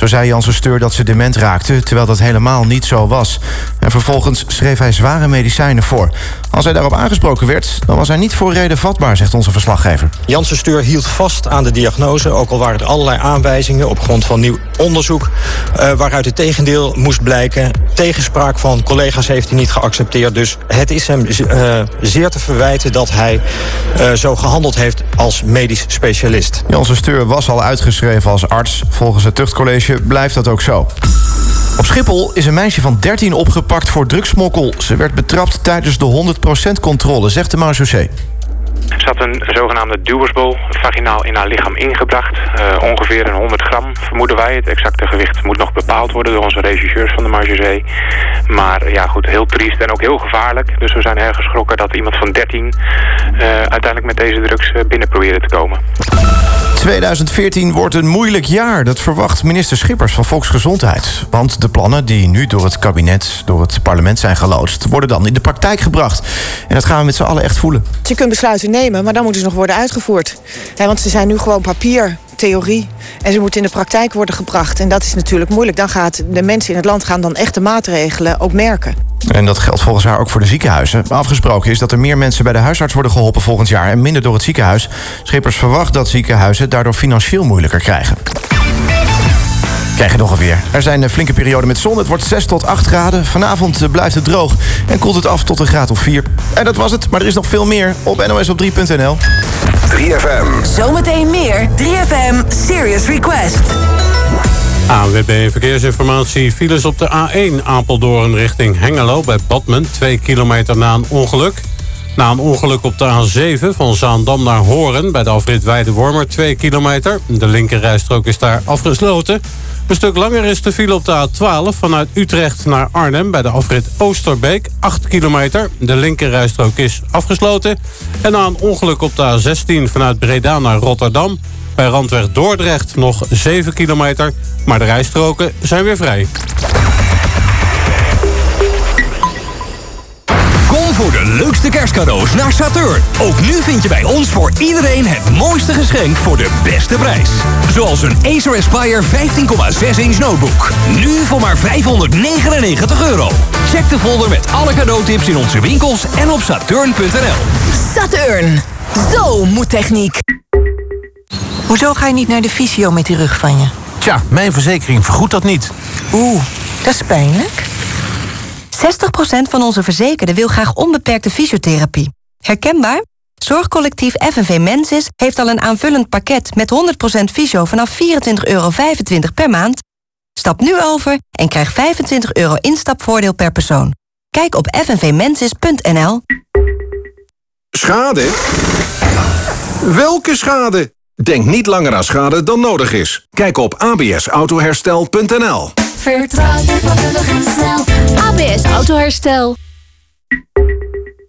Zo zei Janssen Steur dat ze dement raakte, terwijl dat helemaal niet zo was. En vervolgens schreef hij zware medicijnen voor. Als hij daarop aangesproken werd, dan was hij niet voor reden vatbaar, zegt onze verslaggever. Janssen Steur hield vast aan de diagnose, ook al waren er allerlei aanwijzingen op grond van nieuw onderzoek, uh, waaruit het tegendeel moest blijken. Tegenspraak van collega's heeft hij niet geaccepteerd, dus het is hem uh, zeer te verwijten dat hij uh, zo gehandeld heeft als medisch specialist. Janssen Steur was al uitgeschreven als arts. Volgens het tuchtcollege blijft dat ook zo. Op Schiphol is een meisje van 13 opgepakt voor drugsmokkel. Ze werd betrapt tijdens de 100% controle, zegt de marechaussee. Er zat een zogenaamde duwersbol vaginaal in haar lichaam ingebracht. Uh, ongeveer een 100 gram, vermoeden wij. Het exacte gewicht moet nog bepaald worden door onze regisseurs van de Margezee. Maar ja, goed, heel triest en ook heel gevaarlijk. Dus we zijn erg geschrokken dat iemand van 13 uh, uiteindelijk met deze drugs uh, binnen probeerde te komen. 2014 wordt een moeilijk jaar. Dat verwacht minister Schippers van Volksgezondheid. Want de plannen die nu door het kabinet, door het parlement zijn geloodst... worden dan in de praktijk gebracht. En dat gaan we met z'n allen echt voelen. Je kunt besluiten nemen, maar dan moeten ze nog worden uitgevoerd. Want ze zijn nu gewoon papier, theorie. En ze moeten in de praktijk worden gebracht. En dat is natuurlijk moeilijk. Dan gaat de mensen in het land gaan dan echt de maatregelen ook merken. En dat geldt volgens haar ook voor de ziekenhuizen. Afgesproken is dat er meer mensen bij de huisarts worden geholpen volgend jaar... en minder door het ziekenhuis. Schippers verwacht dat ziekenhuizen daardoor financieel moeilijker krijgen. Krijg je nog een weer. Er zijn een flinke perioden met zon. Het wordt 6 tot 8 graden. Vanavond blijft het droog en koelt het af tot een graad of 4. En dat was het, maar er is nog veel meer op nosop3.nl. 3FM. Zometeen meer 3FM Serious Request. ANWB Verkeersinformatie. Files op de A1 Apeldoorn richting Hengelo bij Badmen. 2 kilometer na een ongeluk. Na een ongeluk op de A7 van Zaandam naar Horen... bij de afrit Weidewormer 2 kilometer. De linkerrijstrook is daar afgesloten. Een stuk langer is de file op de A12 vanuit Utrecht naar Arnhem... bij de afrit Oosterbeek, 8 kilometer. De linkerrijstrook is afgesloten. En na een ongeluk op de A16 vanuit Breda naar Rotterdam... bij Randweg Dordrecht nog 7 kilometer. Maar de rijstroken zijn weer vrij. Kom voor de leukste kerstcadeaus naar Saturn. Ook nu vind je bij ons voor iedereen het mooiste geschenk voor de beste prijs. Zoals een Acer Aspire 15,6 inch notebook. Nu voor maar 599 euro. Check de folder met alle cadeautips in onze winkels en op saturn.nl. Saturn. Zo moet techniek. Hoezo ga je niet naar de fysio met die rug van je? Tja, mijn verzekering vergoedt dat niet. Oeh, dat is pijnlijk. 60% van onze verzekerden wil graag onbeperkte fysiotherapie. Herkenbaar? Zorgcollectief FNV Mensis heeft al een aanvullend pakket... met 100% fysio vanaf 24,25 euro per maand. Stap nu over en krijg 25 euro instapvoordeel per persoon. Kijk op fnvmensis.nl. Schade? Welke schade? Denk niet langer aan schade dan nodig is. Kijk op absautoherstel.nl. Vertrouw je vakkundig en snel. ABS Autoherstel.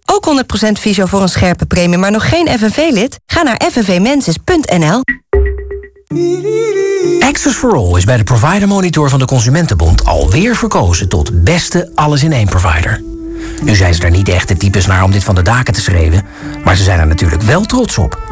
Ook 100% visio voor een scherpe premie, maar nog geen FNV-lid? Ga naar fnvmensis.nl. Access for All is bij de Provider Monitor van de Consumentenbond alweer verkozen tot beste alles-in-één provider. Nu zijn ze er niet echt de types naar om dit van de daken te schreeuwen, maar ze zijn er natuurlijk wel trots op.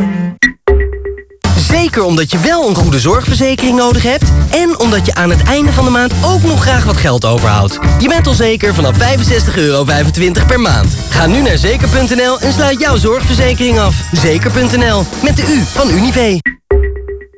Zeker omdat je wel een goede zorgverzekering nodig hebt... en omdat je aan het einde van de maand ook nog graag wat geld overhoudt. Je bent al zeker vanaf 65,25 euro per maand. Ga nu naar zeker.nl en sluit jouw zorgverzekering af. Zeker.nl, met de U van Unive.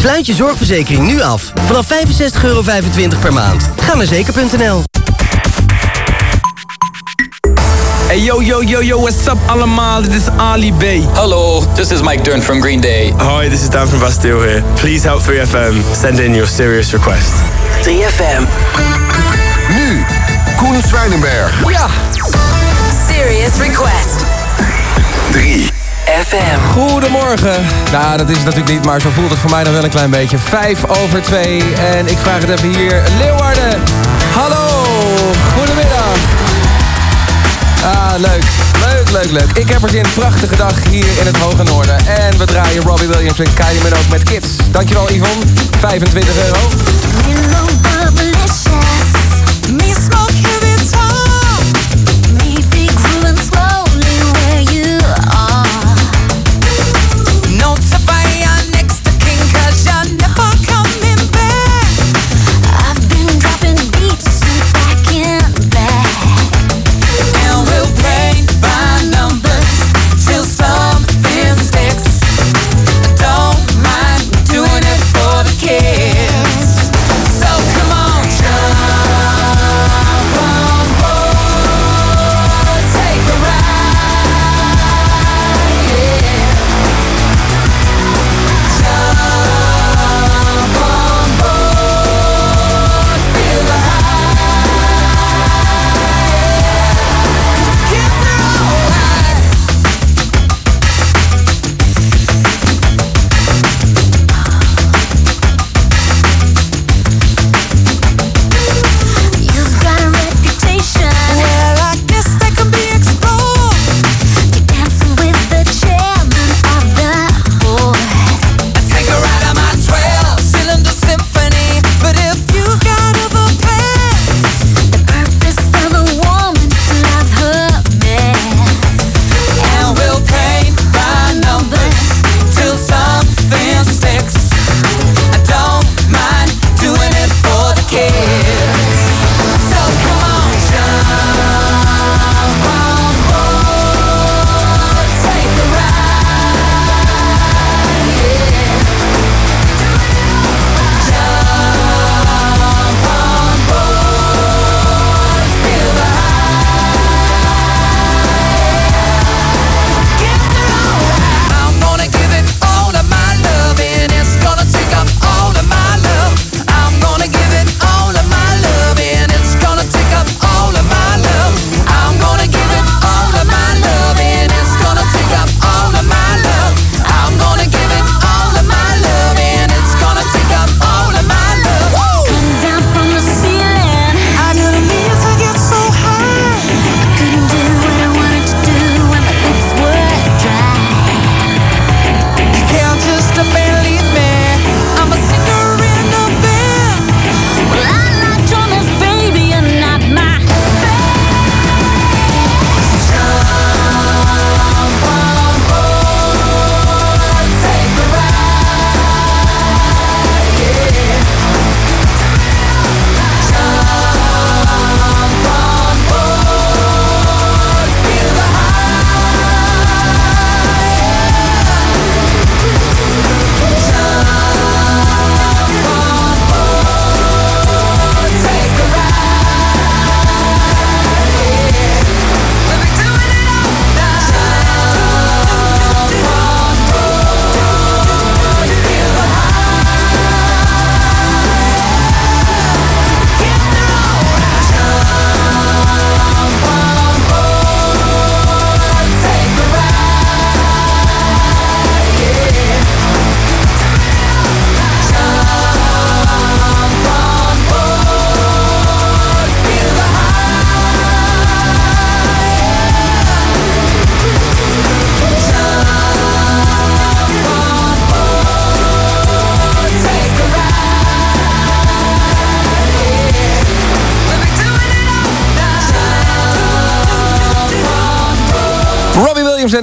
Sluit je zorgverzekering nu af. Vanaf 65,25 per maand. Ga naar zeker.nl. Hey yo yo yo yo, what's up allemaal? Dit is Ali B. Hallo, this is Mike Dern from Green Day. Hi, this is Dan from Bastille here. Please help 3FM. Send in your serious request. 3FM. Nu, Koen Zwijnenberg. Ja. Serious request. 3. FM. Goedemorgen. Nou, dat is het natuurlijk niet, maar zo voelt het voor mij dan wel een klein beetje. Vijf over twee en ik vraag het even hier. Leeuwarden, hallo, goedemiddag. Ah, leuk. Leuk, leuk, leuk. Ik heb er zin. Prachtige dag hier in het Hoge Noorden. En we draaien Robbie Williams en Kylie Minogue met Kids. Dankjewel Yvonne. 25 euro.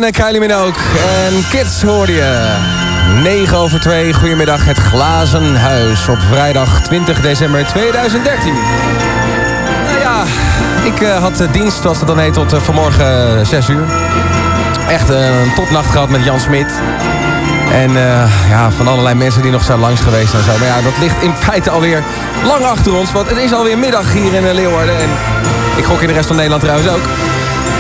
en Kylie ook En Kids hoorde je. 9 over 2, goedemiddag, het Glazen Huis. Op vrijdag 20 december 2013. Nou ja, ik eh, had dienst, zoals het dan heet, tot eh, vanmorgen eh, 6 uur. Echt een topnacht gehad met Jan Smit. En ja, van allerlei mensen die nog zijn langs geweest en zo. Maar ja, dat ligt in feite alweer lang achter ons. Want het is alweer middag hier in Leeuwarden. En ik gok in de rest van Nederland trouwens ook.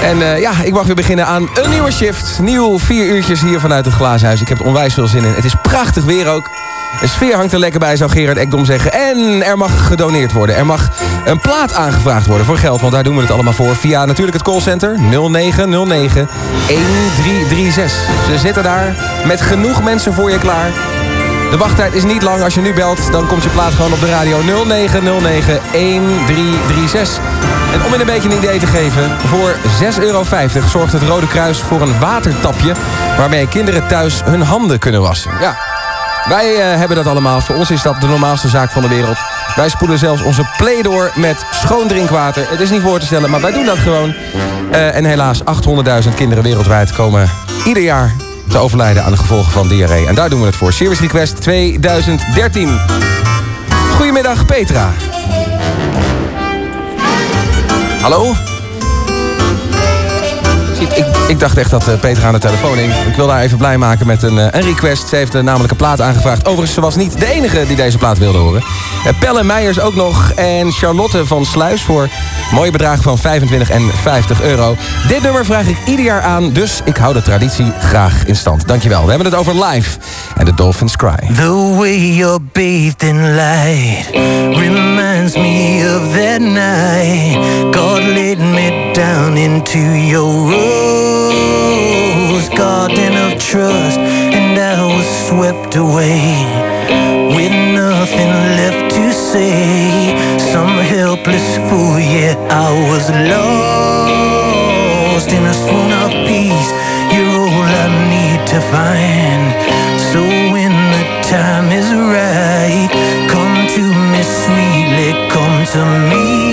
En eh, ja, ik mag weer beginnen aan een nieuwe shift. Nieuw vier uurtjes hier vanuit het Glazenhuis. Ik heb er onwijs veel zin in. Het is prachtig weer ook. De sfeer hangt er lekker bij, zou Gerard Ekdom zeggen. En er mag gedoneerd worden. Er mag een plaat aangevraagd worden voor geld. Want daar doen we het allemaal voor. Via natuurlijk het callcenter 0909 1336. Ze zitten daar met genoeg mensen voor je klaar. De wachttijd is niet lang. Als je nu belt, dan komt je plaat gewoon op de radio 0909 1336. En om je een beetje een idee te geven, voor 6,50 euro zorgt het Rode Kruis voor een watertapje... waarmee kinderen thuis hun handen kunnen wassen. Ja, wij eh, hebben dat allemaal. Voor ons is dat de normaalste zaak van de wereld. Wij spoelen zelfs onze play door met schoon drinkwater. Het is niet voor te stellen, maar wij doen dat gewoon. Eh, en helaas, 800.000 kinderen wereldwijd komen ieder jaar te overlijden aan de gevolgen van diarree. En daar doen we het voor. Service Request 2013. Goedemiddag, Petra. Hallo? Ik, ik dacht echt dat eh, Petra aan de telefoon hing. Ik wil haar even blij maken met een, eh, een request. Ze heeft namelijk een plaat aangevraagd. Overigens, ze was niet de enige die deze plaat wilde horen. Eh, Pelle Meijers ook nog. En Charlotte van Sluis voor mooie bedragen van 25 en 50 euro. Dit nummer vraag ik ieder jaar aan. Dus ik hou de traditie graag in stand. Dankjewel. We hebben het over live. En The Dolphins Cry. The way you're bathed in light reminds me of that night God laid me down into your rose garden of trust, and I was swept away with nothing left to say. Some helpless fool, yeah, I was lost in a swoon of peace. You're all I need to find. To me.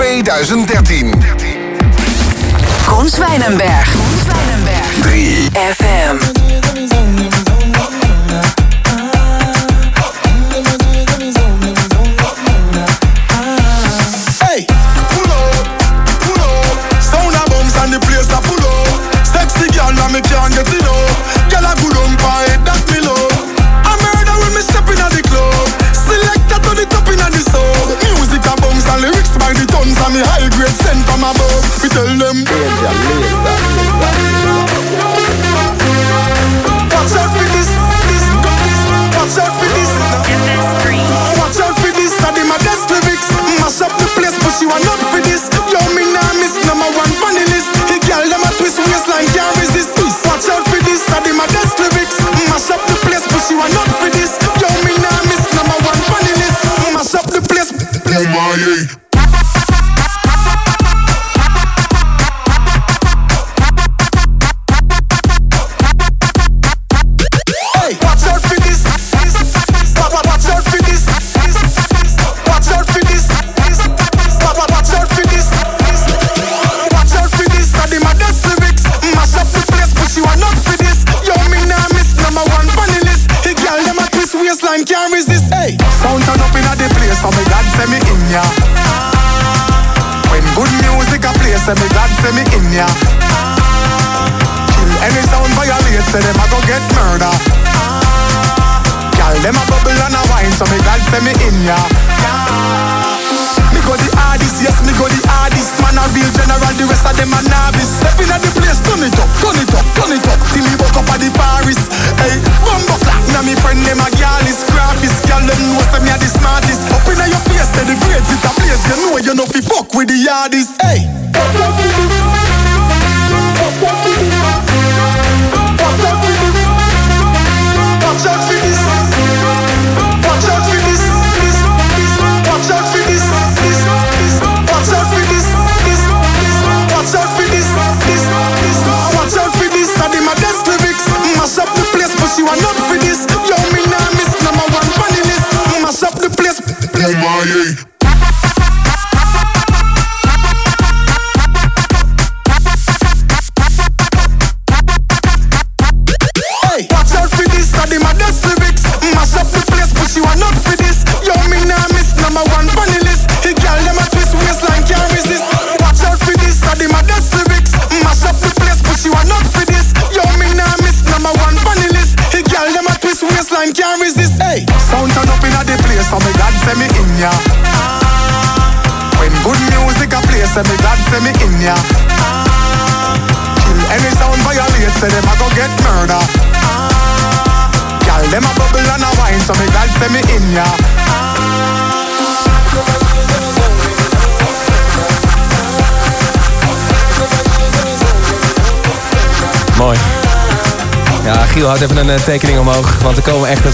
2013. Koen Zwijnenberg.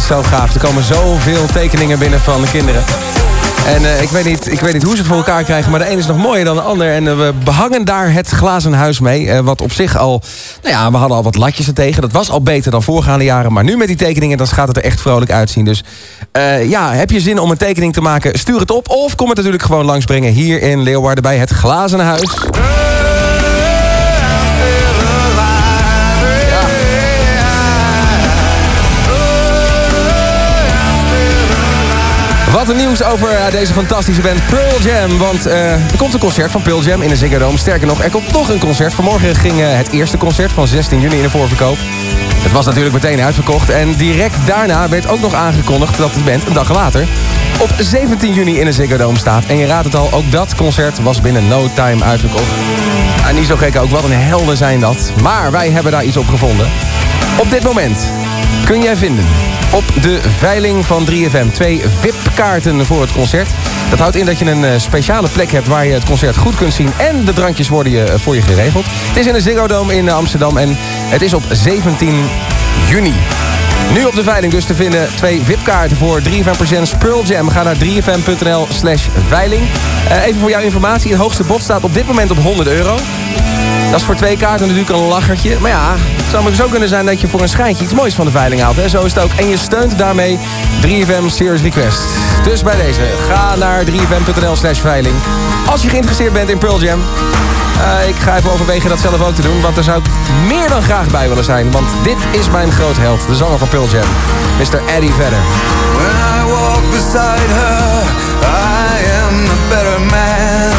Zo gaaf. Er komen zoveel tekeningen binnen van de kinderen. En eh, ik, weet niet, ik weet niet hoe ze het voor elkaar krijgen, maar de een is nog mooier dan de ander. En eh, we behangen daar het glazen huis mee. eh, wat op zich al, nou ja, we hadden al wat latjes er tegen. Dat was al beter dan voorgaande jaren. Maar nu met die tekeningen, dan gaat het er echt vrolijk uitzien. Dus ja, heb je zin om een tekening te maken, stuur het op. Of kom het natuurlijk gewoon langsbrengen hier in Leeuwarden bij het glazen huis. Een nieuws over eh, deze fantastische band Pearl Jam. Want eh, er komt een concert van Pearl Jam in de Ziggo Dome. Sterker nog, er komt nog een concert. Vanmorgen ging eh, het eerste concert van 16 juni in de voorverkoop. Het was natuurlijk meteen uitverkocht. En direct daarna werd ook nog aangekondigd dat de band een dag later... op 17 juni in de Ziggo Dome staat. En je raadt het al, ook dat concert was binnen no time uitverkocht. Ja, niet zo gek ook, wat een helden zijn dat. Maar wij hebben daar iets op gevonden. Op dit moment kun jij vinden op de veiling van 3FM twee VIP-kaarten voor het concert. Dat houdt in dat je een eh, speciale plek hebt waar je het concert goed kunt zien... en de drankjes worden je, eh, voor je geregeld. Het is in de Ziggo Dome in Amsterdam en het is op 17 juni. Nu op de veiling dus te vinden twee VIP-kaarten voor 3FM Presents Pearl Jam. Ga naar 3fm.nl slash veiling. Eh, even voor jouw informatie, het hoogste bod staat op dit moment op 100 euro. Dat is voor twee kaarten natuurlijk een lachertje. Maar ja, zou maar zo kunnen zijn dat je voor een schijntje iets moois van de veiling haalt. Hè? Zo is het ook. En je steunt daarmee 3FM Serious Request. Dus bij deze, ga naar 3fm.nl slash veiling. Als je geïnteresseerd bent in Pearl Jam... eh, ik ga even overwegen dat zelf ook te doen. Want daar zou ik meer dan graag bij willen zijn. Want dit is mijn groot held. De zanger van Pearl Jam. Mr. Eddie Vedder. When I walk beside her, I am better man.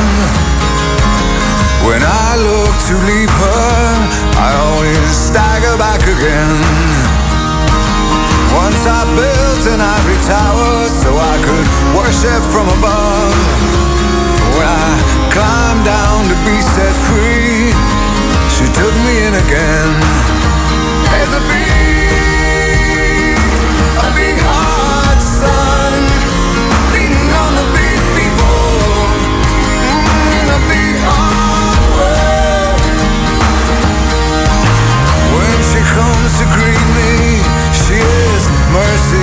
When I look to leave her, I always stagger back again. Once I built an ivory tower so I could worship from above. When I climbed down to be set free, she took me in again. There's a big,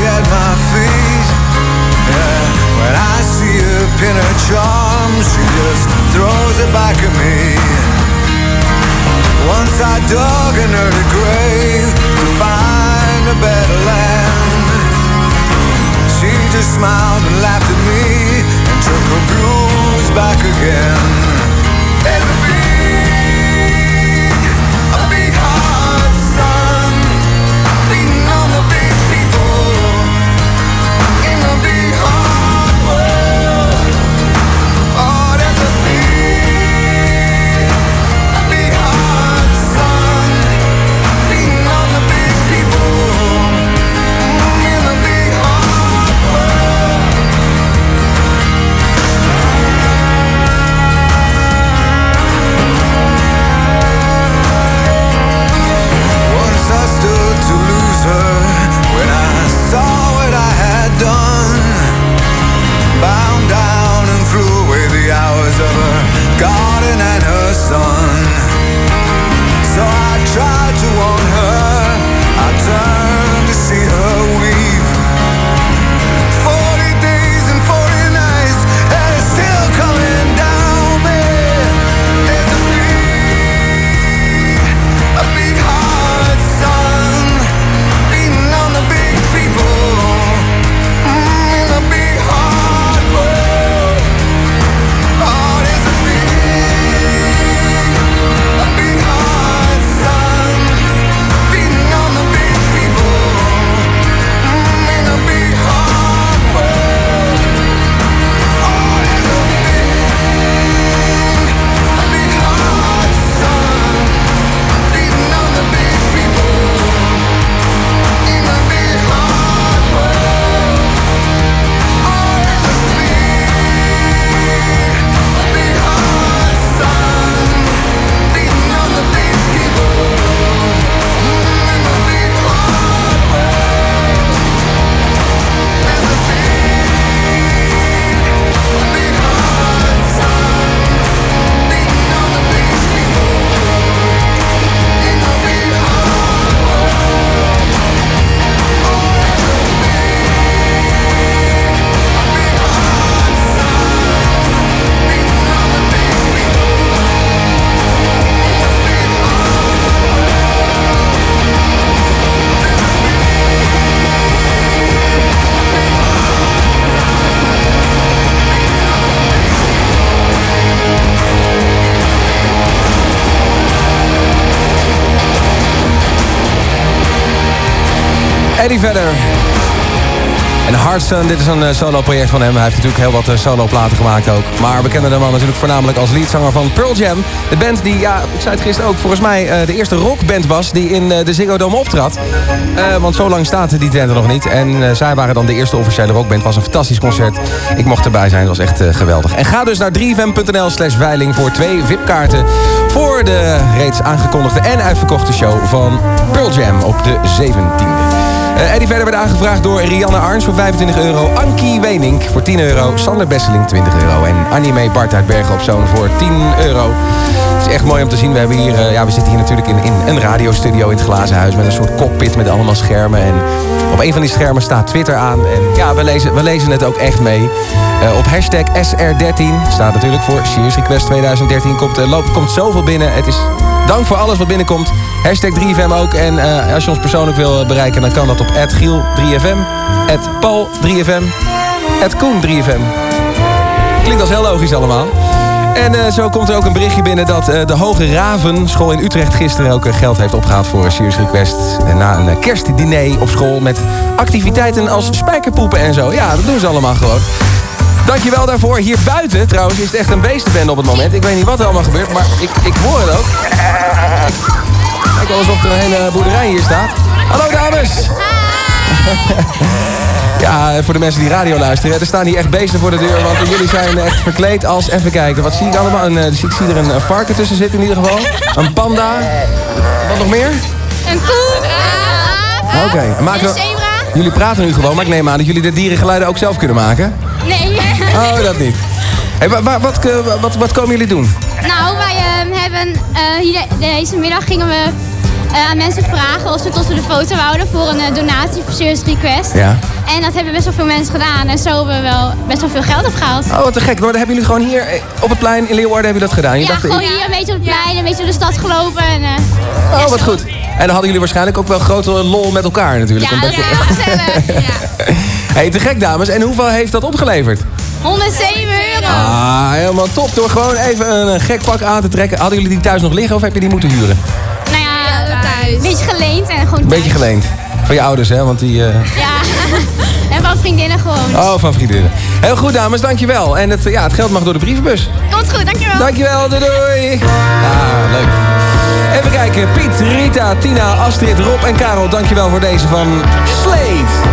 at my feet. Yeah, when I see her pin her charm, she just throws it back at me. Once I dug an early grave to find a better land. She just smiled and laughed at me and took her blues back again. Eddie Vedder. En Hardson, dit is een eh, solo-project van hem. Hij heeft natuurlijk heel wat eh, solo-platen gemaakt ook. Maar we kennen de man natuurlijk voornamelijk als leadzanger van Pearl Jam. De band die, ja, ik zei het gisteren ook, volgens mij eh, de eerste rockband was... die in de Ziggo Dome optrad. Want zo lang staat die tent er nog niet. En zij waren dan de eerste officiële rockband. Het was een fantastisch concert. Ik mocht erbij zijn, was echt geweldig. En ga dus naar 3fm.nl slash veiling voor twee VIP-kaarten... voor de reeds aangekondigde en uitverkochte show van Pearl Jam op de 17e. Eh, Eddie Verder werd aangevraagd door Rianne Arns voor 25 euro. Ankie Wenink voor 10 euro. Sander Besseling 20 euro. En Anime Bart uit Bergen op Zoon voor 10 euro. Het is echt mooi om te zien. We, hebben hier, eh, ja, we zitten hier natuurlijk in, een radiostudio in het glazen huis... met een soort cockpit met allemaal schermen. En op een van die schermen staat Twitter aan. En ja, we lezen, we lezen het ook echt mee. Eh, op hashtag SR13 staat natuurlijk voor Serious Request 2013. Komt, eh, loopt, komt zoveel binnen. Het is dank voor alles wat binnenkomt. Hashtag 3FM ook. En eh, als je ons persoonlijk wil eh, bereiken, dan kan dat op Giel3FM, Paul3FM, Koen3FM. Klinkt als heel logisch allemaal. En eh, zo komt er ook een berichtje binnen dat de Hoge Raven school in Utrecht gisteren ook geld heeft opgehaald voor Serious Request. Na een kerstdiner op school met activiteiten als spijkerpoepen en zo. Ja, dat doen ze allemaal gewoon. Dankjewel daarvoor. Hier buiten trouwens is het echt een beestenbende op het moment. Ik weet niet wat er allemaal gebeurt, maar ik, ik hoor het ook. Lijkt wel alsof er een hele boerderij hier staat. Hallo dames! Ja, voor de mensen die radio luisteren. Er staan hier echt beesten voor de deur. Want jullie zijn echt verkleed als... Even kijken, wat zie ik allemaal? Een, eh, ik zie er een eh, varken tussen zitten in ieder geval. Een panda. Wat nog meer? Een koe. Oké. Een zebra. Jullie praten nu gewoon, maar ik neem aan dat jullie de dierengeluiden ook zelf kunnen maken. Nee. Oh, dat niet. Hey, wa- wa- wat, eh, wat, wat komen jullie doen? Nou, wij eh, hebben eh, hier deze middag gingen we aan mensen vragen of ze tot we de foto wouden voor een eh, donatie voor Serious Request. Ja. En dat hebben best wel veel mensen gedaan. En zo hebben we wel best wel veel geld opgehaald. Oh, wat te gek. Maar dan hebben jullie gewoon hier eh, op het plein in Leeuwarden hebben jullie dat gedaan. Je ja, dacht, gewoon hier een beetje op het plein, een beetje door de stad gelopen. En, eh, Oh, wat goed. En dan hadden jullie waarschijnlijk ook wel grote lol met elkaar natuurlijk. ja, dat gezellig. Hey, te gek dames. En hoeveel heeft dat opgeleverd? 107 euro. Ah, helemaal top. Door gewoon even een eh, gek pak aan te trekken. Hadden jullie die thuis nog liggen of heb je die moeten huren? Beetje geleend en gewoon Een beetje geleend. Van je ouders, hè? Want die... eh, Ja, en van vriendinnen gewoon. Oh, van vriendinnen. Heel goed, dames. Dankjewel. En het, ja, het geld mag door de brievenbus. Komt goed, dankjewel. Dankjewel. Doei, doei. Ah, leuk. Even kijken. Piet, Rita, Tina, Astrid, Rob en Karel. Dankjewel voor deze van Slate.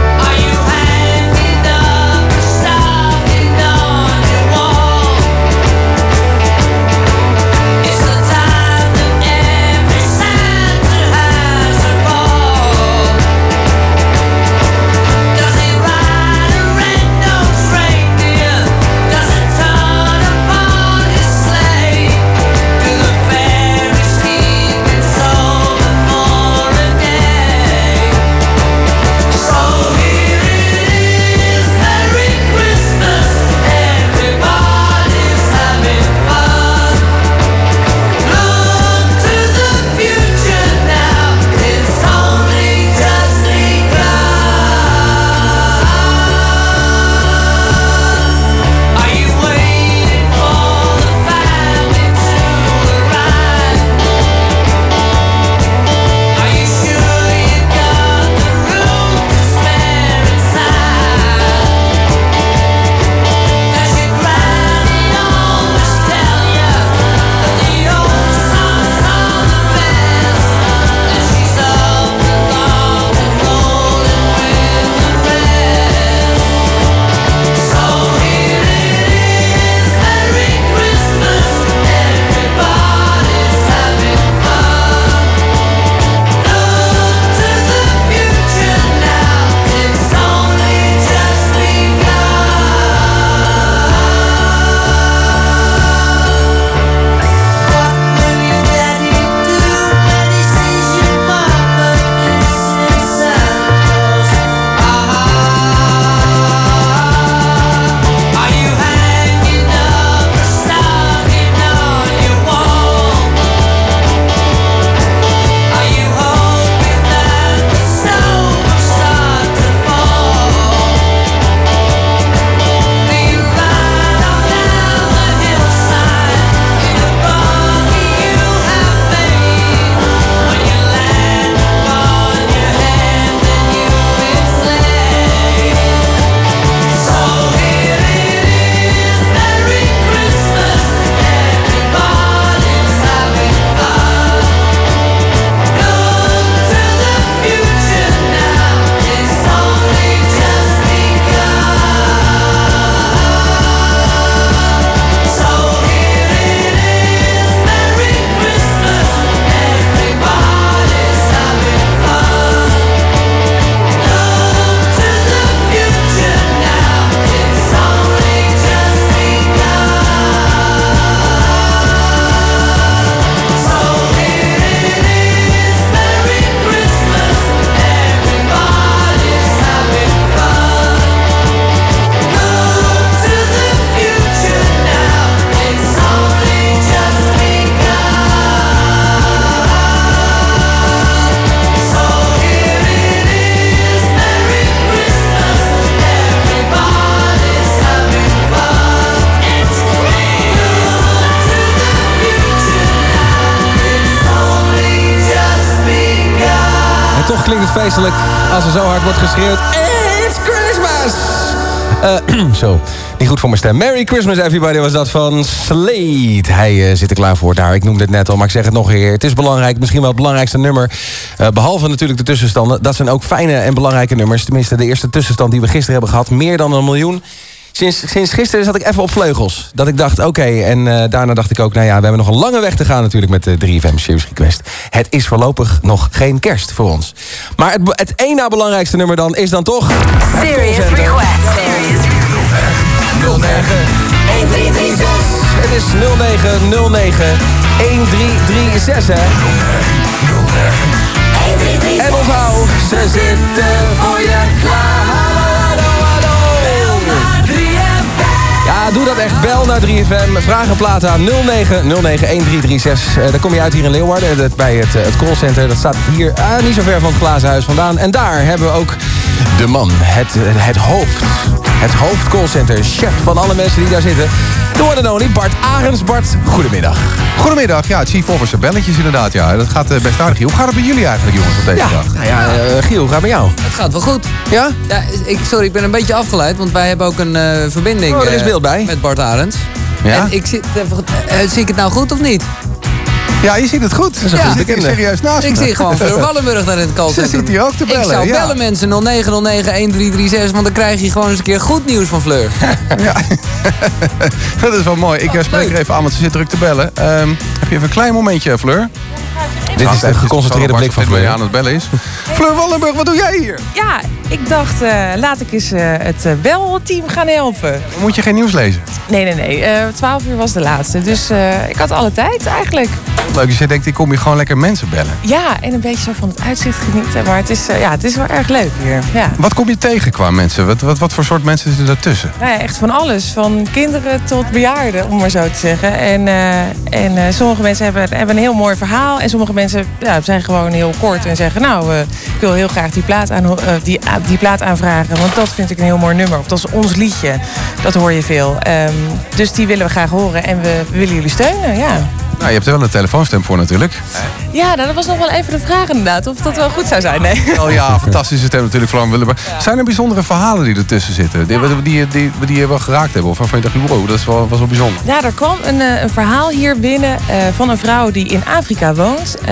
Feestelijk als er zo hard wordt geschreeuwd. It's Christmas! Eh, zo, niet goed voor mijn stem. Merry Christmas everybody was dat van Slade. Hij eh, zit er klaar voor daar. Ik noemde het net al, maar ik zeg het nog een keer. Het is belangrijk, misschien wel het belangrijkste nummer. Eh, behalve natuurlijk de tussenstanden. Dat zijn ook fijne en belangrijke nummers. Tenminste, de eerste tussenstand die we gisteren hebben gehad. Meer dan een miljoen. Sinds, sinds gisteren zat ik even op vleugels. Dat ik dacht, oké. En eh, daarna dacht ik ook, nou ja, we hebben nog een lange weg te gaan natuurlijk met de 3FM Series Request. Het is voorlopig nog geen kerst voor ons. Maar het, het één na belangrijkste nummer dan is dan toch... Serious request. Serious 09 1336. Het is 0909 1336, hè? En onthoud, ze zitten voor je klaar. Ja, doe dat echt. Bel naar 3FM. Vraag een plaat aan 09091336. Eh, dan kom je uit hier in Leeuwarden. Dat- Bij het, eh, het callcenter. Dat staat hier ah, niet zo ver van het glazen huis vandaan. En daar hebben we ook de man. Het, eh, het hoofd. Het hoofd callcenter. Chef van alle mensen die daar zitten. De one and only Bart Arends. Bart, goedemiddag. Goedemiddag, ja, het zie volgens de belletjes inderdaad, ja. Dat gaat eh, best aardig. Hoe gaat het bij jullie eigenlijk, jongens, op deze Ja, dag? nou ja, eh, Giel, hoe gaat het met jou? Het gaat wel goed. Ja? ja ik, sorry, ik ben een beetje afgeleid, want wij hebben ook een eh, verbinding Oh, er is eh, beeld bij. met Bart Arends. Ja? En ik zit even, eh, zie ik het nou goed of niet? Ja, je ziet het goed. Ze Ja. zit hier serieus naast Ik me. zie gewoon Fleur Wallenburg daar in het callcenter. Ze zit hier ook te bellen, Ik zou ja. bellen mensen 0909-1336, want dan krijg je gewoon eens een keer goed nieuws van Fleur. Dat is wel mooi. Ik eh, spreek er even aan, want ze zit druk te bellen. Ehm, heb je even een klein momentje, Fleur? Dit is de geconcentreerde blik van Fleur. aan het bellen is. Fleur Wallenburg, wat doe jij hier? Ja, ik dacht, eh, laat ik eens eh, het eh, belteam gaan helpen. Moet je geen nieuws lezen? Nee, nee, nee. eh 12 uur was de laatste. Dus eh, ik had alle tijd eigenlijk. Leuk, dus je denkt, ik kom hier gewoon lekker mensen bellen. Ja, en een beetje zo van het uitzicht genieten. Maar het is, eh, ja, het is wel erg leuk hier. Ja. Wat kom je tegen qua mensen? Wat, wat, wat voor soort mensen zitten daartussen? Nou ja, echt van alles. Van kinderen tot bejaarden, om maar zo te zeggen. En, eh, en eh, sommige mensen hebben, hebben een heel mooi verhaal. En sommige mensen ja, zijn gewoon heel kort en zeggen... nou, eh, ik wil heel graag die plaat, aan, eh, die, ah, die plaat aanvragen. Want dat vind ik een heel mooi nummer. Of dat is ons liedje. Dat hoor je veel. Ehm, dus die willen we graag horen. En we, we willen jullie steunen, ja. Nou, je hebt er wel een telefoonstem voor natuurlijk. Ja, nou, dat was nog wel even de vraag inderdaad. Of dat wel goed zou zijn, nee. Oh ja, fantastische stem natuurlijk van Willem. Zijn er bijzondere verhalen die ertussen zitten? Die, die, die, die, die je wel geraakt hebben? Of waarvan je dacht, wow, dat is wel, was wel bijzonder. Ja, er kwam een, eh, een verhaal hier binnen eh, van een vrouw die in Afrika woont. eh,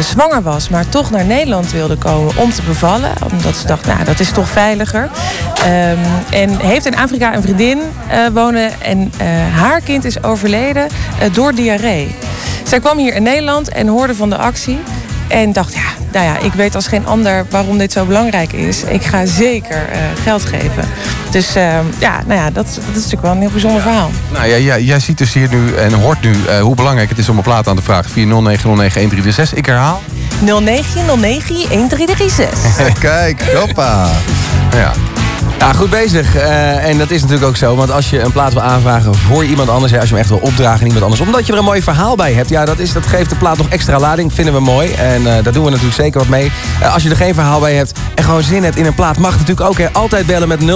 zwanger was, maar toch naar Nederland wilde komen om te bevallen. Omdat ze dacht, nou, dat is toch veiliger. Ehm, en heeft in Afrika een vriendin eh, wonen. En eh, haar kind is overleden eh, door diarree. Zij kwam hier in Nederland en hoorde van de actie. En dacht, ja, nou ja, ik weet als geen ander waarom dit zo belangrijk is. Ik ga zeker eh, geld geven. Dus ehm, ja, nou ja, dat, dat is natuurlijk wel een heel bijzonder verhaal. Nou ja, jij, jij ziet dus hier nu en hoort nu eh, hoe belangrijk het is om een plaat aan te vragen via 0909-1336. Ik herhaal. 0909-1336. Kijk, hoppa. Ja. Ja, goed bezig. Eh, en dat is natuurlijk ook zo. Want als je een plaat wil aanvragen voor iemand anders... Hè, als je hem echt wil opdragen aan iemand anders... omdat je er een mooi verhaal bij hebt... ja, dat, is, dat geeft de plaat nog extra lading. Vinden we mooi. En eh, daar doen we natuurlijk zeker wat mee. Eh, als je er geen verhaal bij hebt en gewoon zin hebt in een plaat... mag natuurlijk ook hè, altijd bellen met 09091336.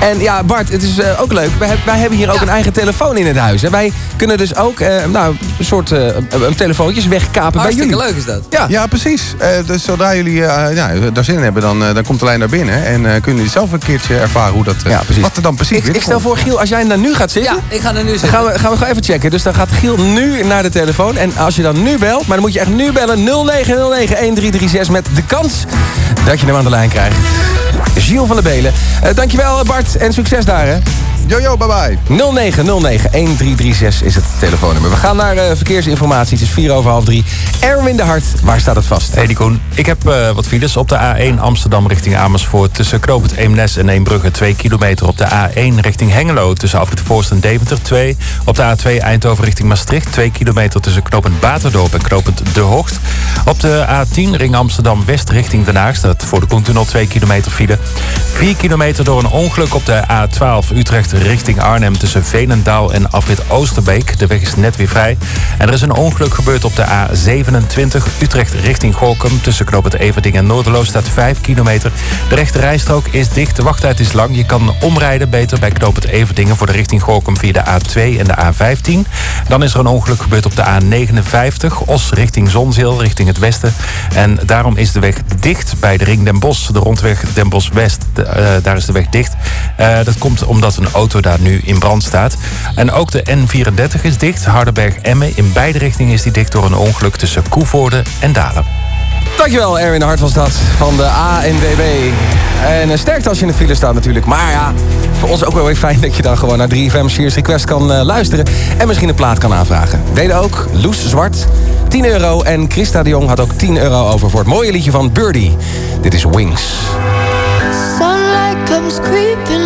En ja, Bart, het is eh, ook leuk. Wij, wij hebben hier ook een eigen telefoon in het huis. Hè. Wij kunnen dus ook eh, nou, een soort eh, een telefoontjes wegkapen bij Hartstikke jullie. leuk is dat. Ja, ja precies. Eh, dus zodra jullie eh, ja, daar zin in hebben, dan, eh, dan komt de lijn naar binnen. En eh, kunnen jullie zelf een keertje ervaren hoe dat, eh, wat er dan precies Ik, ik stel voor, Giel, als jij daar nu gaat zitten... Ja, ik ga er nu Dan zitten. gaan we, gaan we gewoon even checken. Dus dan gaat Giel nu naar de telefoon. En als je dan nu belt, maar dan moet je echt nu bellen... 0909-1336 met de kans dat je hem aan de lijn krijgt. Giel van der Belen. Eh, dankjewel Bart en succes daar hè. Jojo, bye bye. 0909-1336 is het telefoonnummer. We gaan naar eh, verkeersinformatie. Het is 4 over half 3. Erwin de Hart, waar staat het vast? Hey Koen, ik heb eh, wat files op de A1 Amsterdam richting Amersfoort... tussen Knoopend Eemnes en Eembrugge 2 kilometer. Op de A1 richting Hengelo tussen Afrit Voorst en Deventer 2. Op de A2 Eindhoven richting Maastricht 2 kilometer tussen Knopend Baterdorp en Knopend De Hoogst. Op de A10 ring Amsterdam West richting Den Haag staat voor de Koentunnel 2 kilometer file. 4 kilometer door een ongeluk op de A12 Utrecht richting Arnhem tussen Veenendaal en Afrit Oosterbeek. De weg is net weer vrij. En er is een ongeluk gebeurd op de A27 Utrecht richting Gorkum. Tussen Knoop het Everding en Noorderloos staat 5 kilometer. De rechte rijstrook is dicht, de wachttijd is lang. Je kan omrijden beter bij Knoop het Everdingen voor de richting Gorkum via de A2 en de A15. Dan is er een ongeluk gebeurd op de A59 Os richting Zonzeel, richting het westen. En daarom is de weg dicht bij de Ring Den Bosch, de rondweg Den Bosch West. De, eh, daar is de weg dicht. Eh, dat komt omdat een auto daar nu in brand staat. En ook de N34 is dicht, Hardenberg-Emmen. In beide richtingen is die dicht door een ongeluk tussen Koevoorde en Dalen. Dankjewel, Erwin Hart was dat van de ANWB. En uh, sterkte als je in de file staat natuurlijk. Maar ja, voor ons ook wel weer fijn dat je dan gewoon naar 3FM Series Request kan uh, luisteren. En misschien een plaat kan aanvragen. Deden ook Loes Zwart, 10 euro. En Christa de Jong had ook 10 euro over voor het mooie liedje van Birdie. Dit is Wings. Sunlight comes creeping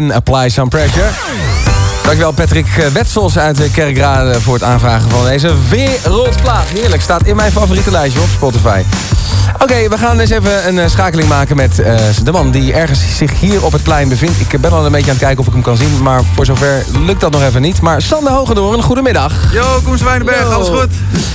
en Apply Some Pressure. Dankjewel Patrick eh, Wetsels uit de Kerkrade voor het aanvragen van deze wereldplaat. Heerlijk, staat in mijn favoriete lijstje op Spotify. Oké, we gaan eens even een eh, schakeling maken met eh, de man die ergens zich hier op het plein bevindt. Ik ben al een beetje aan het kijken of ik hem kan zien, maar voor zover lukt dat nog even niet. Maar Sander Hogendoorn, goedemiddag. Yo, Koen Zwijnenberg, alles goed?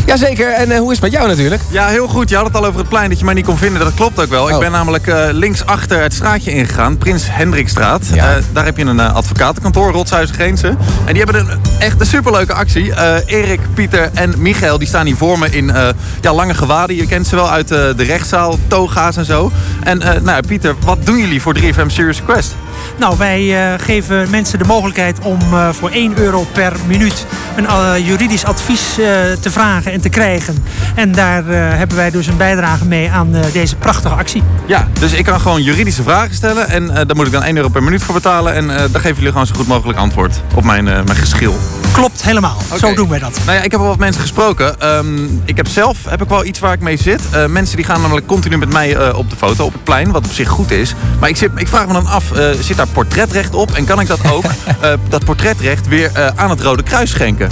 Jazeker, en eh, hoe is het met jou natuurlijk? Ja, heel goed. Je had het al over het plein dat je mij niet kon vinden. Dat klopt ook wel. Ik Oh. ben namelijk eh, links achter het straatje ingegaan, Prins Hendrikstraat. Eh, daar heb je een eh, advocatenkantoor, Rotshuizen Geense. En die hebben een echt een superleuke actie. Eh, Erik, Pieter en Michael die staan hier voor me in eh, ja, lange gewaden. Je kent ze wel uit eh, de rechtszaal, toga's en zo. En eh, nou, Pieter, wat doen jullie voor 3FM Serious Request? Nou, wij eh, geven mensen de mogelijkheid om voor 1 euro per minuut een juridisch advies te vragen en te krijgen. En daar hebben wij dus een bijdrage mee aan deze prachtige actie. Ja, dus ik kan gewoon juridische vragen stellen. En daar moet ik dan 1 euro per minuut voor betalen. En daar geven jullie gewoon zo goed mogelijk antwoord op mijn, mijn geschil. Klopt, helemaal. Zo doen wij dat. Nou ja, ik heb al wat mensen gesproken. Ehm, ik heb zelf heb ik wel iets waar ik mee zit. Eh, mensen die gaan namelijk continu met mij eh, op de foto op het plein, wat op zich goed is. Maar ik, zit, ik vraag me dan af, eh, zit daar portretrecht op? En kan ik dat ook, dat portretrecht, weer aan het Rode Kruis schenken?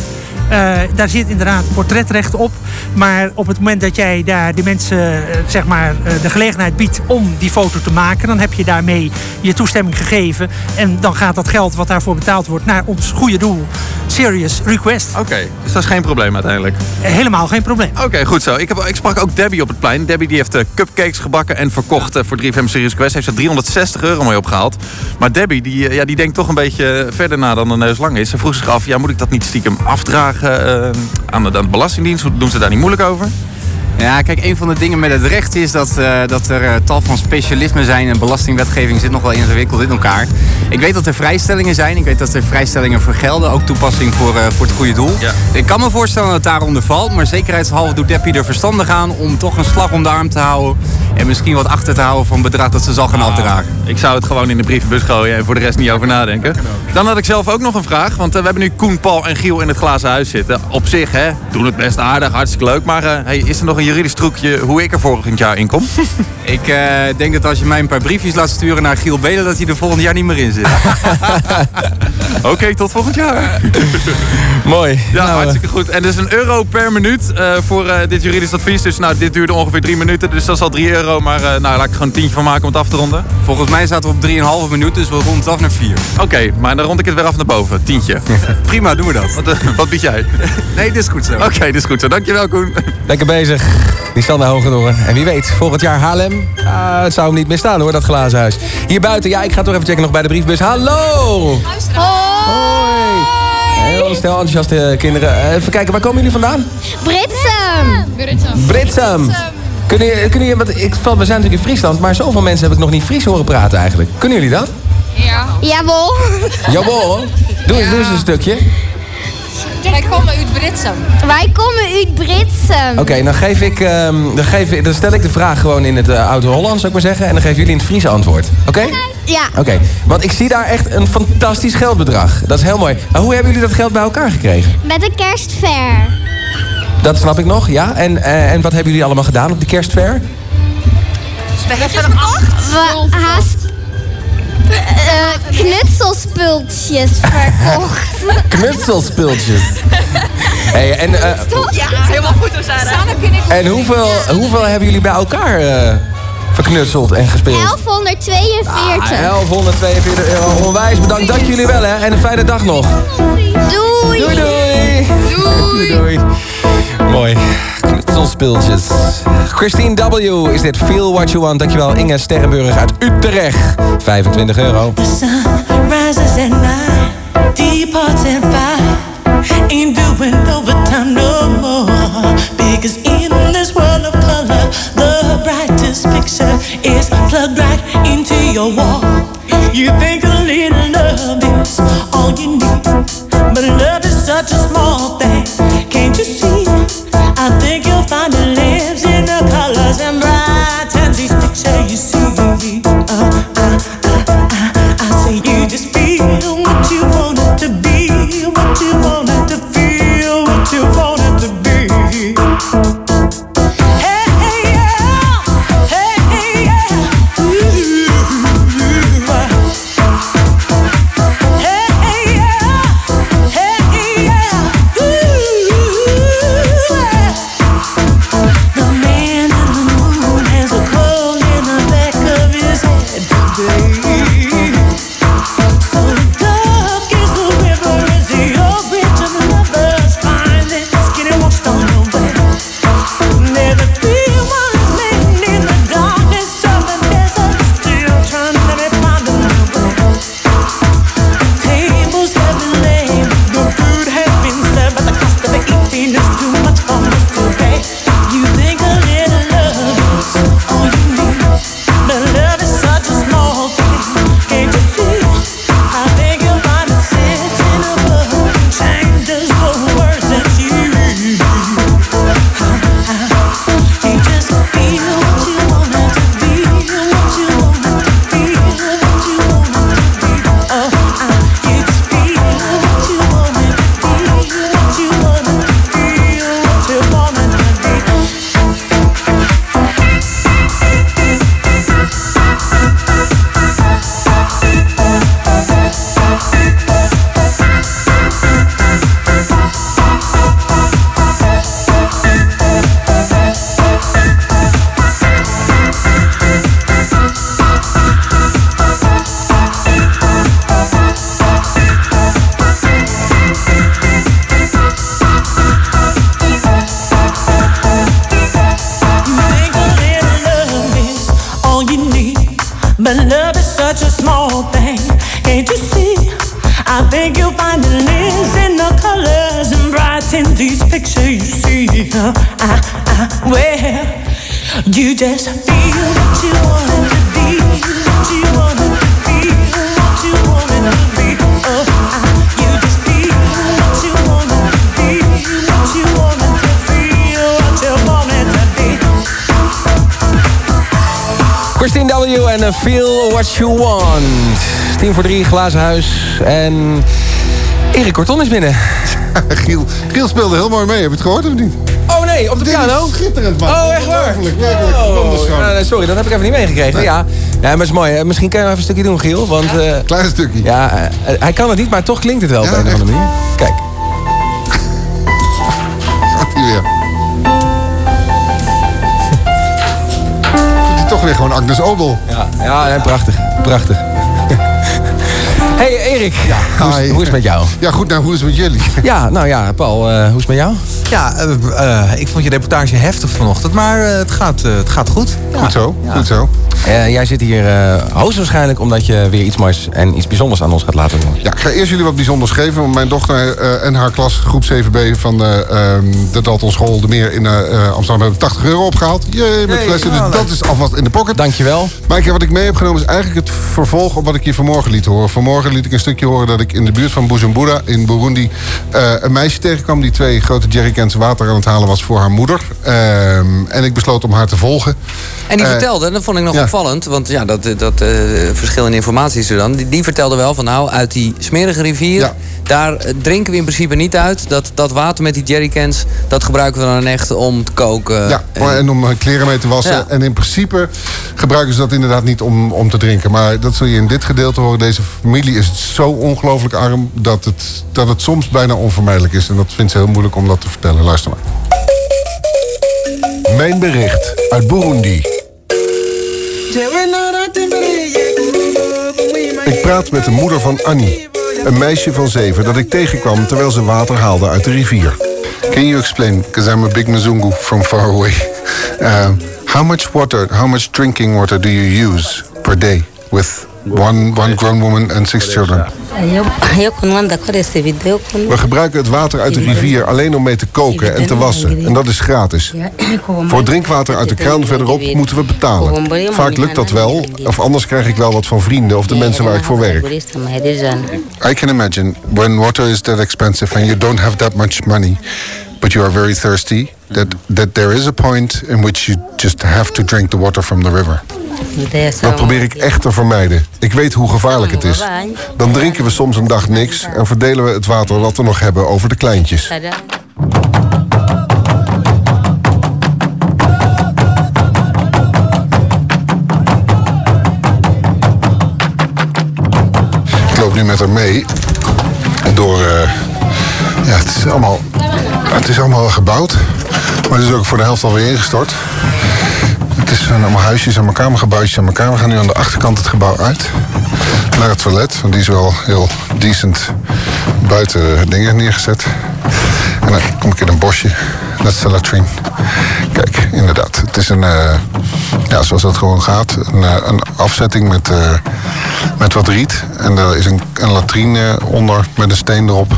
Daar zit inderdaad portretrecht op. Maar op het moment dat jij daar de mensen zeg maar, de gelegenheid biedt om die foto te maken, dan heb je daarmee je toestemming gegeven. En dan gaat dat geld wat daarvoor betaald wordt naar ons goede doel. Serious Request. Oké, dus dat is geen probleem uiteindelijk. Helemaal geen probleem. Oké, goed zo. Ik, heb, ik sprak ook Debbie op het plein. Debbie die heeft eh, cupcakes gebakken en verkocht eh, voor 3FM Serious Quest. Heeft ze 360 euro mee opgehaald. Maar Debbie die, eh, ja, die denkt toch een beetje verder na dan de neus lang is. Ze vroeg zich af, ja, moet ik dat niet stiekem afdragen aan, de, aan de Belastingdienst? Doen ze daar niet moeilijk over? Ja, kijk, een van de dingen met het recht is dat, eh, dat er eh, tal van specialismen zijn en belastingwetgeving zit nog wel ingewikkeld in elkaar. Ik weet dat er vrijstellingen zijn, ik weet dat er vrijstellingen voor gelden, ook toepassing voor, eh, voor het goede doel. Ik kan me voorstellen dat het daaronder valt, maar zekerheidshalve doet Deppie er verstandig aan om toch een slag om de arm te houden en misschien wat achter te houden van bedrag dat ze zal gaan afdragen. Ik zou het gewoon in de brievenbus gooien en voor de rest niet over nadenken. Dan had ik zelf ook nog een vraag. Want eh, we hebben nu Koen, Paul en Giel in het glazen huis zitten. Op zich, hè, doen het best aardig, hartstikke leuk. Maar eh, hey, is er nog een juridisch trucje hoe ik er volgend jaar in kom? Ik eh, denk dat als je mij een paar briefjes laat sturen naar Giel Belen, dat hij er volgend jaar niet meer in zit. Oké, tot volgend jaar. Mooi. Ja, hartstikke goed. En dus een euro per minuut eh, voor eh, dit juridisch advies. Dus nou, dit duurde ongeveer drie minuten. Dus dat is al 3 euro. Maar eh, nou, laat ik er gewoon een tientje van maken om het af te ronden. Volgens mij zaten we op 3,5 minuut, dus we ronden het af naar 4. Oké, maar dan rond ik het weer af naar boven. Tientje. Prima, doen we dat. Wat, eh, wat bied jij? Nee, dit is goed zo. Oké, dit is goed zo. Dankjewel, Koen. Lekker bezig. Die Sander Hogendoorn. En wie weet, volgend jaar Haarlem. het zou hem niet meer staan hoor, dat glazen huis. Hier buiten, ja, ik ga toch even checken nog bij de briefbus. Hallo! Hoi! Heel snel enthousiaste kinderen. Even kijken, waar komen jullie vandaan? Britsum. Britsum. Kunnen, jullie- kunnen jullie, want ik, we zijn natuurlijk in Friesland, maar zoveel mensen heb ik nog niet Fries horen praten eigenlijk. Kunnen jullie dat? Ja. Jawel. Jawel. Doe eens, doe eens een stukje. Wij komen uit Britsum. Wij komen uit Britsum. Oké, dan, geef ik, ehm, dan, geef ik, dan stel ik de vraag gewoon in het uh, Oud-Hollands, zou ik maar zeggen. En dan geven jullie in het Friese antwoord. Oké? Ja. Oké, want ik zie daar echt een fantastisch geldbedrag. Dat is heel mooi. Maar hoe hebben jullie dat geld bij elkaar gekregen? Met de kerstfair. Dat snap ik nog, ja. En, eh, en wat hebben jullie allemaal gedaan op de kerstfair? We hebben We haast knutselspultjes verkocht. Knutselspultjes. hey, en, eh, Ja, helemaal goed, Sarah. Kunnen en hoeveel, hoeveel hebben jullie bij elkaar eh, verknutseld en gespeeld? 1142. Ah, 1142 euro. Onwijs bedankt. Dank jullie wel, hè. En een fijne dag nog. Doei. Doei, doei. Doei, doei. Mooi. Knutselspultjes. Christine W. is dit Feel What You Want. Dankjewel Inge Sterrenburg uit Utrecht. 25 euro. rises at night, departs at five. Ain't doing overtime no more. Because in this world of color, the brightest picture is plugged right into your wall. You think a little love is all you need, but love is such a small thing. Think you'll find it lives in the colors and bright and each picture you see. Tien voor drie, glazen huis. En Erik Korton is binnen. Giel, Giel speelde heel mooi mee. Heb je het gehoord of niet? Oh nee, op de Dit piano? schitterend, man. Oh, echt waar? Werkelijk. Oh, ja, nee, sorry, dat heb ik even niet meegekregen. Ja. ja, maar het is mooi. Misschien kan je even een stukje doen, Giel. Want, Klein stukje. Ja, eh, hij kan het niet, maar toch klinkt het wel op een of andere manier. Kijk. Gaat hij weer. Doet hij toch weer gewoon Agnes Obel. Ja, ja nee, prachtig. Prachtig. Erik, hoe, is, hoe is het met jou? Ja, goed, nou, hoe is het met jullie? Ja, nou ja, Paul, eh, hoe is het met jou? Ja, eh, eh, ik vond je reportage heftig vanochtend, maar eh, het, gaat, het gaat goed. Goed zo, goed zo. Eh, jij zit hier eh hoogstwaarschijnlijk omdat je weer iets moois en iets bijzonders aan ons gaat laten horen. Ja, ik ga eerst jullie wat bijzonders geven. Want mijn dochter eh, en haar klas, groep 7b van de, ehm, de Dalton School de Meer in Amsterdam hebben 80 euro opgehaald. Jee, met Hey, flessen. Dus dat is alvast in de pocket. Dankjewel. Maar wat ik mee heb genomen is eigenlijk het vervolg op wat ik je vanmorgen liet horen. Vanmorgen liet ik een stukje horen dat ik in de buurt van Bujumbura in Burundi eh, een meisje tegenkwam die twee grote jerrycans water aan het halen was voor haar moeder. Ehm, en ik besloot om haar te volgen. En die Eh, vertelde, en dat vond ik nog ja. opvallend, want ja, dat, dat eh, verschil in informatie is er dan. Die, die vertelde wel van nou, uit die smerige rivier, daar drinken we in principe niet uit. Dat, dat water met die jerrycans, dat gebruiken we dan echt om te koken. Ja, en om eh, kleren mee te wassen. Ja. En in principe gebruiken ze dat inderdaad niet om, om te drinken. Maar dat zul je in dit gedeelte horen. Deze familie is zo ongelooflijk arm dat het, dat het soms bijna onvermijdelijk is. En dat vindt ze heel moeilijk om dat te vertellen. Luister maar. Mijn bericht uit Burundi. Ik praat met de moeder van Annie. Een meisje van zeven dat ik tegenkwam terwijl ze water haalde uit de rivier. Can you explain? Because I'm a big Mzungu from far away. Uh, how much water, how much drinking water do you use per day with one, one grown woman and six children? We gebruiken het water uit de rivier alleen om mee te koken en te wassen. En dat is gratis. Voor drinkwater uit de kraan verderop moeten we betalen. Vaak lukt dat wel, of anders krijg ik wel wat van vrienden of de mensen waar ik voor werk. I can imagine when water is that expensive and you don't have that much money, but you are very thirsty, that, that there is a point in which you just have to drink the water from the river. Dat probeer ik echt te vermijden. Ik weet hoe gevaarlijk het is. Dan drinken we soms een dag niks en verdelen we het water wat we nog hebben over de kleintjes. Ik loop nu met haar mee door. eh, ja, het is allemaal. Het is allemaal gebouwd. Maar het is ook voor de helft alweer ingestort. Het is zijn allemaal huisjes aan elkaar, maar gebouwtjes aan elkaar. We gaan nu aan de achterkant het gebouw uit. Naar het toilet, want die is wel heel decent buiten dingen neergezet. En dan kom ik in een bosje. Dat is de latrine. Kijk, inderdaad. Het is een, eh, ja, zoals dat gewoon gaat, een, eh, een afzetting met, eh, met wat riet. En er is een, een latrine onder met een steen erop.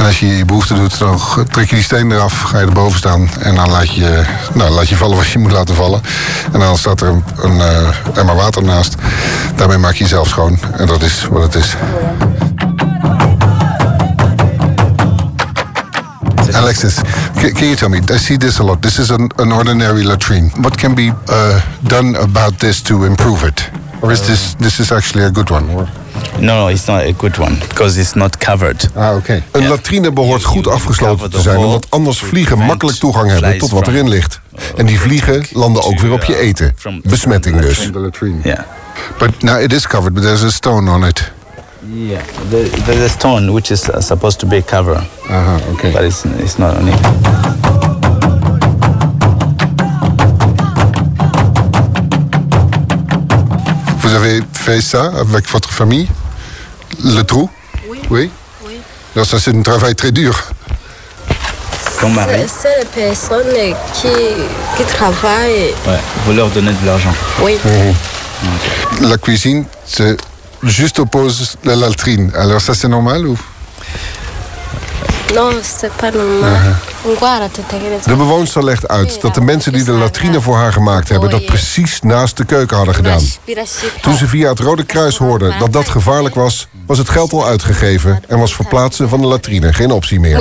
En als je je behoefte doet, dan trek je die steen eraf, ga je erboven staan. En dan laat je, nou, laat je vallen wat je moet laten vallen. En dan staat er een, een eh, emmer water naast. Daarmee maak je jezelf schoon. En dat is wat het is. Alexis, can, can you tell me? I see this a lot. This is an, an ordinary latrine. What can be uh, done about this to improve it? Or is this this is actually a good one? No, no, it's not a good one because it's not covered. Ah, oké. Een latrine behoort goed afgesloten te zijn, omdat anders vliegen makkelijk toegang hebben tot wat erin ligt. En die vliegen landen ook weer op je eten. Besmetting dus. Yeah. But now it is covered, but there's a stone on it. Yeah, there, there's a stone which is uh, supposed to be cover. Uh-huh, okay. But it's, it's not on it. Vous avez fait ça avec votre famille? Le trou? Oui. Oui? Alors ça c'est un travail très dur. Ton mari, C'est les personnes qui, qui travaillent. ouais, vous leur donnez de l'argent. Oui. La cuisine, c'est juste oppose la latrine. Alors ça, c'est normal ou? De bewoonster legt uit dat de mensen die de latrine voor haar gemaakt hebben... dat precies naast de keuken hadden gedaan. Toen ze via het Rode Kruis hoorden dat dat gevaarlijk was... was het geld al uitgegeven en was verplaatsen van de latrine geen optie meer.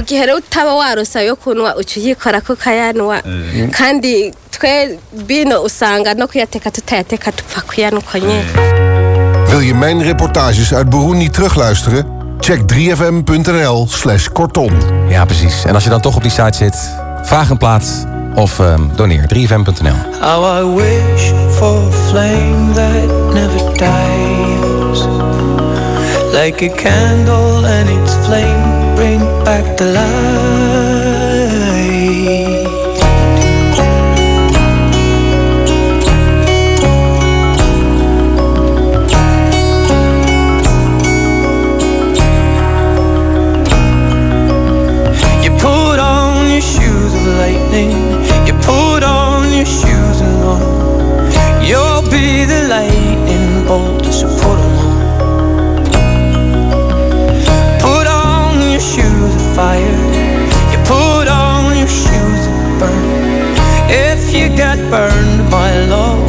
Wil je mijn reportages uit Burundi terugluisteren? Check 3fm.nl slash kortom. Ja, precies. En als je dan toch op die site zit, vraag een plaats of ehm, doneer. 3fm.nl. How I wish for a flame that never dies. Like a candle and its flame bring back the light. Lightning. You put on your shoes and run. You'll be the lightning bolt, so put 'em on. Put on your shoes of fire. You put on your shoes of burn. If you get burned by love,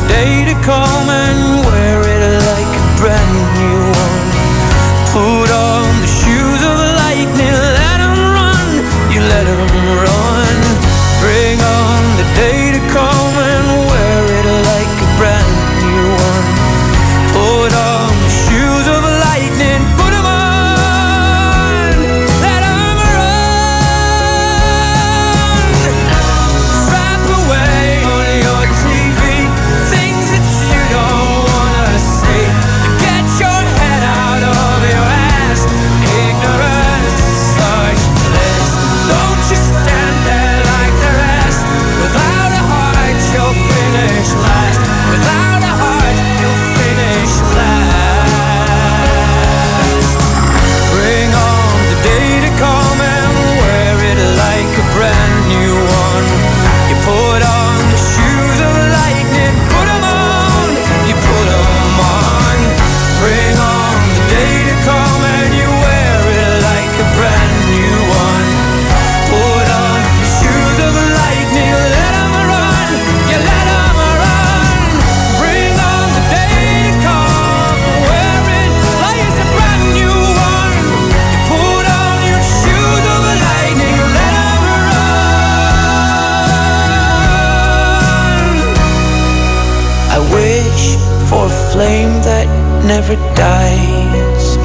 the day to come never dies.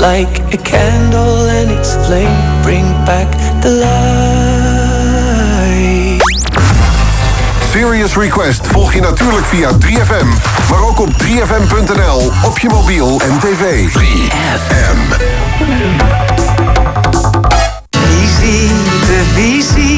Like a candle and its flame bring back the light. Serious Request volg je natuurlijk via 3FM, maar ook op 3FM.nl, op je mobiel en tv. 3FM. Visite, visite,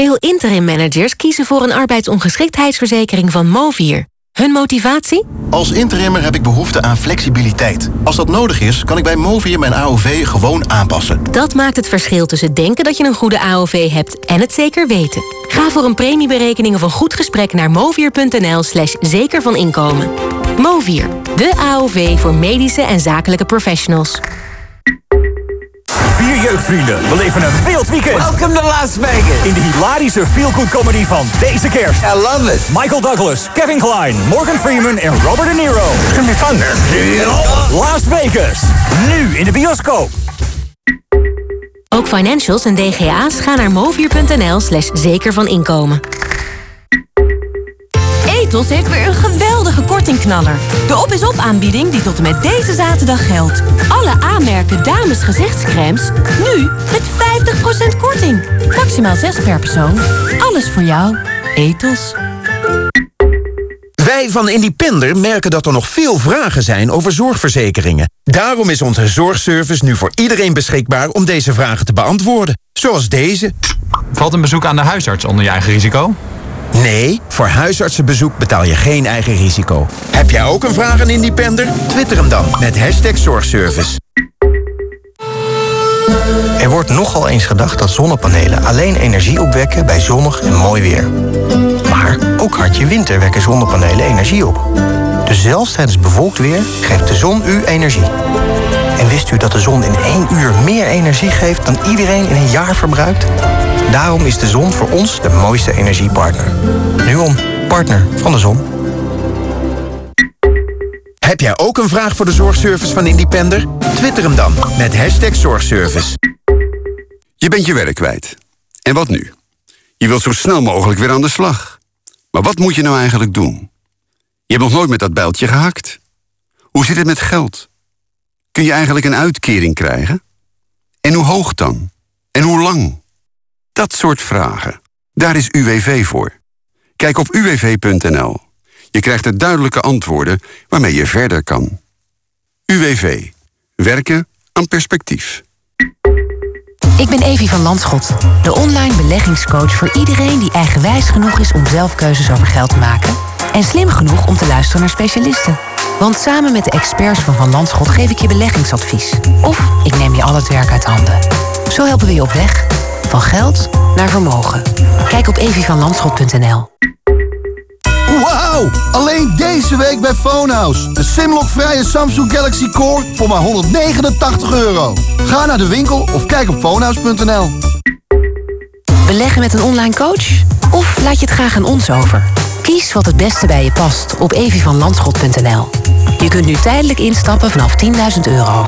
Veel interim managers kiezen voor een arbeidsongeschiktheidsverzekering van Movier. Hun motivatie? Als interimmer heb ik behoefte aan flexibiliteit. Als dat nodig is, kan ik bij Movier mijn AOV gewoon aanpassen. Dat maakt het verschil tussen denken dat je een goede AOV hebt en het zeker weten. Ga voor een premieberekening of een goed gesprek naar movier.nl slash zeker van inkomen. Movier, de AOV voor medische en zakelijke professionals. Vier jeugdvrienden beleven een wild weekend. Welcome to Las Vegas. In de hilarische feel-good comedy van deze kerst. I love it. Michael Douglas, Kevin Klein, Morgan Freeman en Robert De Niro. It's gonna be fun there. Las Vegas. Nu in de bioscoop. Ook financials en DGA's gaan naar movier.nl slash zeker van inkomen. Etos heeft weer een geweldige kortingknaller. De op is op aanbieding die tot en met deze zaterdag geldt. Alle aanmerken dames gezichtscremes, nu met 50% korting. Maximaal 6 per persoon. Alles voor jou. Etos. Wij van Independer merken dat er nog veel vragen zijn over zorgverzekeringen. Daarom is onze zorgservice nu voor iedereen beschikbaar om deze vragen te beantwoorden. Zoals deze. Valt een bezoek aan de huisarts onder je eigen risico? Nee, voor huisartsenbezoek betaal je geen eigen risico. Heb jij ook een vraag aan Independer? Twitter hem dan met hashtag zorgservice. Er wordt nogal eens gedacht dat zonnepanelen alleen energie opwekken bij zonnig en mooi weer. Maar ook hartje winter wekken zonnepanelen energie op. Dus zelfs tijdens bewolkt weer geeft de zon u energie. En wist u dat de zon in één uur meer energie geeft dan iedereen in een jaar verbruikt? Daarom is de zon voor ons de mooiste energiepartner. Nuon, partner van de zon. Heb jij ook een vraag voor de zorgservice van Independer? Twitter hem dan met hashtag zorgservice. Je bent je werk kwijt. En wat nu? Je wilt zo snel mogelijk weer aan de slag. Maar wat moet je nou eigenlijk doen? Je hebt nog nooit met dat bijltje gehakt. Hoe zit het met geld? Kun je eigenlijk een uitkering krijgen? En hoe hoog dan? En hoe lang? Dat soort vragen. Daar is UWV voor. Kijk op uwv.nl. Je krijgt er duidelijke antwoorden waarmee je verder kan. UWV. Werken aan perspectief. Ik ben Evie van Landschot, de online beleggingscoach voor iedereen die eigenwijs genoeg is om zelf keuzes over geld te maken en slim genoeg om te luisteren naar specialisten. Want samen met de experts van Van Landschot geef ik je beleggingsadvies. Of ik neem je al het werk uit handen. Zo helpen we je op weg. Van geld naar vermogen. Kijk op evievanlandschot.nl. Wauw! Alleen deze week bij Phonehouse. Een Simlock-vrije Samsung Galaxy Core voor maar 189 euro. Ga naar de winkel of kijk op phonehouse.nl. Beleggen met een online coach? Of laat je het graag aan ons over? Kies wat het beste bij je past op evievanlandschot.nl. Je kunt nu tijdelijk instappen vanaf 10.000 euro.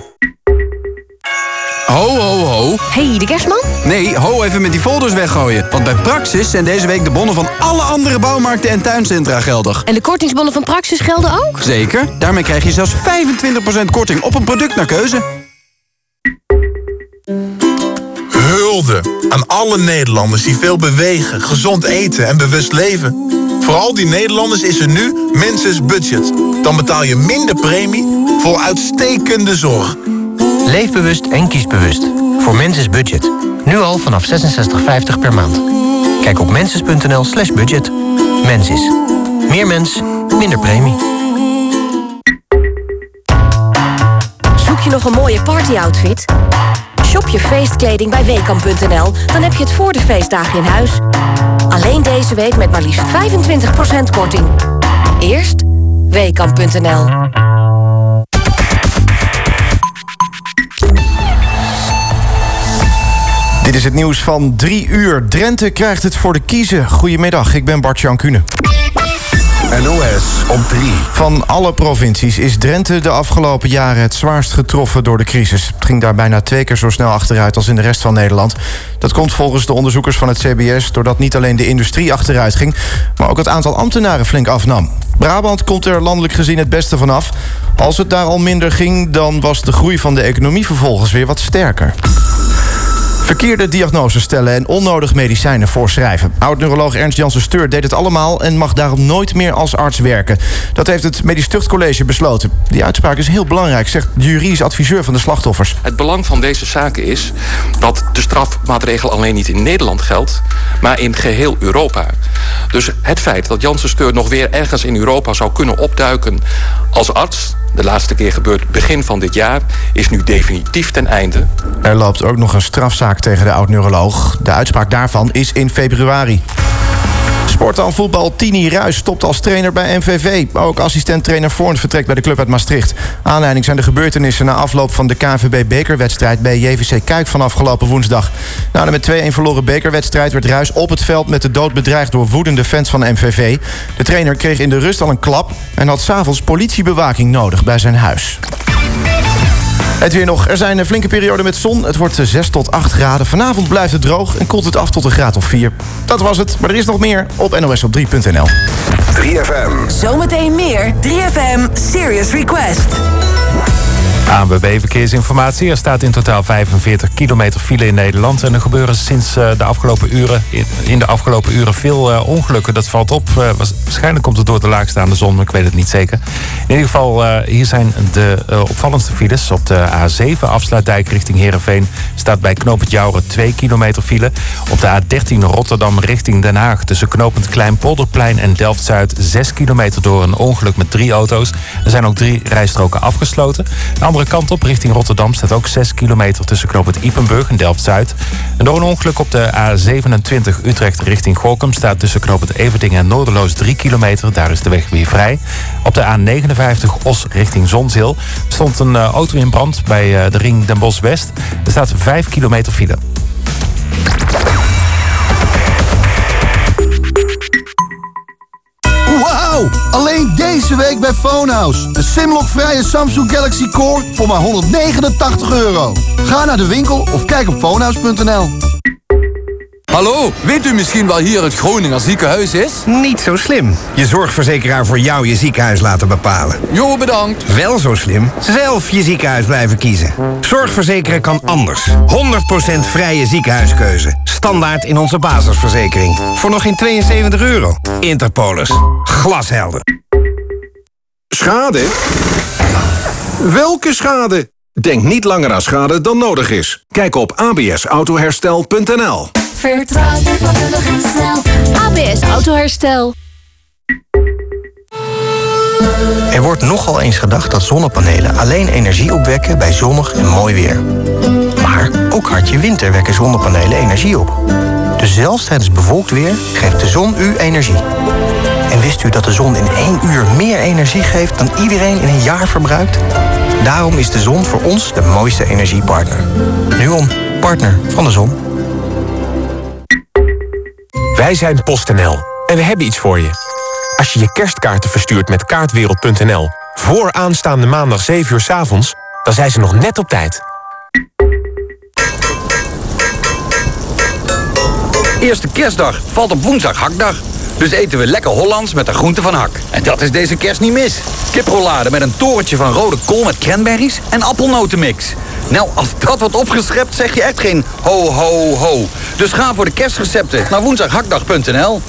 Ho, ho, ho. Hey, de kerstman? Nee, ho even met die folders weggooien. Want bij Praxis zijn deze week de bonnen van alle andere bouwmarkten en tuincentra geldig. En de kortingsbonnen van Praxis gelden ook? Zeker. Daarmee krijg je zelfs 25% korting op een product naar keuze. Hulde aan alle Nederlanders die veel bewegen, gezond eten en bewust leven. Voor al die Nederlanders is er nu Menses Budget. Dan betaal je minder premie voor uitstekende zorg. Leef bewust en kies bewust. Voor Menses Budget. Nu al vanaf 66,50 per maand. Kijk op menses.nl slash budget. Mensis. Meer mens, minder premie. Zoek je nog een mooie partyoutfit? Shop je feestkleding bij Weekamp.nl, dan heb je het voor de feestdagen in huis. Alleen deze week met maar liefst 25% korting. Eerst Weekamp.nl. Dit is het nieuws van drie uur. Drenthe krijgt het voor de kiezen. Goedemiddag, ik ben Bart-Jan Kuhne. NOS op 3. Van alle provincies is Drenthe de afgelopen jaren het zwaarst getroffen door de crisis. Het ging daar bijna twee keer zo snel achteruit als in de rest van Nederland. Dat komt volgens de onderzoekers van het CBS doordat niet alleen de industrie achteruit ging, maar ook het aantal ambtenaren flink afnam. Brabant komt er landelijk gezien het beste vanaf. Als het daar al minder ging, dan was de groei van de economie vervolgens weer wat sterker. Verkeerde diagnose stellen en onnodig medicijnen voorschrijven. Oud-neuroloog Ernst Janssen Steur deed het allemaal... en mag daarom nooit meer als arts werken. Dat heeft het Medisch Tuchtcollege besloten. Die uitspraak is heel belangrijk, zegt juridisch adviseur van de slachtoffers. Het belang van deze zaken is dat de strafmaatregel alleen niet in Nederland geldt, maar in geheel Europa. Dus het feit dat Janssen Steur nog weer ergens in Europa zou kunnen opduiken als arts, de laatste keer gebeurd begin van dit jaar, is nu definitief ten einde. Er loopt ook nog een strafzaak tegen de oud-neuroloog. De uitspraak daarvan is in februari. Sportal voetbal Tini Ruis stopt als trainer bij MVV. Ook assistent-trainer Voorn vertrekt bij de club uit Maastricht. Aanleiding zijn de gebeurtenissen na afloop van de KNVB-bekerwedstrijd... bij JVC Kuik van afgelopen woensdag. Na de met 2-1 verloren bekerwedstrijd werd Ruis op het veld... met de dood bedreigd door woedende fans van MVV. De trainer kreeg in de rust al een klap... en had s'avonds politiebewaking nodig bij zijn huis. Het weer nog. Er zijn een flinke perioden met zon. Het wordt 6 tot 8 graden. Vanavond blijft het droog en koelt het af tot een graad of 4. Dat was het, maar er is nog meer op nosop3.nl. 3FM. Zometeen meer 3FM Serious Request. ANWB Verkeersinformatie. Er staat in totaal 45 kilometer file in Nederland. En er gebeuren sinds eh, de afgelopen uren, in- de afgelopen uren veel eh, ongelukken. Dat valt op. Eh, waarschijnlijk komt het door de laagstaande zon, maar ik weet het niet zeker. In ieder geval, hier zijn de opvallendste files. Op de A7 afsluitdijk richting Heerenveen staat bij knooppunt Jouren 2 kilometer file. Op de A13 Rotterdam richting Den Haag tussen knooppunt Kleinpolderplein en Delft-Zuid 6 kilometer door een ongeluk met drie auto's. Er zijn ook drie rijstroken afgesloten. De andere kant op richting Rotterdam staat ook 6 kilometer tussen knooppunt Ipenburg en Delft-Zuid. En door een ongeluk op de A27 Utrecht richting Gorkum staat tussen knooppunt Everdingen en Noorderloos 3 kilometer. Daar is de weg weer vrij. Op de A59 Os richting Zonzeel stond een eh, auto in brand bij eh, de ring Den Bosch West. Er staat 5 kilometer file. Wauw! Alleen deze week bij Phonehouse. De Simlock-vrije Samsung Galaxy Core voor maar 189 euro. Ga naar de winkel of kijk op phonehouse.nl. Hallo, weet u misschien wel hier het Groninger ziekenhuis is? Niet zo slim. Je zorgverzekeraar voor jou je ziekenhuis laten bepalen. Jo, bedankt. Wel zo slim. Zelf je ziekenhuis blijven kiezen. Zorgverzekeren kan anders. 100% vrije ziekenhuiskeuze. Standaard in onze basisverzekering. Voor nog geen 72 euro. Interpolis. Glashelder. Schade? Welke schade? Denk niet langer aan schade dan nodig is. Kijk op absautoherstel.nl Vertrouw je vakkundig en snel. ABS Autoherstel. Er wordt nogal eens gedacht dat zonnepanelen alleen energie opwekken bij zonnig en mooi weer. Maar ook hartje winter wekken zonnepanelen energie op. Dus zelfs tijdens bewolkt weer geeft de zon u energie. En wist u dat de zon in één uur meer energie geeft dan iedereen in een jaar verbruikt? Daarom is de zon voor ons de mooiste energiepartner. Nuon, partner van de zon. Wij zijn PostNL en we hebben iets voor je. Als je je kerstkaarten verstuurt met kaartwereld.nl... voor aanstaande maandag 7 uur 's avonds, dan zijn ze nog net op tijd. Eerste kerstdag valt op woensdag hakdag. Dus eten we lekker Hollands met de groenten van hak. En dat is deze kerst niet mis. Kiprollade met een torentje van rode kool met cranberries en appelnotenmix. Nou, als dat wordt opgeschept, zeg je echt geen ho, ho, ho. Dus ga voor de kerstrecepten naar woensdaghakdag.nl.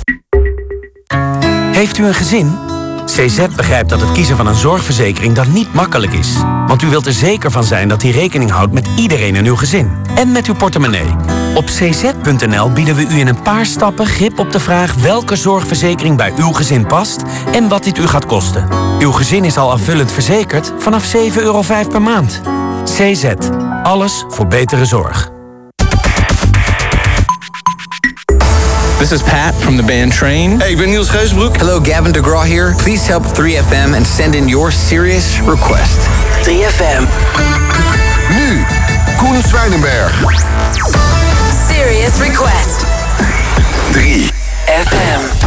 Heeft u een gezin? CZ begrijpt dat het kiezen van een zorgverzekering dan niet makkelijk is. Want u wilt er zeker van zijn dat die rekening houdt met iedereen in uw gezin. En met uw portemonnee. Op cz.nl bieden we u in een paar stappen grip op de vraag welke zorgverzekering bij uw gezin past en wat dit u gaat kosten. Uw gezin is al aanvullend verzekerd vanaf 7,05 euro per maand. CZ. Alles voor betere zorg. This is Pat from the band Train. Hey, ik ben Niels Geusbroek. Hello, Gavin DeGraw here. Please help 3FM and send in your serious request. 3FM. Nu, Koen Zwijnenberg. Serious Request. 3 FM.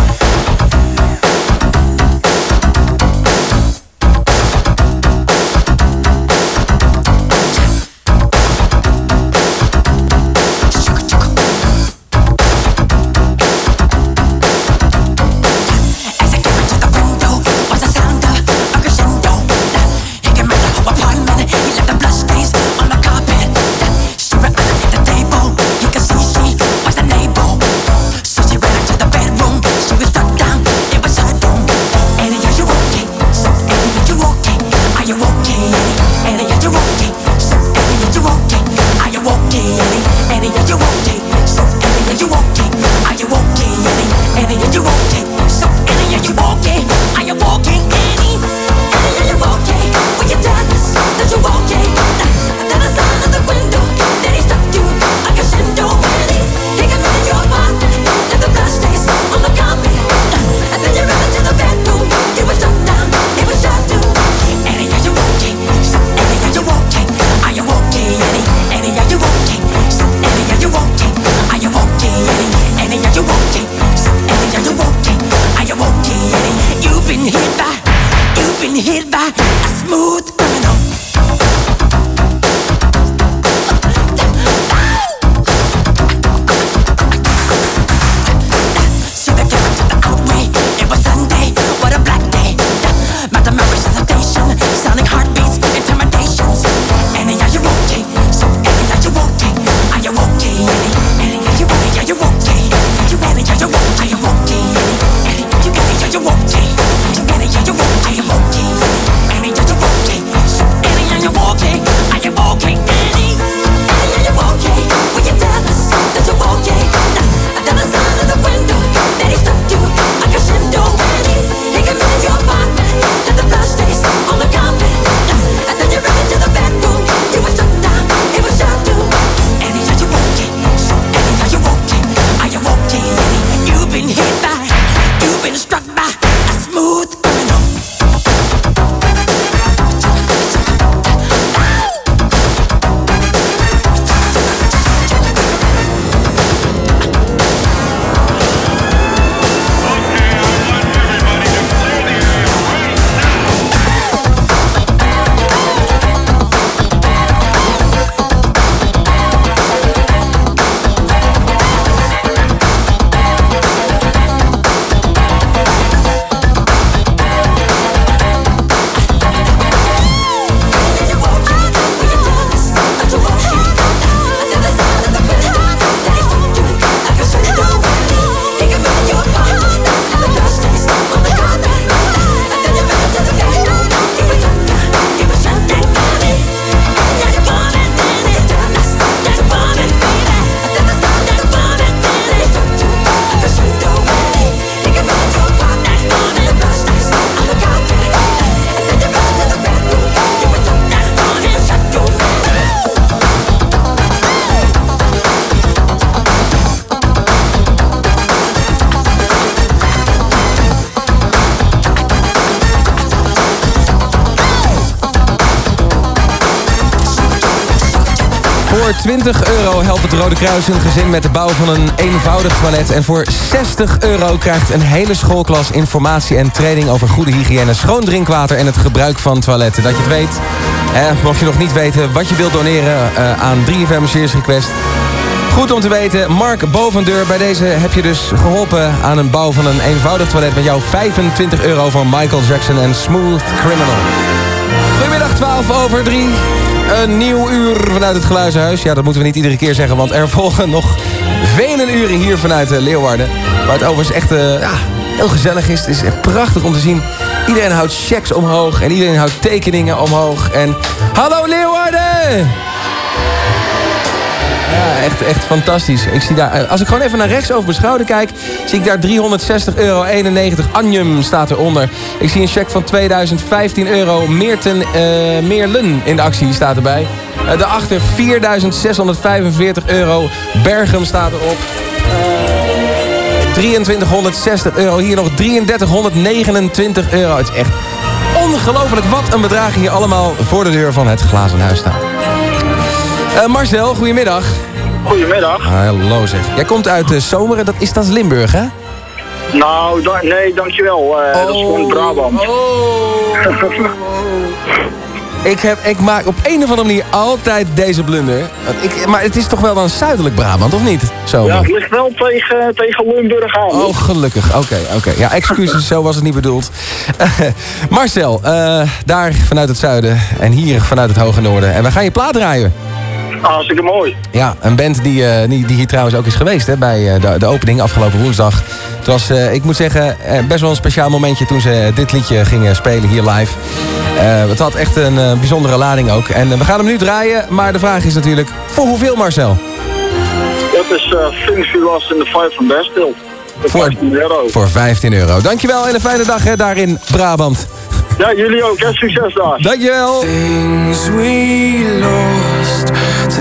Rode Kruis een gezin met de bouw van een eenvoudig toilet. En voor 60 euro krijgt een hele schoolklas informatie en training over goede hygiëne, schoon drinkwater en het gebruik van toiletten. Dat je het weet. Hè, mocht je nog niet weten wat je wilt doneren eh, aan 3FM Series Request. Goed om te weten, Mark Bovendeur. Bij deze heb je dus geholpen aan een bouw van een eenvoudig toilet... met jouw 25 euro voor Michael Jackson en Smooth Criminal. Goedemiddag, 12 over 3. Een nieuw uur vanuit het Geluizenhuis. Ja, dat moeten we niet iedere keer zeggen, want er volgen nog vele uren hier vanuit eh, Leeuwarden. Waar het overigens echt eh, ja, heel gezellig is. Het is echt prachtig om te zien. Iedereen houdt checks omhoog en iedereen houdt tekeningen omhoog. En hallo Leeuwarden! Echt, echt fantastisch. Ik zie daar, eh, als ik gewoon even naar rechts over mijn schouder kijk... zie ik daar 360,91 euro. Anjum staat eronder. Ik zie een cheque van 2015 euro. Meerten eh, Meerlen in de actie staat erbij. Uh, daarachter 4.645 euro. Bergum staat erop. 2360 euro. Hier nog 3329 euro. Het is echt ongelooflijk wat een bedrag hier allemaal voor de deur van het glazen huis staan. Marcel, goedemiddag. Goedemiddag. Hallo zeg. Jij komt uit uh, Zomeren, dat is, dat is Limburg, hè? Nou, da nee, dankjewel. Uh, Dat is gewoon Brabant. ik, heb, ik maak op een of andere manier altijd deze blunder. Ik, maar het is toch wel dan zuidelijk Brabant, of niet? Zomer. Ja, het ligt wel tegen, tegen Limburg aan. Oh, gelukkig. Oké, oké. Ja, excuses, zo was het niet bedoeld. Marcel, daar vanuit het zuiden en hier vanuit het hoge noorden. En we gaan je plaat draaien. Hartstikke mooi. Ja, een band die, uh, die, die, hier trouwens ook is geweest hè, bij uh, de, de, opening afgelopen woensdag. Het was, uh, ik moet zeggen, best wel een speciaal momentje toen ze dit liedje gingen spelen hier live. het had echt een bijzondere lading ook. En we gaan hem nu draaien, maar de vraag is natuurlijk, voor hoeveel Marcel? Dat is Things We Lost in the Fight from Bastille. Voor 15 euro. Voor 15 euro. Dankjewel en een fijne dag hè, daar in Brabant. Ja, jullie ook. Hè? Succes daar. Dankjewel. Things we lost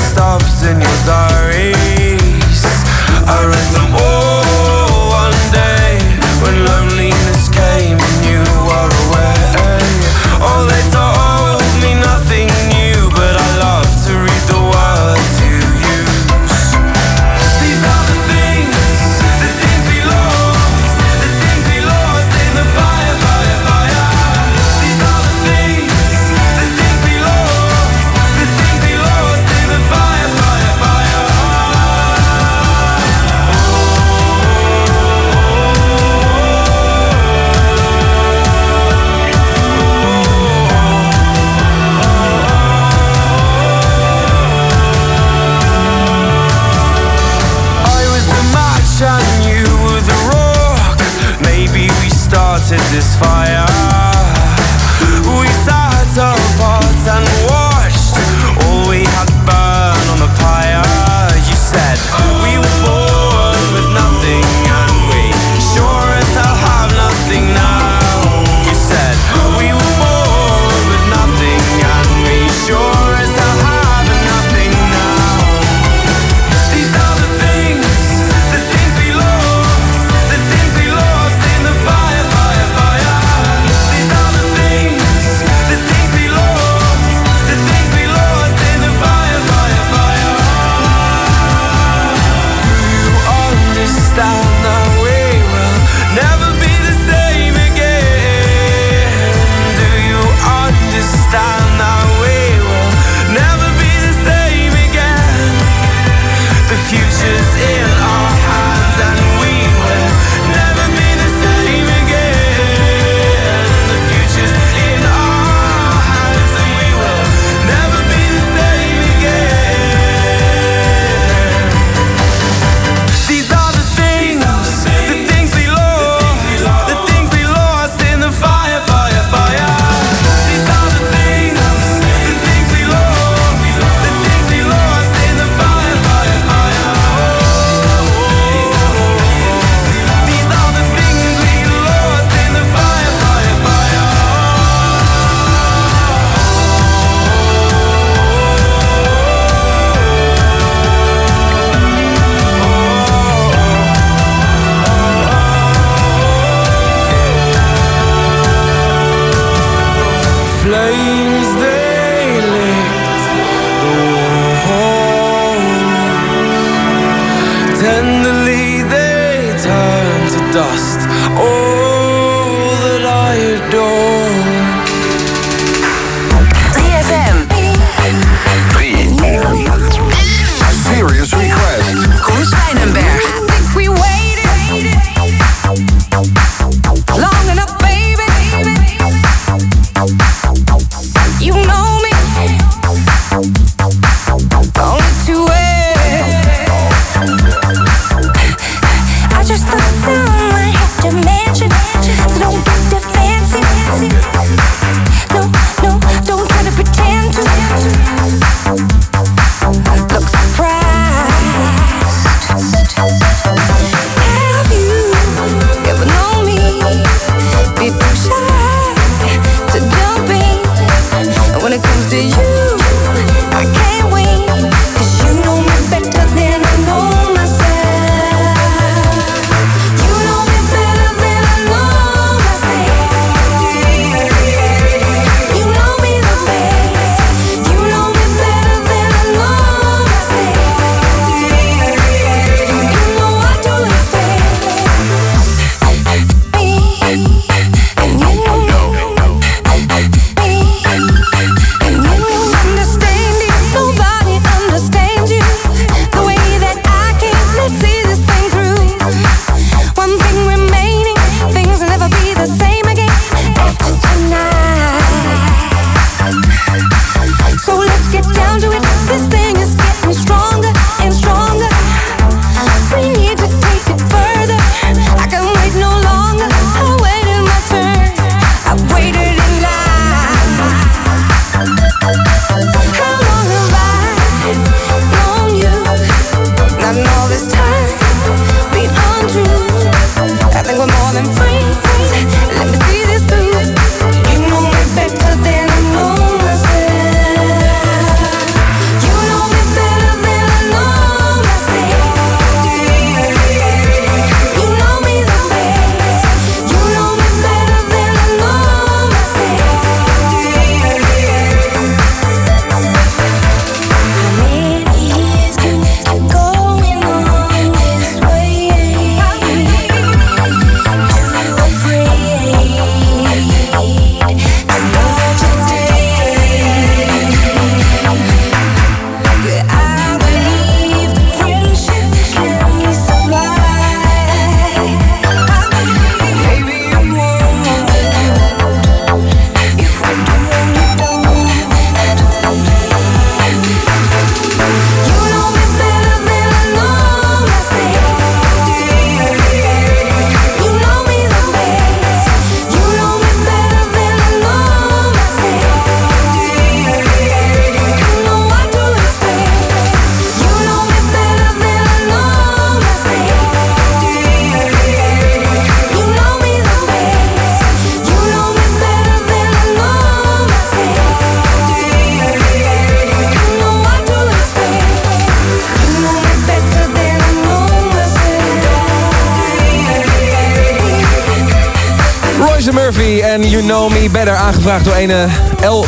stops in your dark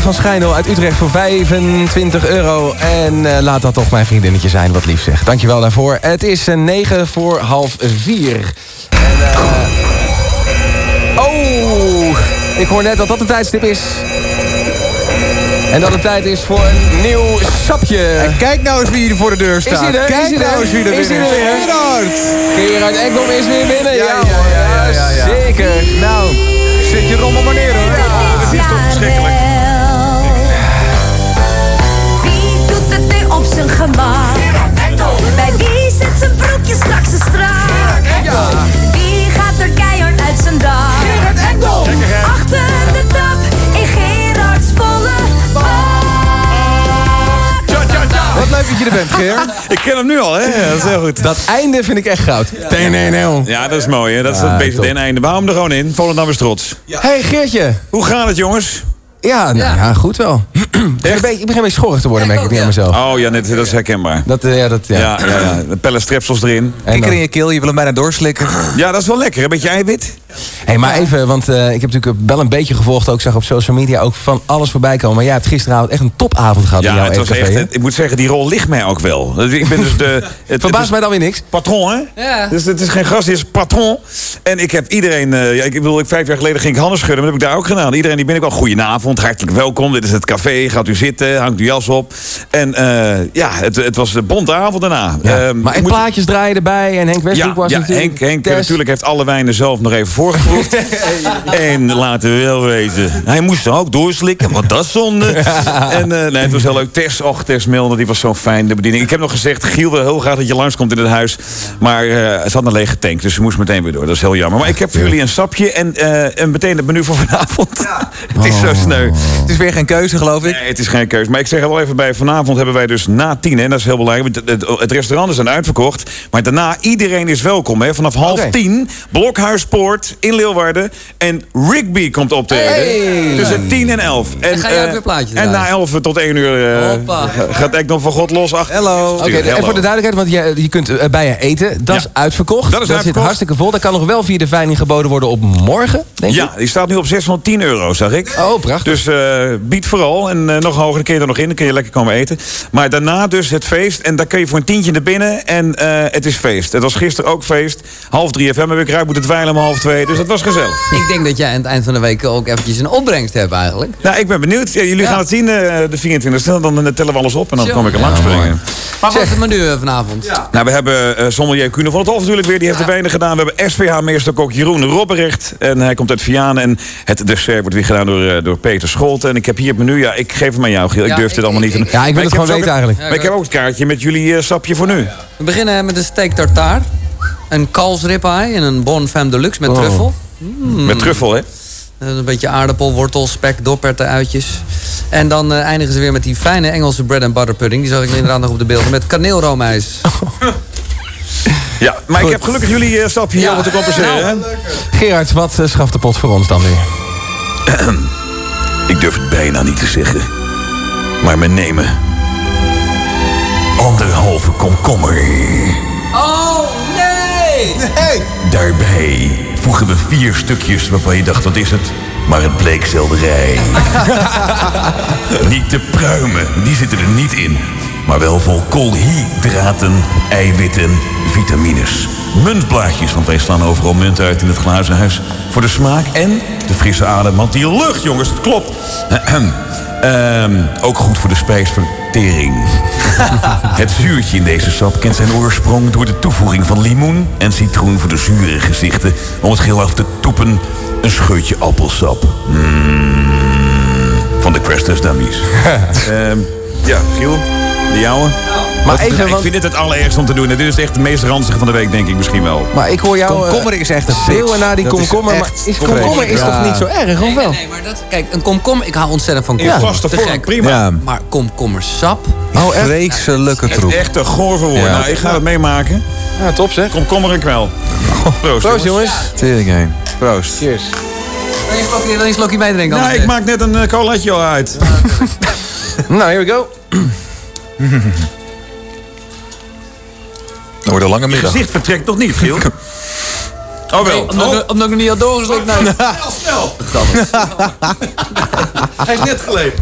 van Schijnel uit Utrecht voor 25 euro. En eh, laat dat toch mijn vriendinnetje zijn, wat lief zeg. Dankjewel daarvoor. Het is eh, 9 voor half 4. En, eh, oh, ik hoor net dat dat de tijdstip is. En dat het tijd is voor een nieuw sapje. kijk nou eens wie hier voor de deur staat. Is hij er? Kijk is hij nou er? eens wie er is hij er binnen weer? Gerard! Gerard Ekdom is weer binnen. Ja, Ja, ja, ja, ja, ja. zeker. Nou, zet je rommel maar neer hoor. Het is toch verschrikkelijk. Leuk dat je er bent. Ik ken hem nu al, hè? Ja, dat is heel goed. Dat einde vind ik echt goud. TNNL. Ja, dat is mooi, hè? Dat is het beste einde. Waarom er gewoon in? Volendam is trots. Hey Geertje. Hoe gaat het, jongens? Ja, nou, ja. goed wel. Ik begin een beetje- ik begin een beetje schorrig te worden, merk ik niet aan mezelf. Oh ja, net, dat is herkenbaar. Dat, eh, ja, dat, ja. Ja, ja, ja. De pellen strepsels erin. En dan- je keel, je wil hem bijna doorslikken. Ja, dat is wel lekker. Een beetje eiwit. Hey, maar even, want eh, ik heb natuurlijk wel een beetje gevolgd, ook zag op social media ook van alles voorbij komen. Maar jij hebt gisteravond echt een topavond gehad in Ja, jouw het was echt, ik moet zeggen, die rol ligt mij ook wel. Ik ben dus de... Het, Verbaast mij dan weer niks. Patron, hè? Ja. Dus het is geen gast, het is patron. En ik heb iedereen... eh, ja, ik bedoel, ik, vijf jaar geleden ging ik handen schudden, maar dat heb ik daar ook gedaan. Iedereen die binnenkwam, goedenavond, hartelijk welkom. Dit is het café, gaat u zitten, hangt uw jas op. En eh, ja, het, het was een bonte avond daarna. Ehm, Maar ik en moet- plaatjes draaien erbij en Henk Westbroek ja, was ja natuurlijk... Henk, Henk natuurlijk heeft alle wijnen zelf nog even voorgeproefd. en laten we wel weten, hij moest er ook doorslikken, want dat is zonde. en eh, nee, het was heel leuk. Tess, och, Tess Milner, die was zo fijn, de bediening. Ik heb nog gezegd, Giel wil heel graag dat je langskomt in het huis. Maar eh, ze had een lege tank, dus ze moest meteen weer door. Dat is heel jammer. Maar ik heb voor jullie een sapje en, eh, en meteen het menu voor vanavond. het is zo sneu. Het is weer geen keuze, geloof ik. Nee, het is geen keuze. Maar ik zeg er wel even bij, vanavond hebben wij dus na tien, en dat is heel belangrijk. want Het, het, het restaurant is dan uitverkocht. Maar daarna, iedereen is welkom. Hè. Vanaf half Oké. tien, Blokhuispoort in Leeuwarden. En Rigby komt optreden. Hey. Tussen tien en elf. En, ga jij ook eh, weer plaatjes En na draaien? elf tot één uur eh, gaat echt nog van God los. Ach, Hello. Oké, en voor de duidelijkheid, want je, je kunt eh, bij je eten. Dat is uitverkocht. Dat is zit uitverkocht. hartstikke vol. Dat kan nog wel via de veiling geboden worden op morgen, denk ik. Ja, die staat nu op 610 euro, zag ik. Oh, prachtig. Dus eh bied vooral. En eh, nog hoger, je er nog in. Dan kun je lekker komen eten. Maar daarna dus het feest. En daar kun je voor een tientje naar binnen. En eh, het is feest. Het was gisteren ook feest. Half drie FM heb ik eruit moeten dweilen om half twee. Dus dat was gezellig. Ik denk dat jij aan het eind van de week ook eventjes een opbrengst hebt eigenlijk. Nou, ik ben benieuwd. Jullie Ja. gaan het zien eh, de 24 e Dan eh, tellen we alles op. En dan kom ik er langs brengen. Maar wat is het menu vanavond? Nou, we hebben eh sommelier Kuhne van het Hof natuurlijk weer. Die heeft de wijnen gedaan. We hebben SVH-meesterkok Jeroen Robberecht. En hij komt uit Vianen. En het dessert wordt weer gedaan door, door Peter Scholten. En ik heb hier het menu. Ja, ik geef het aan jou, Giel. Ik durf ik- dit allemaal niet te ik-. Ja, ik wil het gewoon weten eigenlijk. Maar ik heb ook het kaartje met jullie sapje voor nu. We beginnen met een steak tartare. Een kalfsribeye en een bon femme deluxe met Oh. truffel. Mm. Met truffel, hè? Een beetje aardappel, wortel, spek, doperten, uitjes. En dan eh, eindigen ze weer met die fijne Engelse bread and butter pudding. Die zag ik inderdaad nog op de beelden. Met kaneelroomijs. Ja, maar ik heb gelukkig jullie eh, sapje hier Ja. het te compenseren. hè? Gerard, wat eh, schaft de pot voor ons dan nu? Ik durf het bijna niet te zeggen. Maar we nemen... Anderhalve komkommer. Oh, nee! Hey! Daarbij voegen we vier stukjes waarvan je dacht, wat is het? Maar het bleek selderij. niet de pruimen, die zitten er niet in. Maar wel vol koolhydraten, eiwitten, vitamines. Muntblaadjes, want wij slaan overal munt uit in het glazen huis. Voor de smaak en de frisse adem. Want die lucht, jongens, het klopt. Ehm, ook goed voor de spijsvertering. Het zuurtje in deze sap kent zijn oorsprong door de toevoeging van limoen en citroen voor de zure gezichten. Om het geheel af te toepen, een scheutje appelsap. Mm, van de Crash Test Dummies. Ehm, ja, Giel, de jouwe. Maar even, ik want- vind dit het allerergste om te doen. En dit is echt de meest ranzige van de week, denk ik misschien wel. Maar ik hoor jou... eh, Komkommer is echt een schreeuwen bitch. naar die Dat is komkommer. Maar echt is komkommer is Ja. toch niet zo erg, of Nee, wel? nee, nee, maar dat, kijk, een komkommer, ik hou ontzettend van In komkommer. vaste Te vorm, gek. prima. Ja. Maar komkommersap, Oh, Vreselijke Het troep. is echt een goor voor woorden. Ja. Nou, ik ga het meemaken. Ja, top zeg. Kom, kom er een kwel. Proost, Proost jongens. Tering heen. Proost. Cheers. wil je een slokje, slokje meedrinken? Nou, ik eh? maak net een uh, colaatje al uit. Nou, here we go. Dat wordt een lange Je middag. gezicht vertrekt nog niet, Giel. Oh wel. Omdat, ik- omdat ik nog niet had doorgeslikt. Nee. snel. Hij is net geleefd.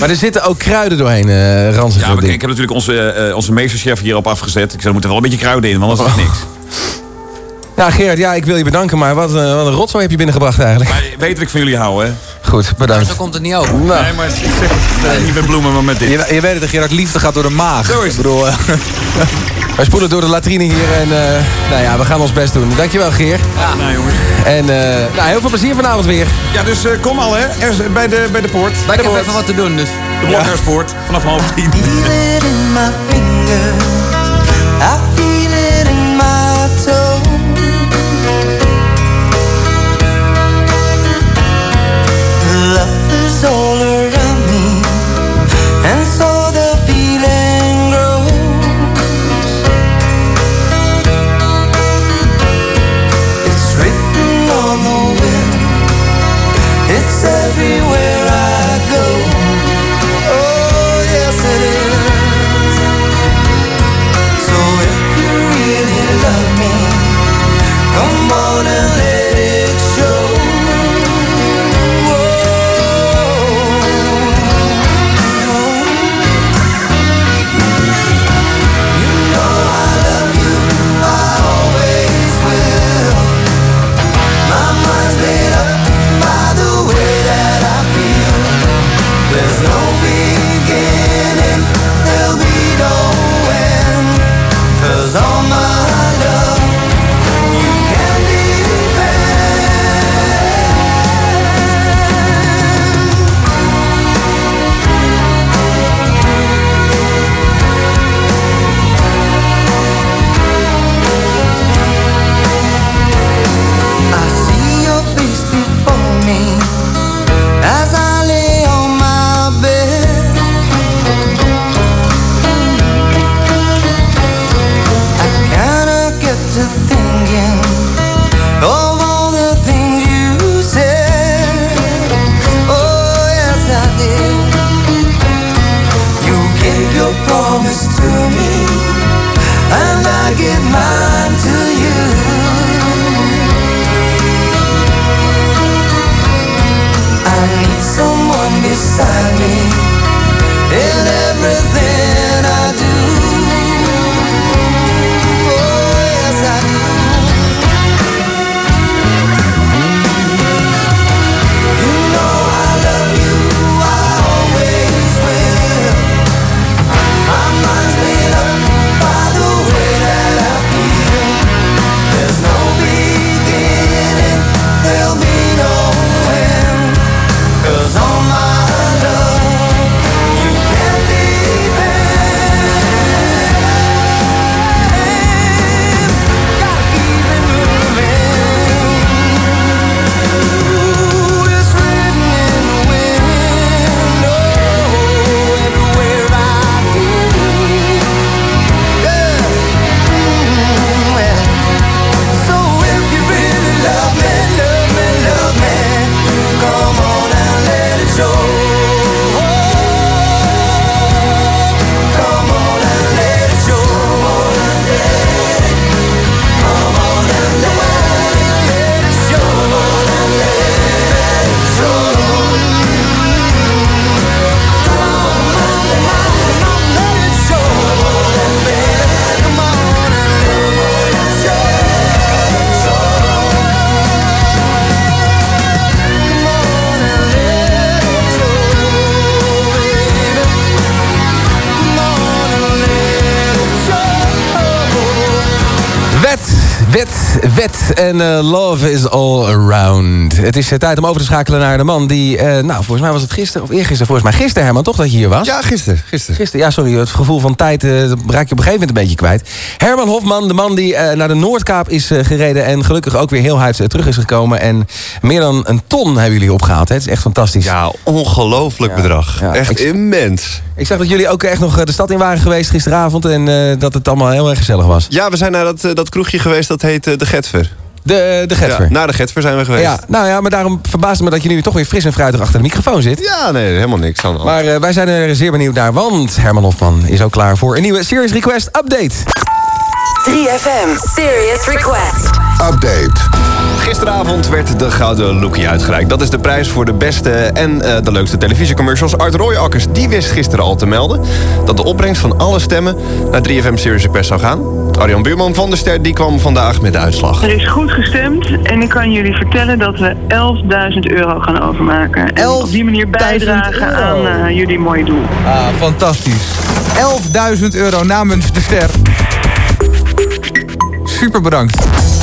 Maar er zitten ook kruiden doorheen, eh ranzige Ja, maar kijk, dingen. ik heb natuurlijk onze, eh, onze meesterchef hierop afgezet. Ik zei, er moet er wel een beetje kruiden in, want anders is het niks. Ja, Gerard, ja, ik wil je bedanken, maar wat, eh, wat een rotzooi heb je binnengebracht eigenlijk. Maar weet wat ik van jullie hou, hè? Goed, bedankt. Zo komt het niet over. Nou, Nee, maar ik zeg het eh, niet met bloemen, maar met dit. Je, je weet het, dat Gerard, liefde gaat door de maag. Zo is het. Ik bedoel, eh, wij spoelen door de latrine hier en eh, nou ja, we gaan ons best doen. Dankjewel, Geer. Nou, jongens. En eh, nou, heel veel plezier vanavond weer. Ja, dus eh, kom al, hè? Er bij de, bij de poort. Bij Ik heb even wat te doen, dus. De Blokhuispoort. Vanaf half tien. beside me. En eh, love is all around. Het is eh, tijd om over te schakelen naar de man die... eh, nou, volgens mij was het gisteren of eergisteren. Volgens mij gisteren, Herman, toch dat je hier was? Ja, gisteren. Gisteren. Gisteren, ja, sorry. Het gevoel van tijd dat raak je op een gegeven moment een beetje kwijt. Herman Hofman, de man die naar de Noordkaap is gereden... en gelukkig ook weer heel huids eh, terug is gekomen. En meer dan een ton hebben jullie opgehaald. Hè? Het is echt fantastisch. Ja, ongelooflijk bedrag. Echt ik, immens. Ik zag dat jullie ook echt nog de stad in waren geweest gisteravond... en dat het allemaal heel erg gezellig was. Ja, we zijn naar dat, dat kroegje geweest, dat heet De Getver. De, de Getver. Ja, naar de Getver zijn we geweest. Ja, nou ja, maar daarom verbaast het me dat je nu toch weer fris en fruitig achter de microfoon zit. Ja, nee, helemaal niks aan. Maar eh, wij zijn er zeer benieuwd naar, want Herman Hofman is ook klaar voor een nieuwe Serious Request Update. 3FM Serious Request. Update. Gisteravond werd de Gouden Lookie uitgereikt. Dat is de prijs voor de beste en eh, de leukste televisiecommercials. Art Royakkers die wist gisteren al te melden... dat de opbrengst van alle stemmen naar 3FM Serious Request zou gaan. Arjan Buurman van der Ster die kwam vandaag met de uitslag. Er is goed gestemd en ik kan jullie vertellen dat we 11.000 euro gaan overmaken. En op die manier bijdragen euro. aan eh, jullie mooie doel. Ah, fantastisch. 11.000 euro namens de ster. Super bedankt.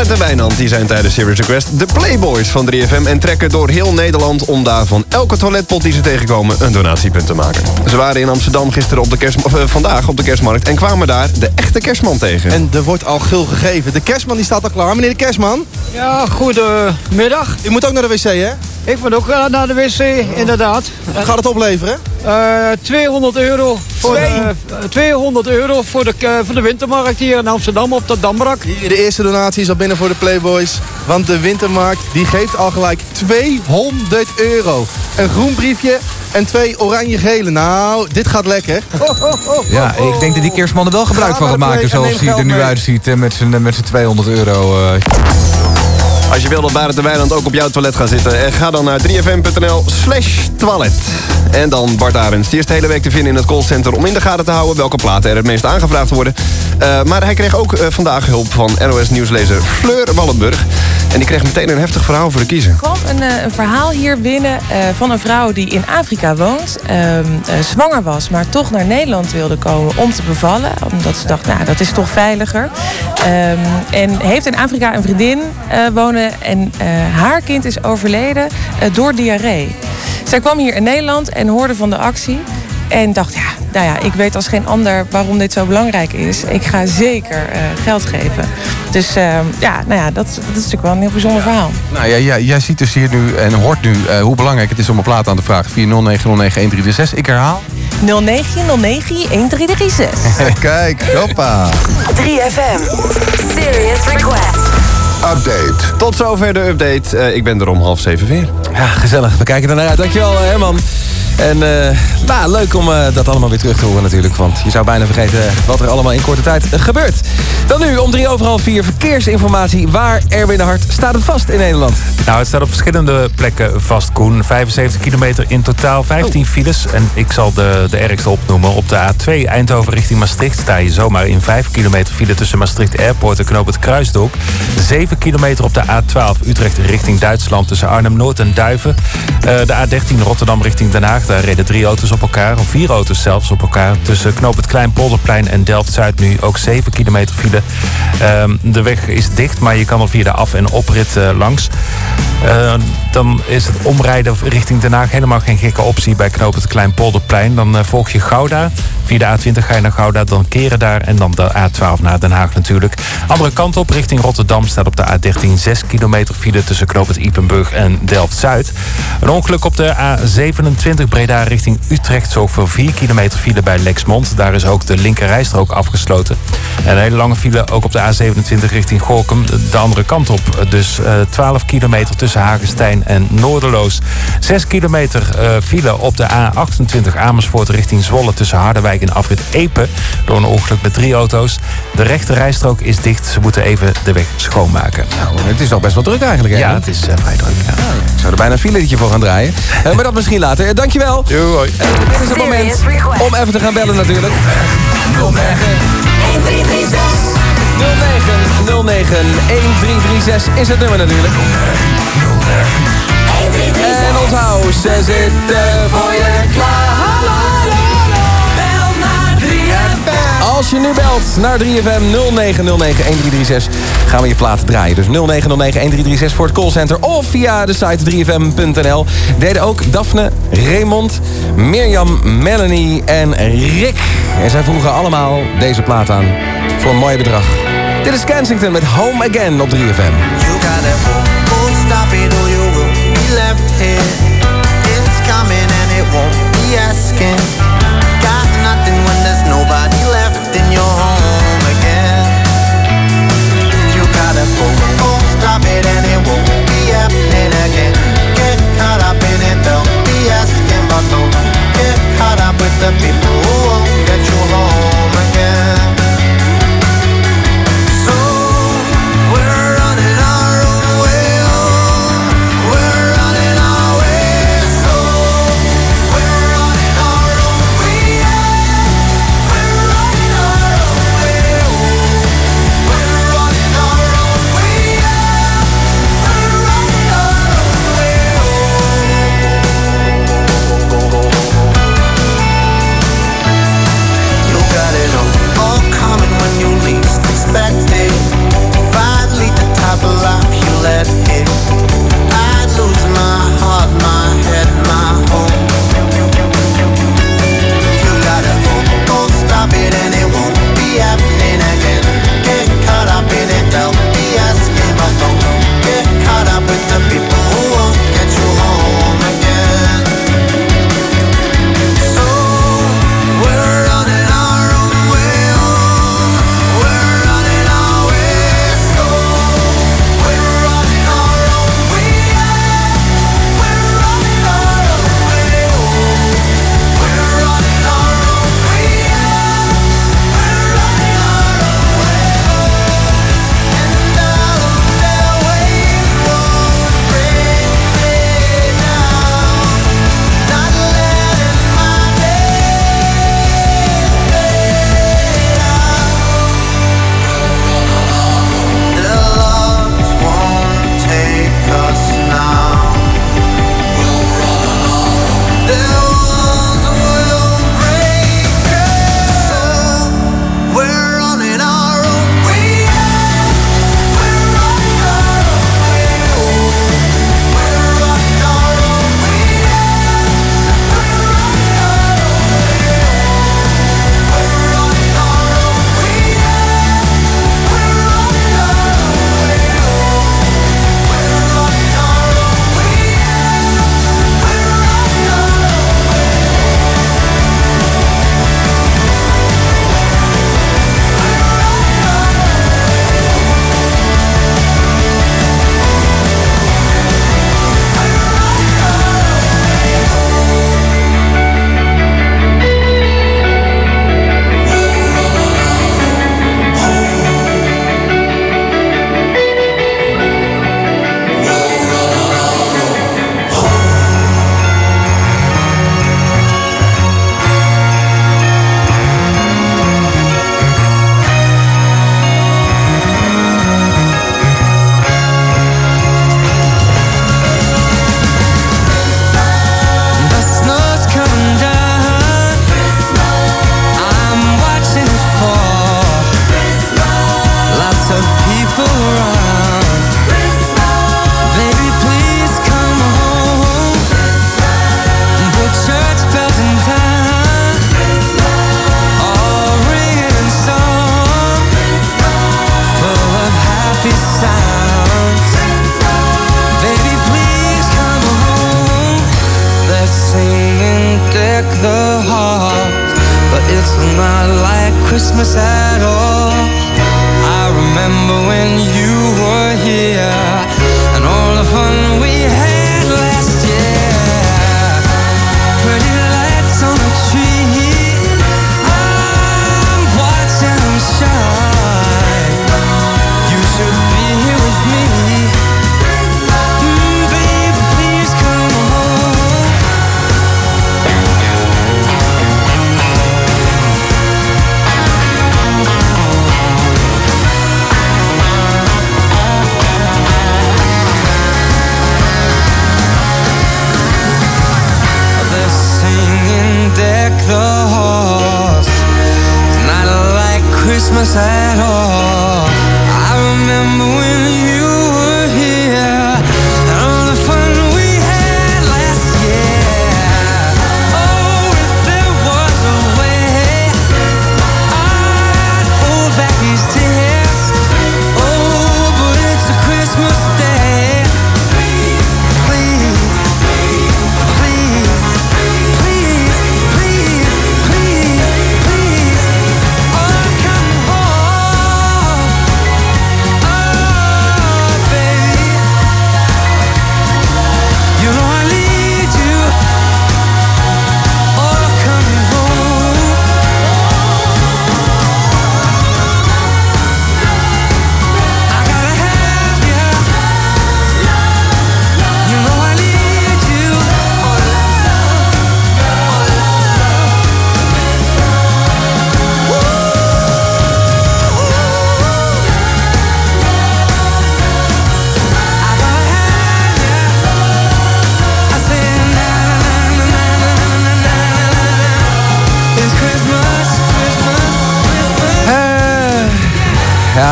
Barend en Wijnand die zijn tijdens Serious Request de Playboys van 3FM... en trekken door heel Nederland om daar van elke toiletpot die ze tegenkomen... een donatiepunt te maken. Ze waren in Amsterdam gisteren op de kerst, of, eh, vandaag op de kerstmarkt... en kwamen daar de echte kerstman tegen. En er wordt al gul gegeven. De kerstman die staat al klaar. Meneer de kerstman? Ja, goedemiddag. U moet ook naar de wc, hè? Ik moet ook eh, naar de wc, inderdaad. Wat gaat het opleveren? Eh 200 euro. Voor Twee? de, eh, 200 euro voor de, eh, voor de wintermarkt hier in Amsterdam op de Dambrak. Hier, de eerste donatie is al binnen voor de Playboys. Want de wintermarkt die geeft al gelijk 200 euro. Een groen briefje en twee oranje-gele. Nou, dit gaat lekker. Ja, ik denk dat die kerstman er wel gebruik van gaat maken zoals hij er nu uitziet eh, met zijn, met zijn 200 euro. Als je wil dat Barend de Weiland ook op jouw toilet gaat zitten... eh, ga dan naar 3fm.nl slash toilet. En dan Bart Arends. Die is de hele week te vinden in het callcenter... om in de gaten te houden welke platen er het meest aangevraagd worden. Eh, maar hij kreeg ook eh, vandaag hulp van NOS-nieuwslezer Fleur Wallenburg. En die kreeg meteen een heftig verhaal voor de kiezer. Er kwam een, een verhaal hier binnen van een vrouw die in Afrika woont. ehm, eh, zwanger was, maar toch naar Nederland wilde komen om te bevallen. Omdat ze dacht, nou, dat is toch veiliger. Ehm, en heeft in Afrika een vriendin eh, En eh, haar kind is overleden eh, door diarree. Zij kwam hier in Nederland en hoorde van de actie. En dacht, ja, nou ja, ik weet als geen ander waarom dit zo belangrijk is. Ik ga zeker eh, geld geven. Dus ehm, ja, nou ja, dat, dat is natuurlijk wel een heel bijzonder verhaal. Nou ja, jij, jij ziet dus hier nu en hoort nu eh, hoe belangrijk het is om een plaat aan te vragen. 409091336. Ik herhaal. 0909-1336. Kijk, hoppa. 3FM Serious Request. Update. Tot zover de update. Eh, ik ben er om half zeven weer. Ja, gezellig. We kijken ernaar uit. Dankjewel, eh, Herman. En eh, nou, leuk om eh, dat allemaal weer terug te horen natuurlijk. Want je zou bijna vergeten wat er allemaal in korte tijd eh, gebeurt. Dan nu om drie over half vier verkeersinformatie. Waar Erwin de Hart staat het vast in Nederland? Nou, het staat op verschillende plekken vast, Koen. 75 kilometer in totaal, 15 files. En ik zal de, de ergste opnoemen. Op de A2 Eindhoven richting Maastricht sta je zomaar in 5 kilometer file tussen Maastricht Airport en Knoop het Kruisdorp. 7 kilometer op de A12 Utrecht richting Duitsland tussen Arnhem-Noord en Duiven. De A13 Rotterdam richting Den Haag. Daar reden drie auto's op elkaar, of vier auto's zelfs op elkaar. Tussen Knoop het Kleinpolderplein en Delft-Zuid nu ook 7 kilometer file. Ehm, de weg is dicht, maar je kan er via de af- en oprit eh, langs. Eh, dan is het omrijden richting Den Haag helemaal geen gekke optie bij Knoop het Kleinpolderplein. Dan eh, volg je Gouda. Via de A20 ga je naar Gouda, dan keren daar en dan de A12 naar Den Haag natuurlijk. Andere kant op, richting Rotterdam, staat op de A13 6 kilometer file tussen Knoop het Ipenburg en Delft-Zuid. Een ongeluk op de A27 Breda richting Utrecht zorgt voor 4 kilometer file bij Lexmond. Daar is ook de linkerrijstrook afgesloten. En een hele lange file ook op de A27 richting Gorkum, de andere kant op. Dus eh, 12 kilometer tussen Hagenstein en Noorderloos. 6 kilometer eh, file op de A28 Amersfoort richting Zwolle tussen Harderwijk en Afrit Epe. Door een ongeluk met drie auto's. De rechte rijstrook is dicht. Ze moeten even de weg schoonmaken. Nou, het is nog best wel druk eigenlijk, hè? Ja, het is eh, vrij druk. Ja. Ik zou er bijna een filetje voor gaan draaien. Maar dat misschien later. Eh, dankjewel. Doei. En dit is het moment om even te gaan bellen natuurlijk. 09 09 1336 is het nummer natuurlijk. En onthoud, ze zitten voor je klaar. Als je nu belt naar 3FM 0909-1336 gaan we je platen draaien. Dus 0909-1336 voor het callcenter of via de site 3fm.nl. Deden ook Daphne, Raymond, Mirjam, Melanie en Rick. En zij vroegen allemaal deze plaat aan voor een mooi bedrag. Dit is Kensington met Home Again op 3FM. You stop it or you will be left here. It's coming and it won't be asking. The people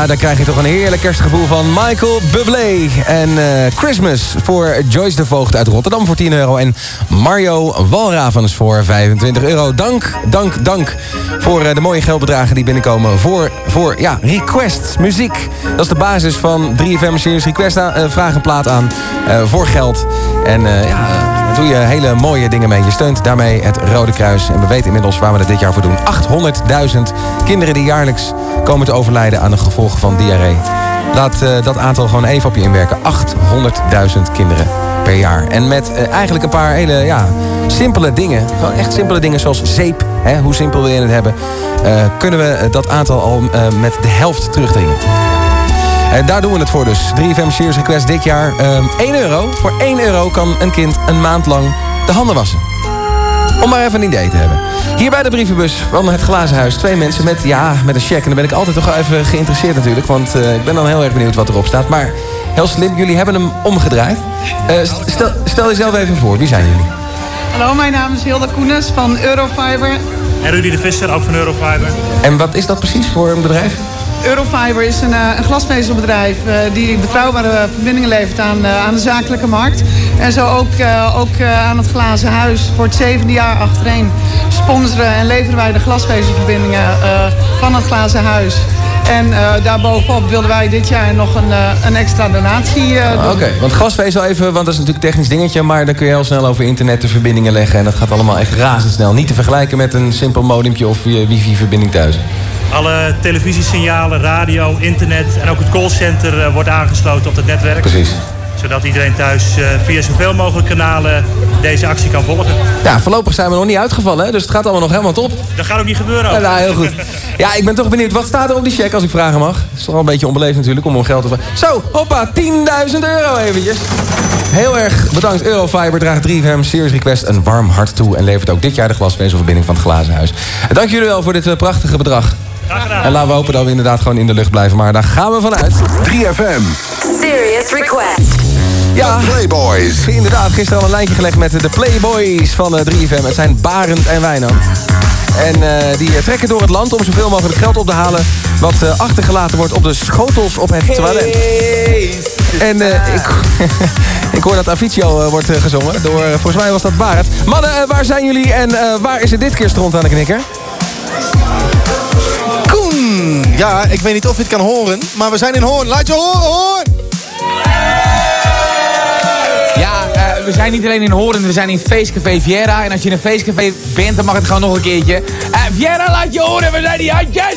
daar krijg je toch een heerlijk kerstgevoel van Michael Bublé. En eh, Christmas voor Joyce de Voogd uit Rotterdam voor 10 euro. En Mario Walravens voor 25 euro. Dank, dank, dank voor eh, de mooie geldbedragen die binnenkomen voor, voor ja, requests, muziek. Dat is de basis van 3FM Series Request. Uh, vraag een plaat aan eh, voor geld. En eh, ja, doe je hele mooie dingen mee. Je steunt daarmee het Rode Kruis. En we weten inmiddels waar we het dit jaar voor doen. 800.000 kinderen die jaarlijks komen te overlijden aan de gevolgen van diarree. Laat eh, dat aantal gewoon even op je inwerken. 800.000 kinderen per jaar. En met eh, eigenlijk een paar hele ja, simpele dingen. Gewoon echt simpele dingen zoals zeep. Hè, hoe simpel wil je het hebben? eh, kunnen we dat aantal al met de helft terugdringen. En daar doen we het voor dus. 3FM Cheers Request dit jaar. ehm 1 euro. Voor 1 euro kan een kind een maand lang de handen wassen. Om maar even een idee te hebben. Hier bij de brievenbus van het Glazen Huis. Twee mensen met, ja, met een check. En dan ben ik altijd toch wel even geïnteresseerd natuurlijk. Want eh, ik ben dan heel erg benieuwd wat erop staat. Maar heel slim, jullie hebben hem omgedraaid. Eh, stel, stel jezelf even voor. Wie zijn jullie? Hallo, mijn naam is Hilda Koenes van Eurofiber. En Rudy de Visser, ook van Eurofiber. En wat is dat precies voor een bedrijf? Eurofiber is een, eh, een glasvezelbedrijf eh, die betrouwbare verbindingen levert aan, eh, aan de zakelijke markt. En zo ook, ook aan het Glazen Huis. Voor het zevende jaar achtereen sponsoren en leveren wij de glasvezelverbindingen van het Glazen Huis. En eh, daarbovenop wilden wij dit jaar nog een, een extra donatie doen. Oké, want glasvezel even, want dat is natuurlijk een technisch dingetje... maar daar kun je heel snel over internet de verbindingen leggen... en dat gaat allemaal echt razendsnel. Niet te vergelijken met een simpel modempje of wifi-verbinding thuis. Alle televisiesignalen, radio, internet en ook het callcenter eh, wordt aangesloten op het netwerk. Precies. Zodat iedereen thuis eh, via zoveel mogelijk kanalen deze actie kan volgen. Ja, voorlopig zijn we nog niet uitgevallen, hè, dus het gaat allemaal nog helemaal top. Dat gaat ook niet gebeuren. Ja, nou, heel goed. Ja, ik ben toch benieuwd. Wat staat er op die check, als ik vragen mag? is toch wel een beetje onbeleefd natuurlijk, om om geld te vragen. Zo, hoppa, 10.000 euro eventjes. Heel erg bedankt. Eurofiber draagt 3FM Series Request een warm hart toe... en levert ook dit jaar de glasvezelverbinding van het Glazen Huis. En dank jullie wel voor dit eh, prachtige bedrag. En laten we hopen dat we inderdaad gewoon in de lucht blijven. Maar daar gaan we vanuit. 3FM. Serious request. Ja, Playboys. Inderdaad, gisteren al een lijntje gelegd met de Playboys van eh, 3FM. Het zijn Barend en Wijnand. En eh, die eh, trekken door het land om zoveel mogelijk geld op te halen... wat eh, achtergelaten wordt op de schotels op het toilet. En eh, ik, ik hoor dat Avicii eh, wordt eh, gezongen door, eh, volgens mij was dat Barend. Mannen, eh, waar zijn jullie en eh, waar is het dit keer stront aan de knikker? Ja, ik weet niet of je het kan horen, maar we zijn in Hoorn. Laat je horen, Hoorn! Ja, eh, we zijn niet alleen in Horen, we zijn in Feestcafé Viera. En als je in een feestcafé bent, dan mag het gewoon nog een keertje. Eh Viera, laat je horen, we zijn die handjes!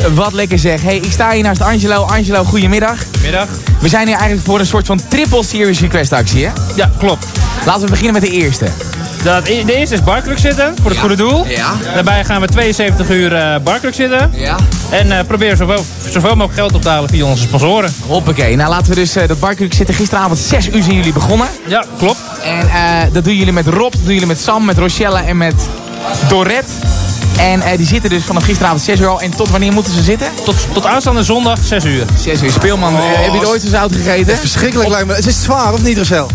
Eh, wat lekker zeg. Hey, ik sta hier naast Angelo. Angelo, goedemiddag. Middag. We zijn hier eigenlijk voor een soort van triple series request actie, hè? Ja, klopt. Laten we beginnen met de eerste. Dat, de eerste is barkruk zitten, voor het goede doel. Ja. Daarbij gaan we 72 uur eh barkruk zitten. Ja. En eh proberen zoveel, zoveel mogelijk geld op te halen via onze sponsoren. Hoppakee. Nou, laten we dus eh, dat barkruk zitten. Gisteravond 6 uur zijn jullie begonnen. Ja, klopt. En eh, dat doen jullie met Rob, dat doen jullie met Sam, met Rochelle en met Dorette. En eh, die zitten dus vanaf gisteravond 6 uur al. En tot wanneer moeten ze zitten? Tot, tot aanstaande zondag 6 uur. 6 uur. Speelman, heb je er ooit zo zout gegeten? Verschrikkelijk lijkt me. Het is zwaar, of niet, Rachel?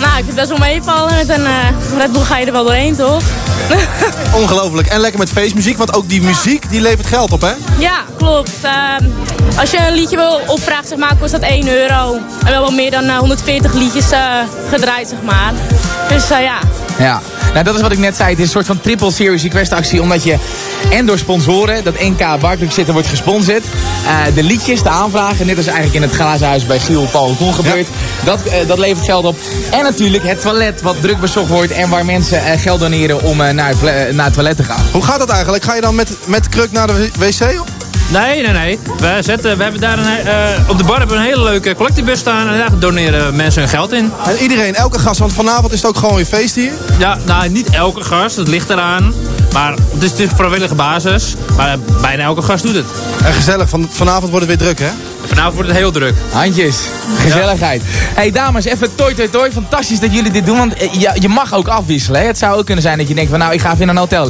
Nou, ik heb best wel meevallen. Met een eh Red Bull ga je er wel doorheen, toch? Ongelooflijk. En lekker met feestmuziek, want ook die muziek die levert geld op, hè? ja, klopt. Ehm, als je een liedje wil opvragen, zeg maar, kost dat 1 euro. En we hebben al meer dan eh, 140 liedjes eh, gedraaid, zeg maar. Dus eh, ja. Ja, nou dat is wat ik net zei. Het is een soort van triple series request actie. Omdat je en door sponsoren, dat NK Barclub zitten wordt gesponsord. eh, de liedjes, de aanvragen, net als eigenlijk in het glazen huis bij Giel, Paul en Koen gebeurt. Dat, eh, dat levert geld op. En natuurlijk het toilet wat druk bezocht wordt. En waar mensen eh, geld doneren om naar, het naar het toilet te gaan. Hoe gaat dat eigenlijk? Ga je dan met, met kruk naar de wc? Nee, nee, nee. We, zetten, we hebben daar een, eh, op de bar hebben we een hele leuke collectiebus staan. En daar doneren mensen hun geld in. En iedereen, elke gast, want vanavond is het ook gewoon weer feest hier. Ja, nou niet elke gast, het ligt eraan. Maar het is natuurlijk vrijwillige basis. Maar eh, bijna elke gast doet het. En gezellig, van, vanavond wordt het weer druk, hè? Vanavond wordt het heel druk. Handjes, gezelligheid. hey, dames, even toi toi toi. Fantastisch dat jullie dit doen, want eh, je, je mag ook afwisselen. Hè? Het zou ook kunnen zijn dat je denkt van nou, ik ga even in een hotel.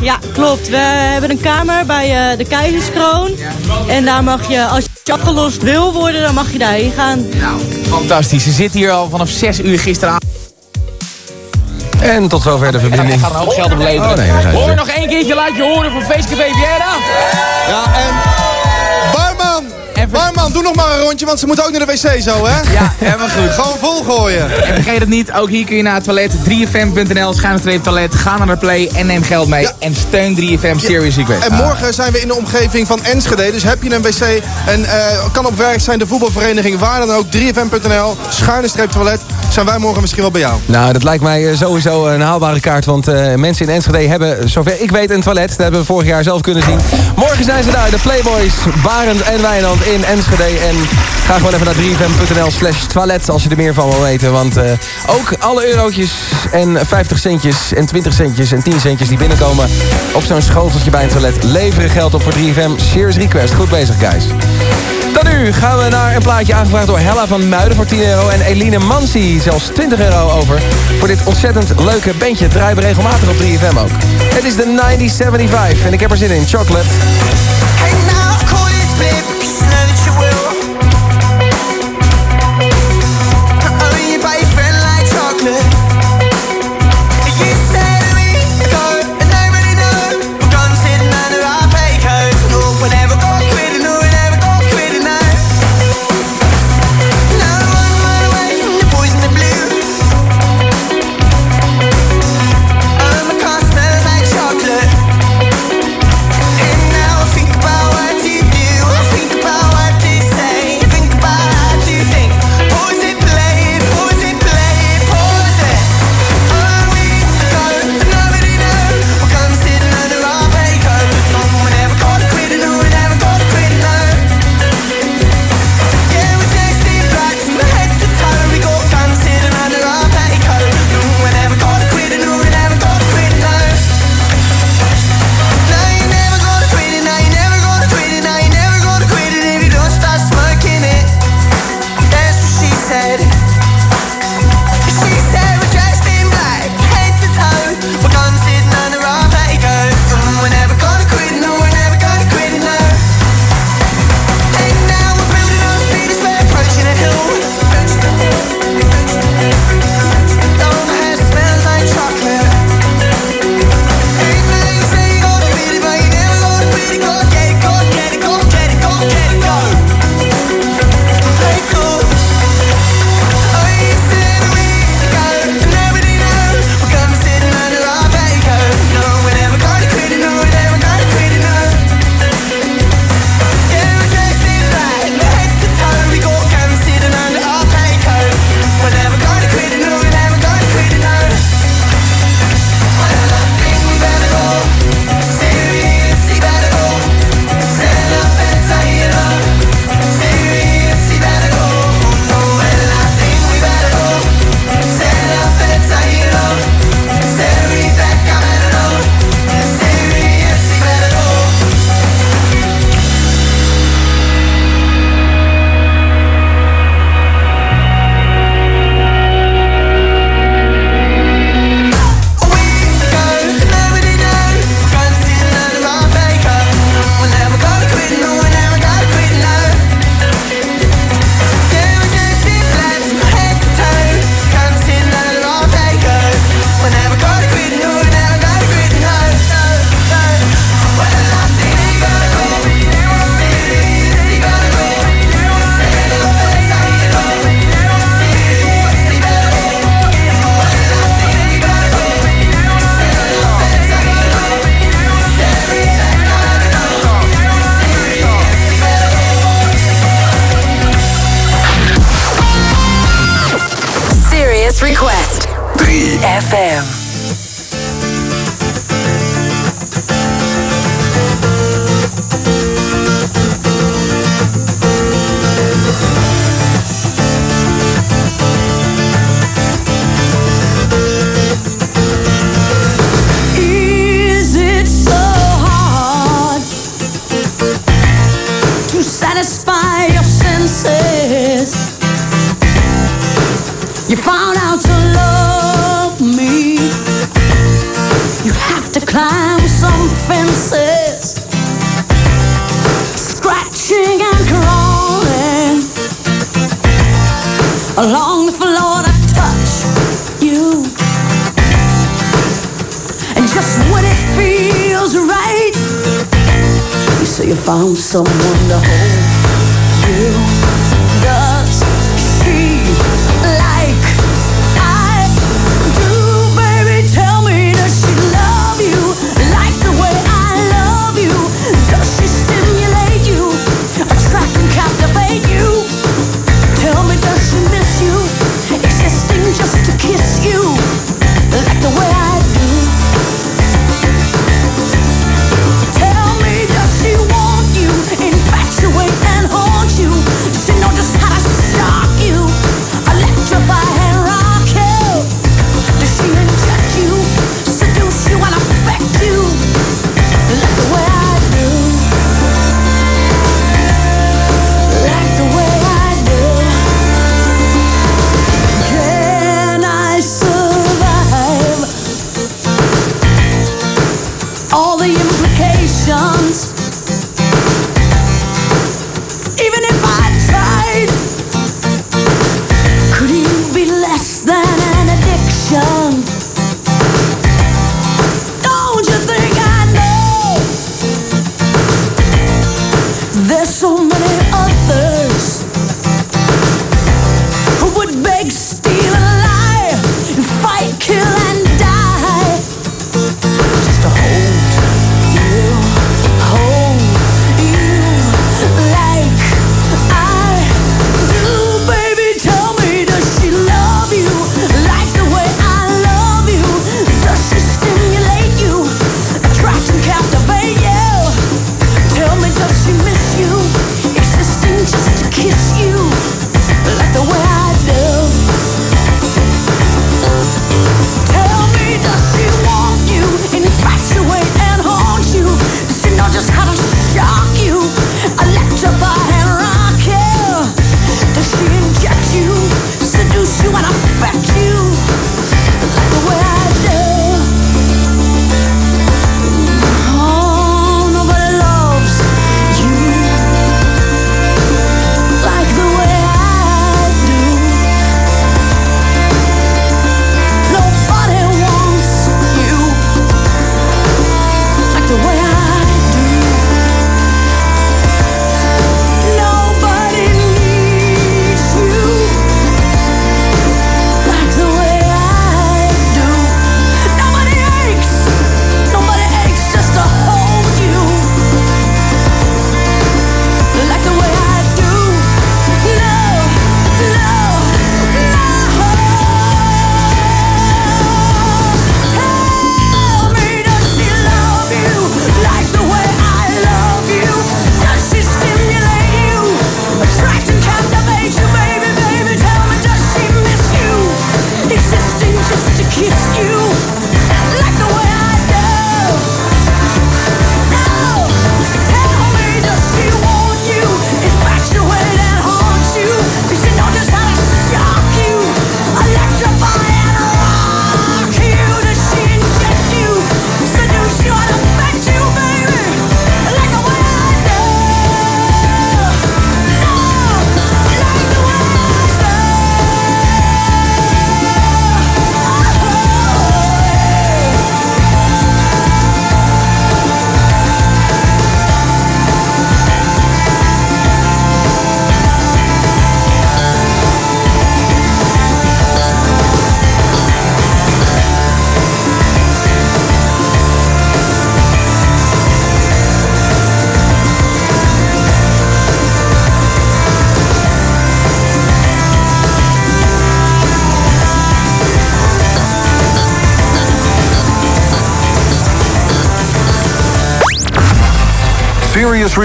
Ja, klopt. We hebben een kamer bij eh, de Keizerskroon. En daar mag je, als je afgelost wil worden, dan mag je daarheen gaan. Nou, fantastisch. Ze zitten hier al vanaf 6 uur gisteravond. En tot zover de verbinding. Ik ga er een hoop geld op leveren. Oh nee, Hoor nog één keertje, laat je horen van Feestcafé Viera. Ja, en... Barman, doe nog maar een rondje, want ze moeten ook naar de wc zo, hè? Ja, helemaal goed. Gewoon volgooien. En vergeet het niet, ook hier kun je naar het toilet. 3fm.nl, schuine toilet. Ga naar de play en neem geld mee. En steun 3FM Serious Request. En morgen zijn we in de omgeving van Enschede. Dus heb je een wc en eh, kan op werk zijn de voetbalvereniging. Waar dan ook, 3fm.nl, schuine streep toilet. Zijn wij morgen misschien wel bij jou. Nou, dat lijkt mij eh, sowieso een haalbare kaart. Want eh, mensen in Enschede hebben, zover ik weet, een toilet. Dat hebben we vorig jaar zelf kunnen zien. Morgen zijn ze daar, de Playboys, Barend en Wijnand in Enschede. En ga gewoon even naar 3fm.nl slash toilet als je er meer van wil weten. Want eh, ook alle eurotjes en 50 centjes en 20 centjes en 10 centjes die binnenkomen op zo'n schoteltje bij een toilet... leveren geld op voor 3FM Serious Request. Goed bezig, guys. Dan nu gaan we naar een plaatje aangevraagd door Hella van Muiden voor 10 euro... en Eline Mansi zelfs 20 euro over voor dit ontzettend leuke bandje. Draaien we regelmatig op 3FM ook. Het is de 9075 en ik heb er zin in. Chocolate.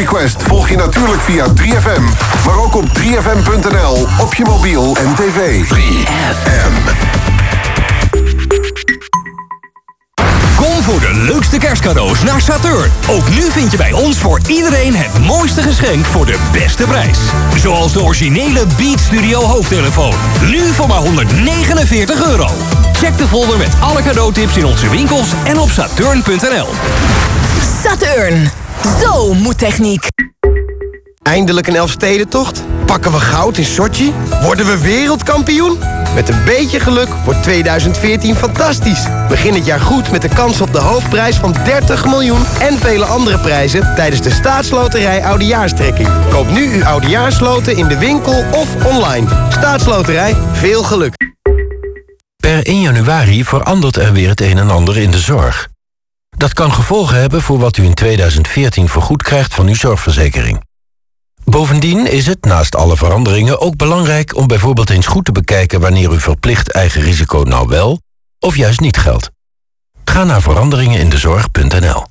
Request volg je natuurlijk via 3FM, maar ook op 3FM.nl, op je mobiel en tv. 3FM. Kom voor de leukste kerstcadeaus naar Saturn. Ook nu vind je bij ons voor iedereen het mooiste geschenk voor de beste prijs. Zoals de originele Beat Studio hoofdtelefoon. Nu voor maar 149 euro. Check de folder met alle cadeautips in onze winkels en op saturn.nl. Saturn. Zo moet techniek. Eindelijk een Elfstedentocht? Pakken we goud in Sochi? Worden we wereldkampioen? Met een beetje geluk wordt 2014 fantastisch. Begin het jaar goed met de kans op de hoofdprijs van 30 miljoen... en vele andere prijzen tijdens de staatsloterij Oudejaarstrekking. Koop nu uw Oudejaarsloten in de winkel of online. Staatsloterij, veel geluk. Per 1 januari verandert er weer het een en ander in de zorg. Dat kan gevolgen hebben voor wat u in 2014 vergoed krijgt van uw zorgverzekering. Bovendien is het, naast alle veranderingen, ook belangrijk om bijvoorbeeld eens goed te bekijken wanneer uw verplicht eigen risico nou wel of juist niet geldt. Ga naar veranderingenindezorg.nl.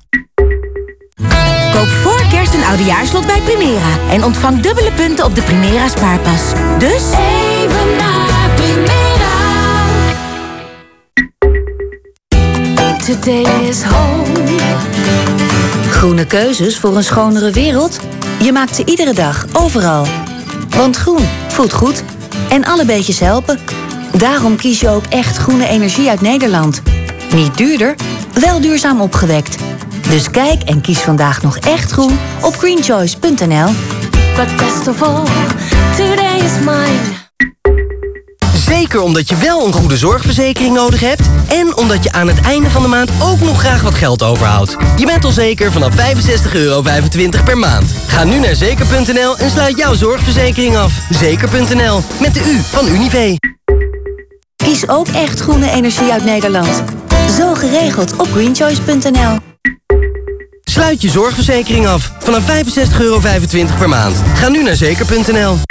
Koop voor kerst een oudejaarslot bij Primera. En ontvang dubbele punten op de Primera spaarpas. Dus... Even naar Today is home. Groene keuzes voor een schonere wereld? Je maakt ze iedere dag, overal. Want groen voelt goed. En alle beetjes helpen. Daarom kies je ook echt groene energie uit Nederland. Niet duurder, wel duurzaam opgewekt. Dus kijk en kies vandaag nog echt groen op greenchoice.nl. But best of all, today is mine. Zeker omdat je wel een goede zorgverzekering nodig hebt... en omdat je aan het einde van de maand ook nog graag wat geld overhoudt. Je bent al zeker vanaf 65,25 euro per maand. Ga nu naar zeker.nl en sluit jouw zorgverzekering af. Zeker.nl, met de U van Unive. Kies ook echt groene energie uit Nederland. Zo geregeld op greenchoice.nl. Sluit je zorgverzekering af vanaf 65,25 euro per maand. Ga nu naar zeker.nl.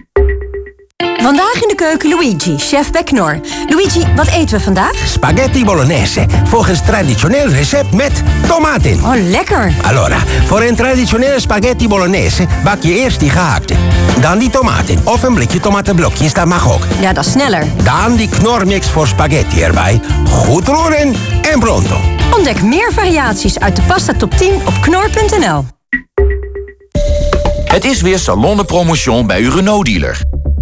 Vandaag in de keuken Luigi, chef bij Knor. Luigi, wat eten we vandaag? Spaghetti bolognese, volgens traditioneel recept met tomaten. Oh, lekker. Allora, voor een traditionele spaghetti bolognese bak je eerst die gehaakte. Dan die tomaten, of een blikje tomatenblokjes, dat mag ook. Ja, dat is sneller. Dan die knormix voor spaghetti erbij. Goed roeren en pronto. Ontdek meer variaties uit de pasta top 10 op knor.nl. Het is weer Salon de Promotion bij uw Renault-dealer.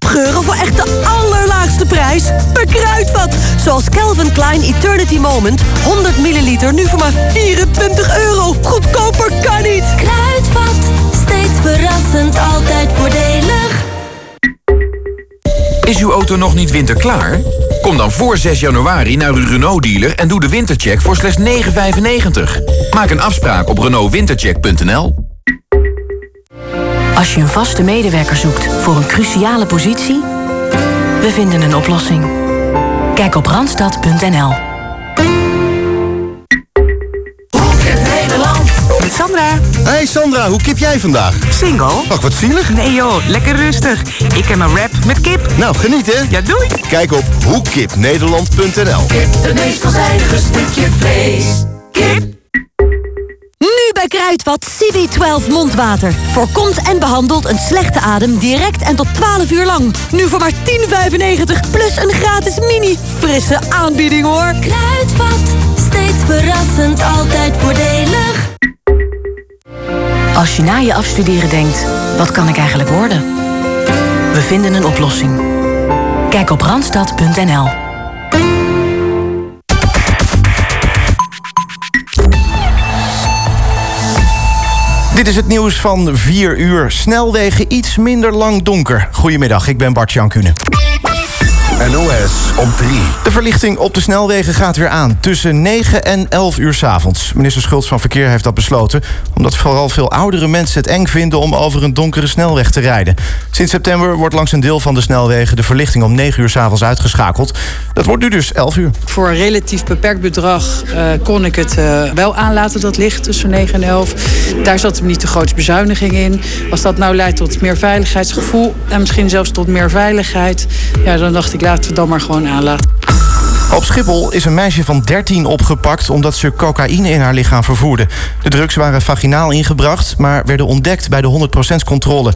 Topgeuren voor echt de allerlaagste prijs. Per kruidvat. Zoals Calvin Klein Eternity Moment. 100 milliliter nu voor maar 24 euro. Goedkoper kan niet. Kruidvat, steeds verrassend, altijd voordelig. Is uw auto nog niet winterklaar? Kom dan voor 6 januari naar uw Renault-dealer en doe de wintercheck voor slechts 9,95. Maak een afspraak op renaultwintercheck.nl. Als je een vaste medewerker zoekt voor een cruciale positie... we vinden een oplossing. Kijk op randstad.nl. Nederland. Met Sandra. Hey Sandra, hoe kip jij vandaag? Single? Ach, wat zielig. Nee joh, lekker rustig. Ik heb een rap met kip. Nou, geniet hè. Ja, doei. Kijk op hoekipnederland.nl Het meest veelzijdige stukje vlees. Kip. Bij Kruidvat CB12 mondwater. Voorkomt en behandelt een slechte adem direct en tot 12 uur lang. Nu voor maar 10,95 plus een gratis mini. Frisse aanbieding hoor. Kruidvat, steeds verrassend, altijd voordelig. Als je na je afstuderen denkt, wat kan ik eigenlijk worden? We vinden een oplossing. Kijk op randstad.nl. Dit is het nieuws van 4 uur. Snelwegen iets minder lang donker. Goedemiddag, ik ben Bart Jan Kuhne. NOS op 3. De verlichting op de snelwegen gaat weer aan. Tussen 9 en 11 uur 's avonds. Minister Schultz van Verkeer heeft dat besloten... omdat vooral veel oudere mensen het eng vinden... om over een donkere snelweg te rijden. Sinds september wordt langs een deel van de snelwegen... de verlichting om 9 uur 's avonds uitgeschakeld. Dat wordt nu dus 11 uur. Voor een relatief beperkt bedrag eh, kon ik het eh, wel aanlaten, dat licht tussen 9 en 11. Daar zat hem niet de grootste bezuiniging in. Als dat nou leidt tot meer veiligheidsgevoel... en misschien zelfs tot meer veiligheid... ja, dan dacht ik, we dan maar gewoon aanlaten. Op Schiphol is een meisje van 13 opgepakt omdat ze cocaïne in haar lichaam vervoerde. De drugs waren vaginaal ingebracht, maar werden ontdekt bij de 100% controle.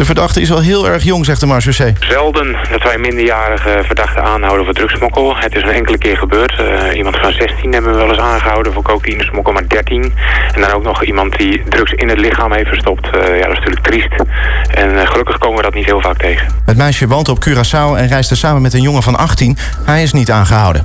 De verdachte is wel heel erg jong, zegt de marechaussee. Zelden dat wij minderjarige verdachten aanhouden voor drugsmokkel. Het is een enkele keer gebeurd. Eh, iemand van 16 hebben we wel eens aangehouden voor cocaïnesmokkel, maar 13. En dan ook nog iemand die drugs in het lichaam heeft verstopt. Eh, ja, dat is natuurlijk triest. En eh, gelukkig komen we dat niet heel vaak tegen. Het meisje woont op Curaçao en reisde samen met een jongen van 18. Hij is niet aangehouden.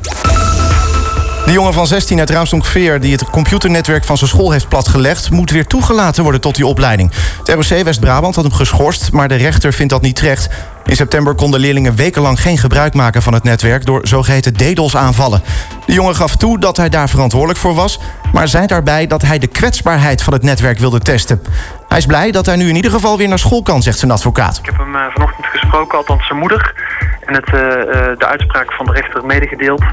De jongen van 16 uit Raamsdonk-Veer... die het computernetwerk van zijn school heeft platgelegd... moet weer toegelaten worden tot die opleiding. Het ROC West-Brabant had hem geschorst... maar de rechter vindt dat niet terecht. In september konden leerlingen wekenlang geen gebruik maken van het netwerk... door zogeheten DDoS-aanvallen. De jongen gaf toe dat hij daar verantwoordelijk voor was... maar zei daarbij dat hij de kwetsbaarheid van het netwerk wilde testen. Hij is blij dat hij nu in ieder geval weer naar school kan, zegt zijn advocaat. Ik heb hem eh, vanochtend gesproken, althans zijn moeder. En het, eh, eh, de uitspraak van de rechter medegedeeld.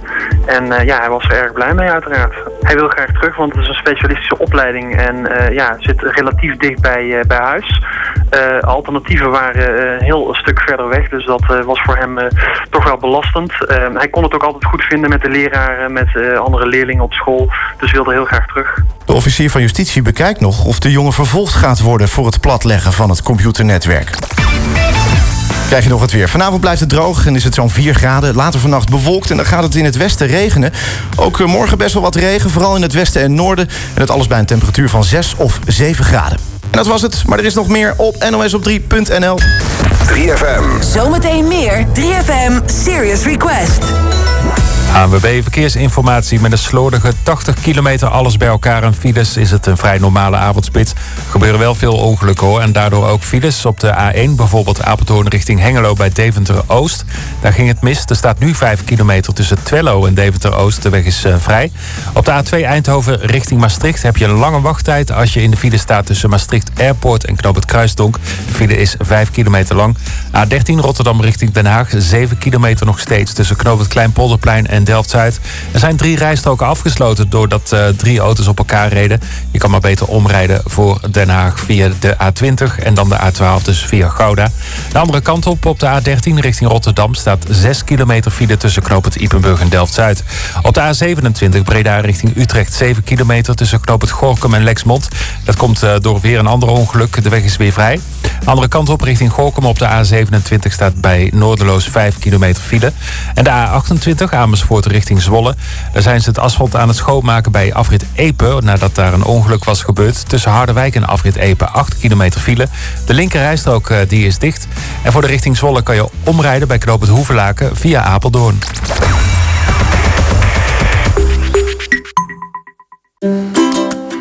En eh, ja, hij was er erg blij mee uiteraard. Hij wil graag terug, want het is een specialistische opleiding. En ja, zit relatief dicht bij, bij huis. Alternatieven waren een heel stuk verder weg. Dus dat was voor hem toch wel belastend. Eh, hij kon het ook altijd goed vinden met de leraren, met andere leerlingen op school. Dus wilde heel graag terug. De officier van justitie bekijkt nog of de jongen vervolgd gaat worden... voor het platleggen van het computernetwerk. Krijg je nog het weer. Vanavond blijft het droog en is het zo'n 4 graden. Later vannacht bewolkt en dan gaat het in het westen regenen. Ook eh, morgen best wel wat regen, vooral in het westen en noorden. En dat alles bij een temperatuur van 6 of 7 graden. En dat was het, maar er is nog meer op nosop3.nl. 3FM. Zometeen meer 3FM Serious Request. ANWB Verkeersinformatie met een slordige 80 kilometer alles bij elkaar aan files is het een vrij normale avondspits. Gebeuren wel veel ongelukken hoor en daardoor ook files op de A1, bijvoorbeeld Apeldoorn richting Hengelo bij Deventer Oost. Daar ging het mis. Er staat nu 5 kilometer tussen Twello en Deventer Oost. De weg is eh, vrij. Op de A2 Eindhoven richting Maastricht heb je een lange wachttijd als je in de file staat tussen Maastricht Airport en Knoop het Kruisdonk. De file is 5 kilometer lang. A13 Rotterdam richting Den Haag, 7 kilometer nog steeds tussen Knoop het Kleinpolderplein en Delft-Zuid. Er zijn drie rijstroken afgesloten doordat eh, drie auto's op elkaar reden. Je kan maar beter omrijden voor Den Haag via de A20 en dan de A12 dus via Gouda. De andere kant op, op de A13 richting Rotterdam, staat 6 kilometer file tussen Knoop het Ipenburg en Delft-Zuid. Op de A27 Breda richting Utrecht, 7 kilometer tussen Knoop het Gorkum en Lexmond. Dat komt eh, door weer een ander ongeluk. De weg is weer vrij. Andere kant op richting Gorkum op de A27 staat bij Noorderloos 5 kilometer file. En de A28 Amersfoort richting Zwolle. Daar zijn ze het asfalt aan het schoonmaken bij afrit Epe... nadat daar een ongeluk was gebeurd. Tussen Harderwijk en afrit Epe 8 kilometer file. De linkerrijstrook eh, die is dicht. En voor de richting Zwolle kan je omrijden bij Knoop het Hoevelaken via Apeldoorn.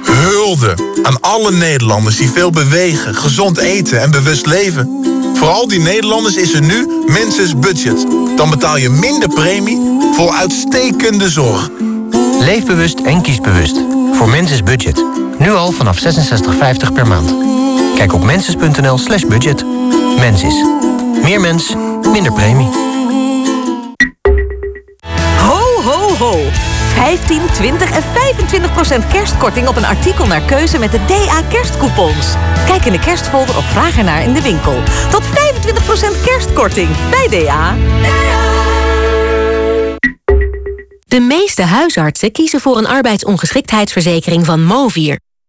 Hulde aan alle Nederlanders die veel bewegen, gezond eten en bewust leven. Voor al die Nederlanders is er nu Menses Budget. Dan betaal je minder premie voor uitstekende zorg. Leef bewust en kies bewust. Voor Menses Budget. Nu al vanaf 66,50 per maand. Kijk op menses.nl slash budget. Mensis. Meer mens, minder premie. Ho, ho, ho. 15, 20 en 25 procent kerstkorting op een artikel naar keuze met de DA kerstcoupons. Kijk in de kerstfolder of vraag ernaar in de winkel. Tot 25 procent kerstkorting bij DA. De meeste huisartsen kiezen voor een arbeidsongeschiktheidsverzekering van Movier.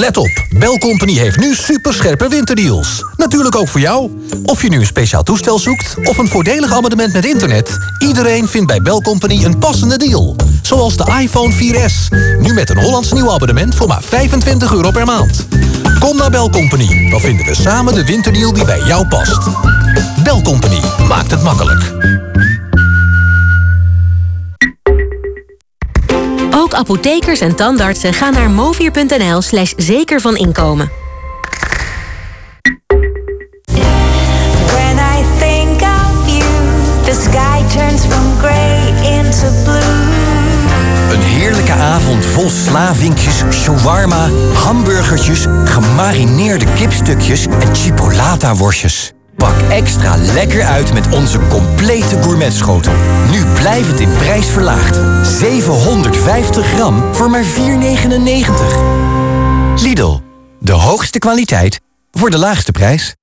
Let op, Belcompany heeft nu superscherpe winterdeals. Natuurlijk ook voor jou. Of je nu een speciaal toestel zoekt of een voordelig abonnement met internet... iedereen vindt bij Belcompany een passende deal. Zoals de iPhone 4S. Nu met een Hollands nieuw abonnement voor maar 25 euro per maand. Kom naar Belcompany, dan vinden we samen de winterdeal die bij jou past. Belcompany maakt het makkelijk. Ook apothekers en tandartsen gaan naar movier.nl slash zeker van inkomen. When I think of you, the sky turns from gray into blue. Een heerlijke avond vol slavinkjes, shawarma, hamburgertjes, gemarineerde kipstukjes en chipolata-worstjes. Pak extra lekker uit met onze complete gourmetschotel. Nu blijvend in prijs verlaagd. 750 gram voor maar 4,99. Lidl, de hoogste kwaliteit voor de laagste prijs.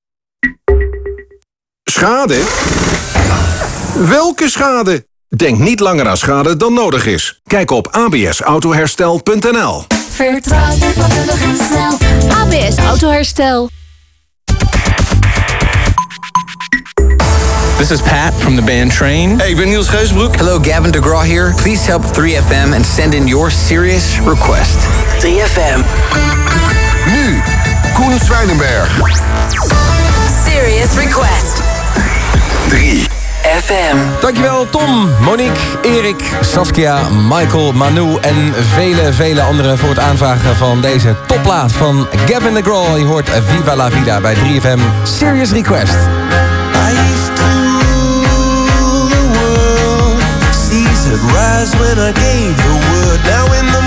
Schade? Welke schade? Denk niet langer aan schade dan nodig is. Kijk op absautoherstel.nl Vertrouw je vakkundig en snel. ABS Autoherstel. This is Pat from the band Train. Hey, ik ben Niels Geusbroek. Hello, Gavin DeGraw here. Please help 3FM and send in your serious request. 3FM. Nu, Koen Zwijnenberg. Serious request. 3. FM. Dankjewel Tom, Monique, Erik, Saskia, Michael, Manu en vele, vele anderen voor het aanvragen van deze topplaat van Gavin DeGraw. Je hoort Viva La Vida bij 3FM Serious Request. Had rise when I gave the word. Now in the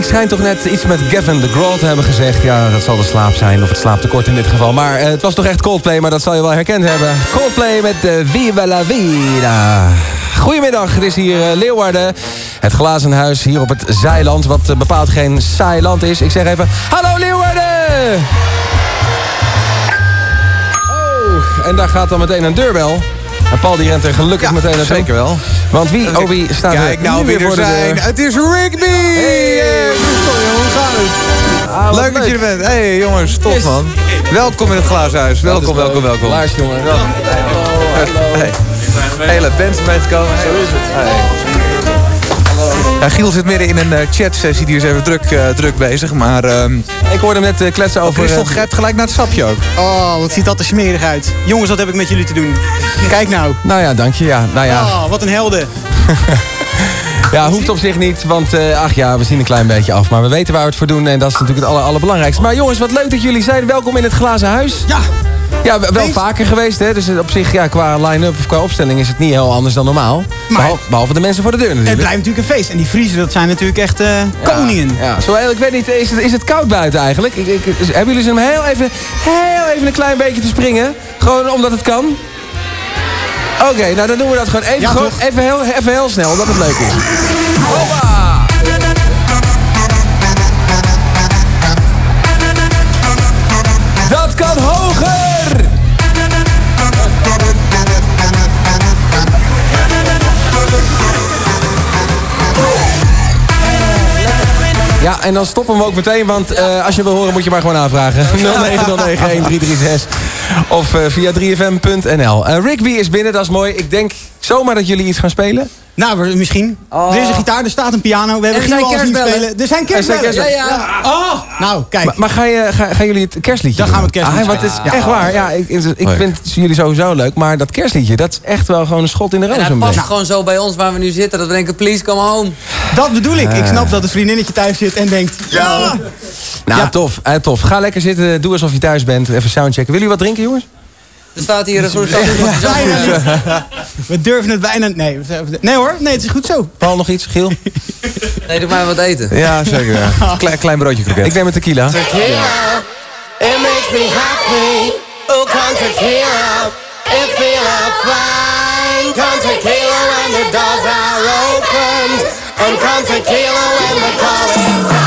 ik schijn toch net iets met Gavin de Grohl te hebben gezegd. Ja, dat zal de slaap zijn, of het slaaptekort in dit geval. Maar eh, het was toch echt Coldplay, maar dat zal je wel herkend hebben. Coldplay met uh, Viva la Vida. Goedemiddag, het is hier uh, Leeuwarden. Het glazen huis hier op het Zeiland, wat bepaald geen saai land is. Ik zeg even, hallo Leeuwarden! Oh, en daar gaat dan meteen een deurbel. En Paul die rent er gelukkig Ja, meteen naartoe. zeker wel. Want wie, oh wie staat Kijk er nou nu wie weer er voor de zijn. deur? Het is Rigby! Hey, hoe gaat het? Ah, leuk dat je er bent. hey, jongens, tof Yes. man. Welkom in het glazenhuis. Welkom, welkom, welkom. Laars, jongen. Hey. Hele band meegekomen. Zo is het. Ja, Giel zit midden in een eh, chatsessie. Die is even druk, eh, druk bezig. Maar ehm ik hoorde hem net eh, kletsen over... Christel eh, grijpt gelijk naar het sapje ook. Oh, wat ziet dat er smerig uit. Jongens, wat heb ik met jullie te doen? Kijk nou. Nou ja, dank je. Ja, nou ja. Oh, wat een helden. Ja, hoeft op zich niet, want eh, ach ja, we zien een klein beetje af. Maar we weten waar we het voor doen en dat is natuurlijk het aller, allerbelangrijkste. Maar jongens, wat leuk dat jullie zijn. Welkom in het glazen huis. Ja. Ja, wel vaker geweest, hè. Dus op zich, ja, qua line-up of qua opstelling is het niet heel anders dan normaal. Behalve, behalve de mensen voor de deur Het natuurlijk. blijft natuurlijk een feest. En die Friesen, dat zijn natuurlijk echt eh, koningen. Ja, zo, ik weet niet, is het, is het koud buiten eigenlijk? Ik, ik, hebben jullie zin om heel even, heel even een klein beetje te springen? Gewoon omdat het kan? Oké, nou dan doen we dat gewoon even, Ja, gewoon, toch? even, heel, even heel snel, omdat het leuk is. Hoppa! Dat kan hoger! Ja, en dan stoppen we ook meteen, want eh, als je wil horen moet je maar gewoon aanvragen. 0909-1336 of eh, via 3fm.nl. Eh, Rigby is binnen, dat is mooi. Ik denk zomaar dat jullie iets gaan spelen. Nou, misschien. Er is een gitaar, er staat een piano. We hebben Er Giel al zien kerstbellen. spelen. Er zijn Er zijn kerstbellen. kerstbellen. Oh! Nou, kijk. Maar, maar ga je, ga, gaan jullie het kerstliedje Dan gaan we het doen? kerstliedje Ah, het is echt Ja. waar. Ja, ik, ik vind jullie sowieso leuk. Maar dat kerstliedje, dat is echt wel gewoon een schot in de roos. En hij een past beetje. gewoon zo bij ons waar we nu zitten. Dat we denken, please come home. Dat bedoel ik. Ik Eh. snap dat het vriendinnetje thuis zit en denkt... Ja! Nou, tof, eh, tof. Ga lekker zitten, doe alsof je thuis bent. Even soundchecken. Willen jullie wat drinken, jongens? Er staat hier een soort... Bijna niet. We durven het bijna... Nee, nee hoor, nee, het is goed zo. Paul, nog iets? Giel? Nee, doe maar wat eten. Ja, zeker. Ja. Klein, klein broodje kroket. Ik neem een tequila. Tequila, it makes me happy. Oh, come tequila, it feel fine. Come tequila when the doors are opened. And come tequila when the calling time.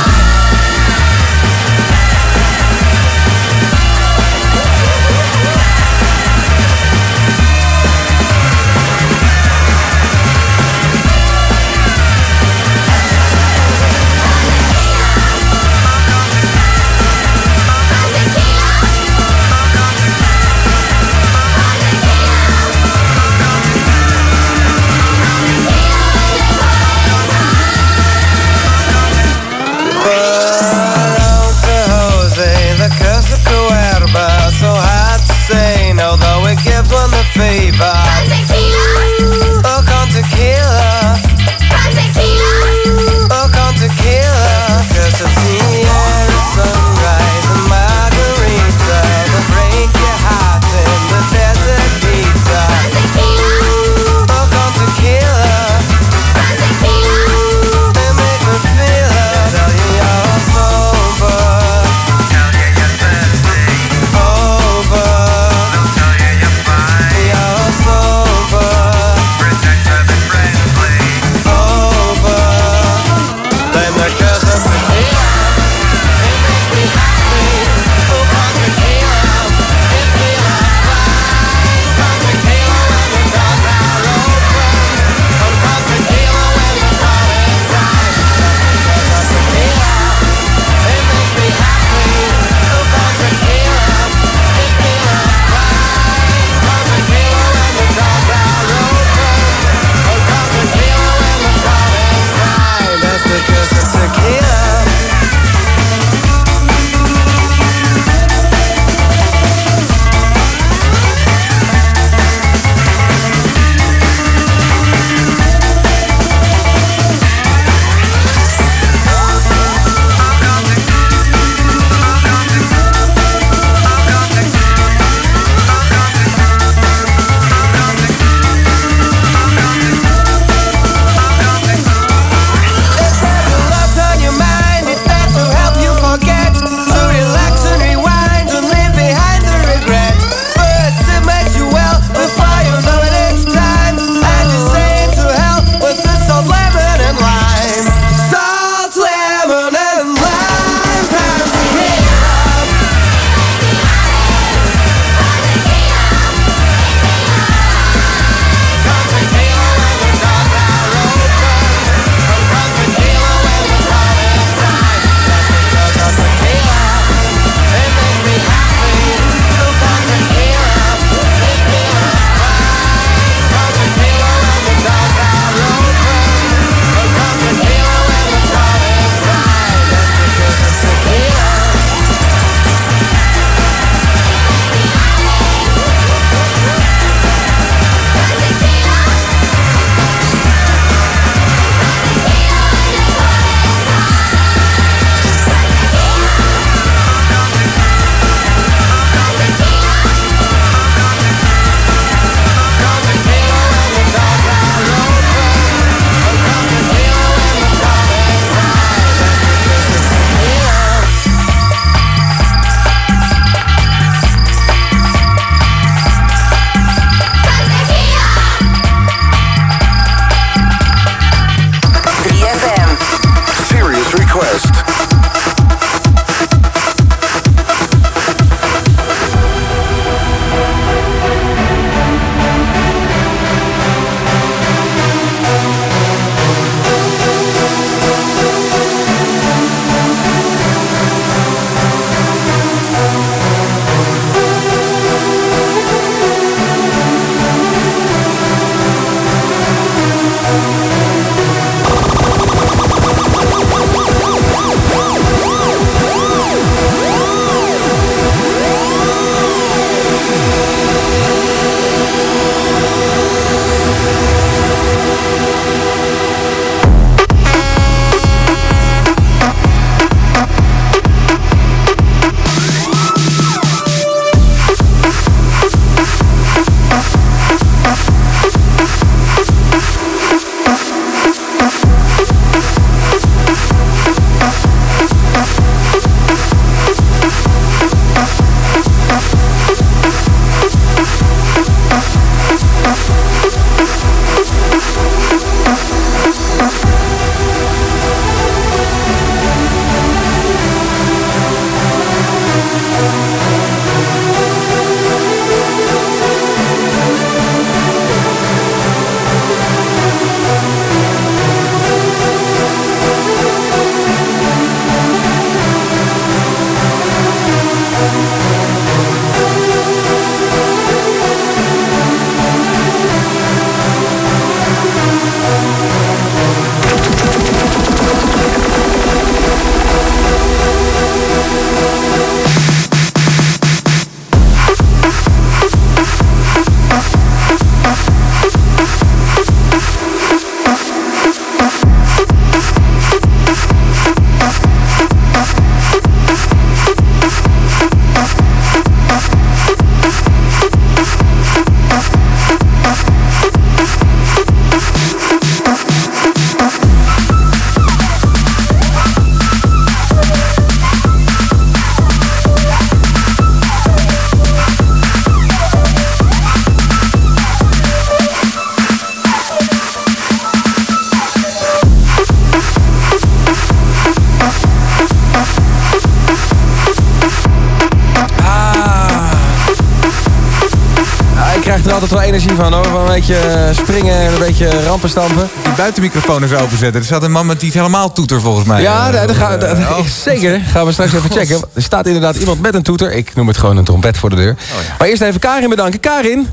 Stampen. Die buitenmicrofoon eens openzetten. Er staat een man met die het helemaal toeter volgens mij. Ja, ga, daar- Oh. zeker. Gaan we straks even checken. Er staat inderdaad iemand met een toeter. Ik noem het gewoon een trompet voor de deur. Maar eerst even Karin bedanken. Karin.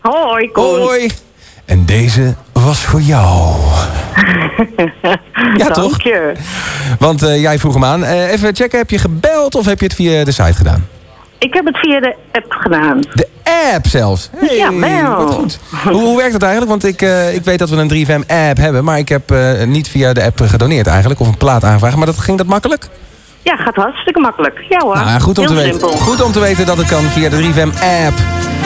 Hoi, Koen. Hoi. En deze was voor jou. ja, toch? Dank je. Want eh, jij vroeg hem aan. Eh, even checken, heb je gebeld of heb je het via de site gedaan? Ik heb het via de app gedaan. De app zelfs? Hey, ja, wel. Wat goed. Hoe, hoe werkt dat eigenlijk? Want ik, eh, ik weet dat we een 3FM-app hebben... maar ik heb eh, niet via de app gedoneerd eigenlijk... of een plaat aanvragen. Maar dat, ging dat makkelijk? Ja, gaat hartstikke makkelijk. Ja hoor. Nou, goed om, Heel te weten. goed om te weten dat het kan via de 3FM-app.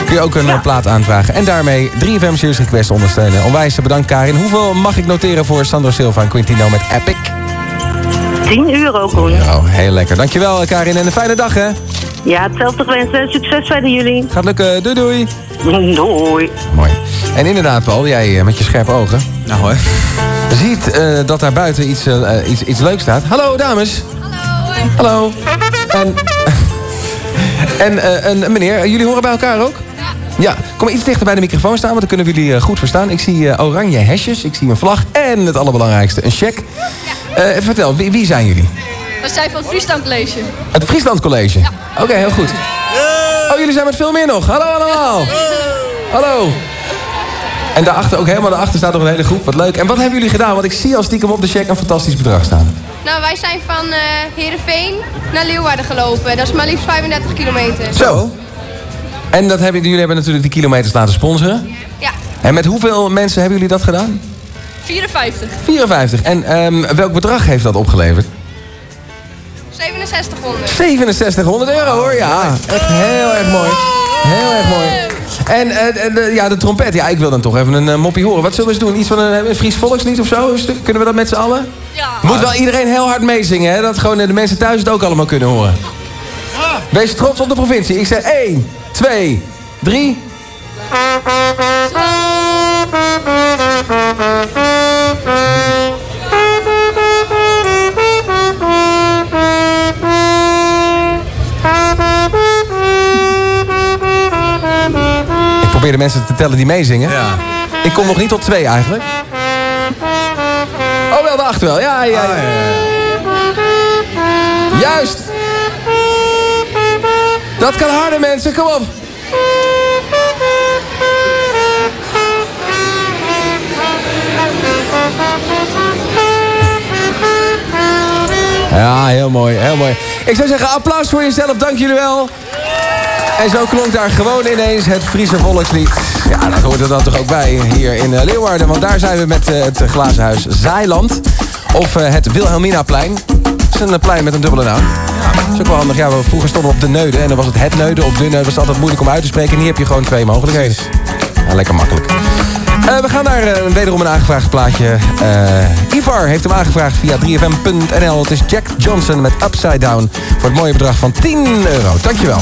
Kun je ook een eh, plaat aanvragen. En daarmee 3FM Series Request ondersteunen. Onwijs bedankt Karin. Hoeveel mag ik noteren voor Sandro Silva en Quintino met Epic? 10 euro, Koen. Oh, heel lekker. Dankjewel Karin en een fijne dag hè. Ja, hetzelfde gewenst. Succes verder jullie. Gaat lukken. Doei doei. Doei. Mooi. En inderdaad, Paul, jij eh, met je scherpe ogen. Nou hoor. Ziet eh, dat daar buiten iets, eh, iets, iets leuks staat. Hallo, dames. Hallo. Hallo. En, en, eh, en meneer, jullie horen bij elkaar ook? Ja. Kom iets dichter bij de microfoon staan, want dan kunnen we jullie goed verstaan. Ik zie oranje hesjes, ik zie een vlag en het allerbelangrijkste, een check. Eh, vertel, wie, wie zijn jullie? We zijn van het Friesland College. Het Friesland College? Oké, heel goed. Oh, jullie zijn met veel meer nog. Hallo allemaal. Hallo. En daarachter, ook helemaal daarachter staat nog een hele groep. Wat leuk. En wat hebben jullie gedaan? Want ik zie al stiekem op de check een fantastisch bedrag staan. Nou, wij zijn van eh Heerenveen naar Leeuwarden gelopen. Dat is maar liefst 35 kilometer. Zo. En dat hebben, jullie hebben natuurlijk die kilometers laten sponsoren. Ja, En met hoeveel mensen hebben jullie dat gedaan? 54. 54. En ehm, welk bedrag heeft dat opgeleverd? 6700. 6700 euro hoor, ja. Echt heel erg mooi. Heel erg mooi. En eh, en, eh, ja, de trompet. Ja, ik wil dan toch even een eh, moppie horen. Wat zullen we eens doen? Iets van een, een Fries volkslied of zo? Een stuk? Kunnen we dat met z'n allen? Ja. Moet wel iedereen heel hard meezingen, hè? Dat gewoon eh, de mensen thuis het ook allemaal kunnen horen. Wees trots op de provincie. Ik zeg 1, 2, 3. Mensen te tellen die meezingen. Ja. Ik kom nog niet tot twee eigenlijk. Oh, wel de achter wel. Ja, ja, ja. Juist. Dat kan harder, mensen. Kom op. Ja, heel mooi, heel mooi. Ik zou zeggen, applaus voor jezelf. Dank jullie wel. En zo klonk daar gewoon ineens het Friese volkslied. Ja, dat hoort er dan toch ook bij hier in eh, Leeuwarden. Want daar zijn we met eh, het glazen huis Zaailand. Of eh, het Wilhelminaplein. Het is een plein met een dubbele naam. Dat is ook wel handig. Ja, we vroeger stonden we op de Neuden. En dan was het het Neuden of de Neuden. was altijd moeilijk om uit te spreken. En hier heb je gewoon twee mogelijkheden. Ja, lekker makkelijk. We gaan naar eh, wederom een aangevraagd plaatje. Ivar heeft hem aangevraagd via 3fm.nl. Het is Jack Johnson met Upside Down. Voor het mooie bedrag van 10 euro. Dankjewel.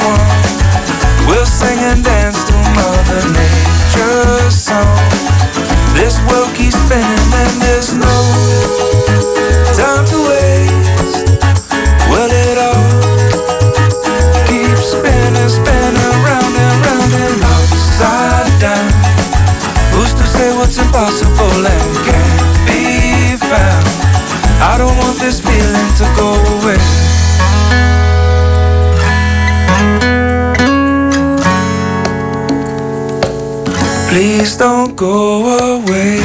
We'll sing and dance to Mother Nature's song. This world keeps spinning and there's no time to waste. Well, it all keeps spinning, spinning round and round and upside down. Who's to say what's impossible and can't be found? I don't want this feeling to go away. Please don't go away.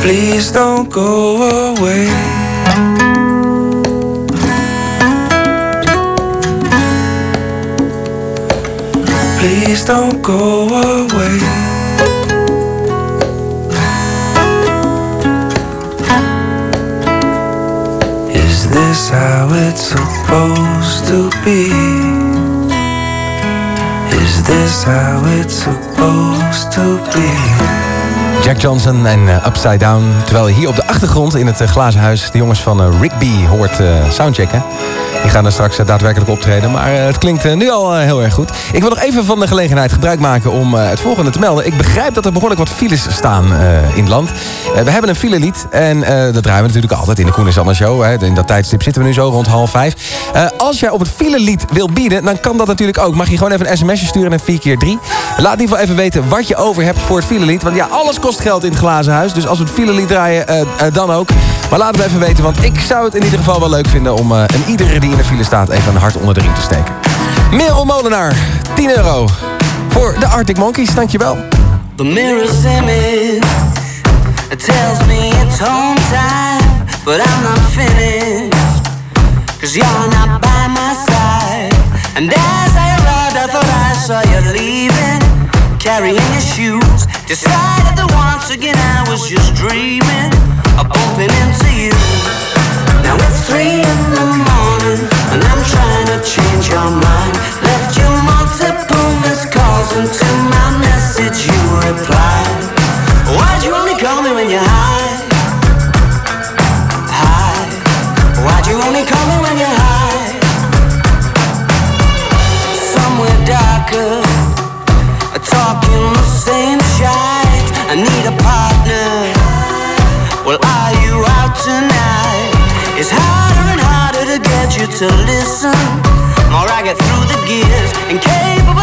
Please don't go away. Please don't go away. Is this how it's Is this how it's supposed to be? Jack Johnson en eh, Upside Down. Terwijl je hier op de achtergrond in het eh, glazen huis de jongens van eh, Rigby hoort soundchecken. Die gaan er straks daadwerkelijk optreden. Maar het klinkt nu al heel erg goed. Ik wil nog even van de gelegenheid gebruik maken om het volgende te melden. Ik begrijp dat er behoorlijk wat files staan in het land. We hebben een filelied en dat draaien we natuurlijk altijd in de Koen en Sander Show. Hè. In dat tijdstip zitten we nu zo rond half vijf. Als jij op het filelied wil bieden, dan kan dat natuurlijk ook. Mag je gewoon even een sms'je sturen naar 4 keer 3 Laat in ieder geval even weten wat je over hebt voor het filelied. Want ja, alles kost geld in het glazen huis. Dus als we het filelied draaien, eh, eh, dan ook. Maar laat het even weten, want ik zou het in ieder geval wel leuk vinden... om eh, een iedere die in de file staat even een hart onder de riem te steken. Merel Molenaar, 10 euro. Voor de Arctic Monkeys, dankjewel. The mirror's image tells me it's home time, but I'm not finished. Cause you're not by my side. And as I arrived, I I saw you leaving, carrying your shoes. Decided that once again I was just dreaming of bumping into you. Now it's three in the morning, and I'm trying to change your mind. Left you multiple missed calls until my message you replied. Why'd you only call me when you're high? High. Why'd you only call me when you're high? Somewhere darker, same shite. I need a partner. Well, are you out tonight? It's harder and harder to get you to listen. More I get through the gears, incapable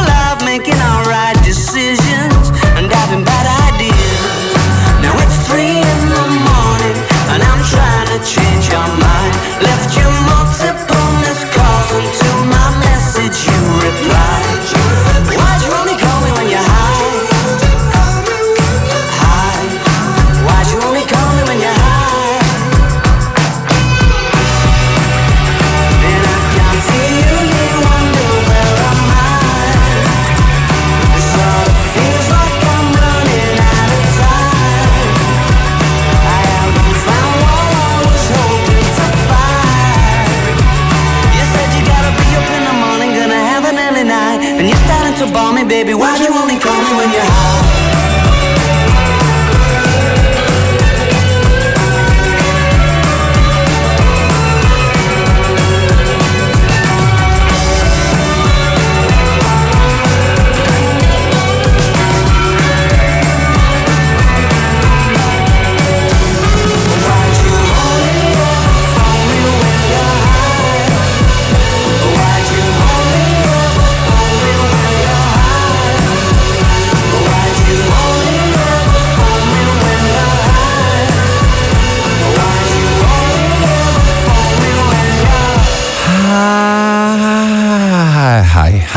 baby. Why'd you only call me when you're high?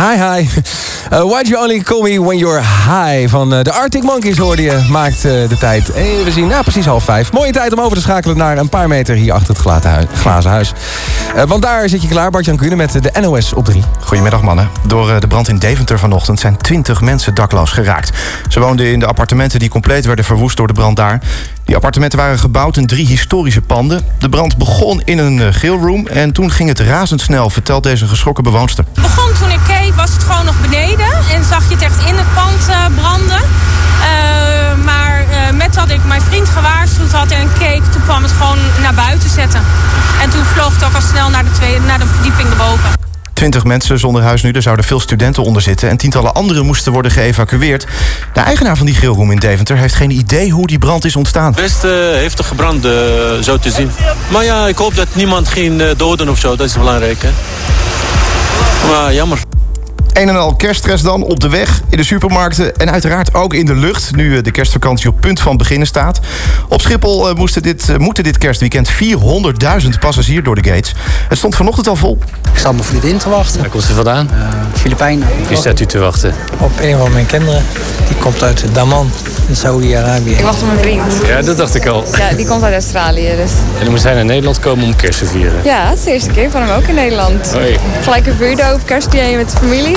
Hi, hi. Uh, Why'd You Only Call Me When You're High van uh, de Arctic Monkeys hoorde je. Maakt uh, de tijd. Even zien, nou precies half vijf. Mooie tijd om over te schakelen naar een paar meter hier achter het glazen huis. Uh, want daar zit je klaar, Bart-Jan Kuhne, met de NOS op 3. Goedemiddag mannen. Door de brand in Deventer vanochtend zijn 20 mensen dakloos geraakt. Ze woonden in de appartementen die compleet werden verwoest door de brand daar. Die appartementen waren gebouwd in drie historische panden. De brand begon in een uh, grillroom en toen ging het razendsnel, vertelt deze geschrokken bewoonster. Het begon toen ik keek, was het gewoon nog beneden en zag je het echt in het pand branden. Uh, met dat ik mijn vriend gewaarschuwd had en keek, toen kwam het gewoon naar buiten zetten. En toen vloog het ook al snel naar de, tweede, naar de verdieping erboven. 20 mensen zonder huis nu. Er zouden veel studenten onder zitten. En tientallen anderen moesten worden geëvacueerd. De eigenaar van die grillroom in Deventer heeft geen idee hoe die brand is ontstaan. Het best uh, heeft er gebrand, uh, zo te zien. Maar ja, ik hoop dat niemand geen uh, doden of zo. Dat is belangrijk, hè. Maar jammer. Een en al kerststress dan op de weg, in de supermarkten en uiteraard ook in de lucht... nu de kerstvakantie op punt van beginnen staat. Op Schiphol uh, moesten dit, moeten dit kerstweekend 400.000 passagiers door de gates. Het stond vanochtend al vol. Ik sta op mijn vriendin te wachten. Waar komt ze vandaan? Uh, Filipijnen. Wie staat u te wachten? Op een van mijn kinderen. Die komt uit Daman in Saudi-Arabië. Ik wacht op mijn vriend. Ja, dat dacht ik al. Ja, die komt uit Australië. Dus. En dan moest hij naar Nederland komen om kerst te vieren? Ja, het is de eerste keer van hem ook in Nederland. Hoi. Gelijk een vuurdoop, kerstdiner met de familie.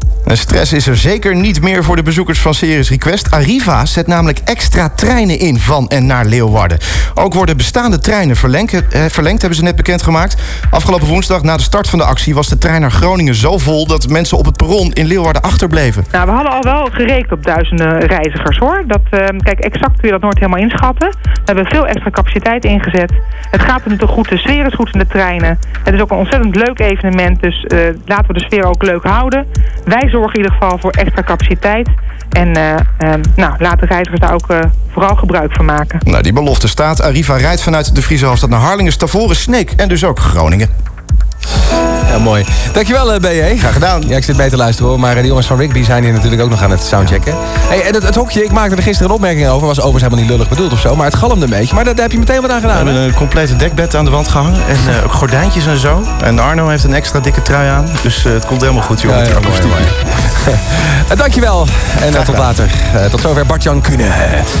stress is er zeker niet meer voor de bezoekers van Series Request. Arriva zet namelijk extra treinen in van en naar Leeuwarden. Ook worden bestaande treinen verlengd, eh, verlengd hebben ze net bekendgemaakt. Afgelopen woensdag, na de start van de actie... was de trein naar Groningen zo vol dat mensen op het perron in Leeuwarden achterbleven. Nou, we hadden al wel gerekend op duizenden reizigers, hoor. Dat, uh, kijk, exact kun je dat nooit helemaal inschatten. We hebben veel extra capaciteit ingezet. Het gaat er goed, de sfeer is goed in de treinen. Het is ook een ontzettend leuk evenement, dus uh, laten we de sfeer ook leuk houden. Wij zorgen in ieder geval voor extra capaciteit. En uh, nou, laat de reizigers daar ook uh, vooral gebruik van maken. Nou, die belofte staat. Arriva rijdt vanuit de Friese naar Harlingen, Stavoren, Sneek en dus ook Groningen. Ja, mooi. Dankjewel, BJ. Graag gedaan. Ja, ik zit mee te luisteren hoor. Maar de jongens van Rigby zijn hier natuurlijk ook nog aan het soundchecken. Hey, en het, het, hokje, ik maakte er gisteren een opmerking over. Was overigens helemaal niet lullig bedoeld of zo. Maar het galmde een beetje. Maar daar, daar heb je meteen wat aan gedaan. We hebben een complete dekbed aan de wand gehangen. En uh, ook gordijntjes en zo. En Arno heeft een extra dikke trui aan. Dus uh, het komt helemaal goed, jongen. Ja, ja, mooi, mooi. dankjewel. En tot later. tot zover Bart-Jan Kuhne.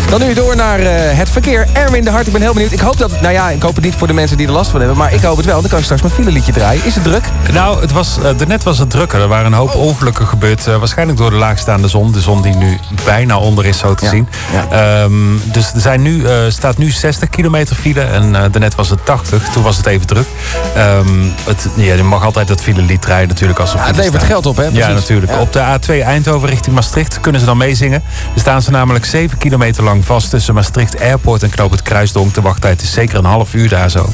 Dan nu door naar het verkeer. Erwin de Hart, ik ben heel benieuwd. Ik hoop dat, nou ja, ik hoop het niet voor de mensen die er last van hebben. Maar ik hoop het wel. Dan kan ik straks mijn fileliedje draaien. Is het druk? Nou, het was, uh, net was het drukker. Er waren een hoop ongelukken gebeurd. Uh, waarschijnlijk door de laagstaande zon. De zon die nu bijna onder is, zo te ja. zien. Ja. Um, dus er zijn nu, uh, staat nu 60 kilometer file. En daarnet was het 80. Toen was het even druk. Um, het, ja, je mag altijd dat file lied rijden natuurlijk. Als er ja, het levert staan. geld op, hè? Precies. Ja, natuurlijk. Op de A2 Eindhoven richting Maastricht kunnen ze dan meezingen. Er staan ze namelijk 7 kilometer lang vast tussen Maastricht Airport en Knoop het Kruisdonk. De wachttijd is zeker een half uur daar zo.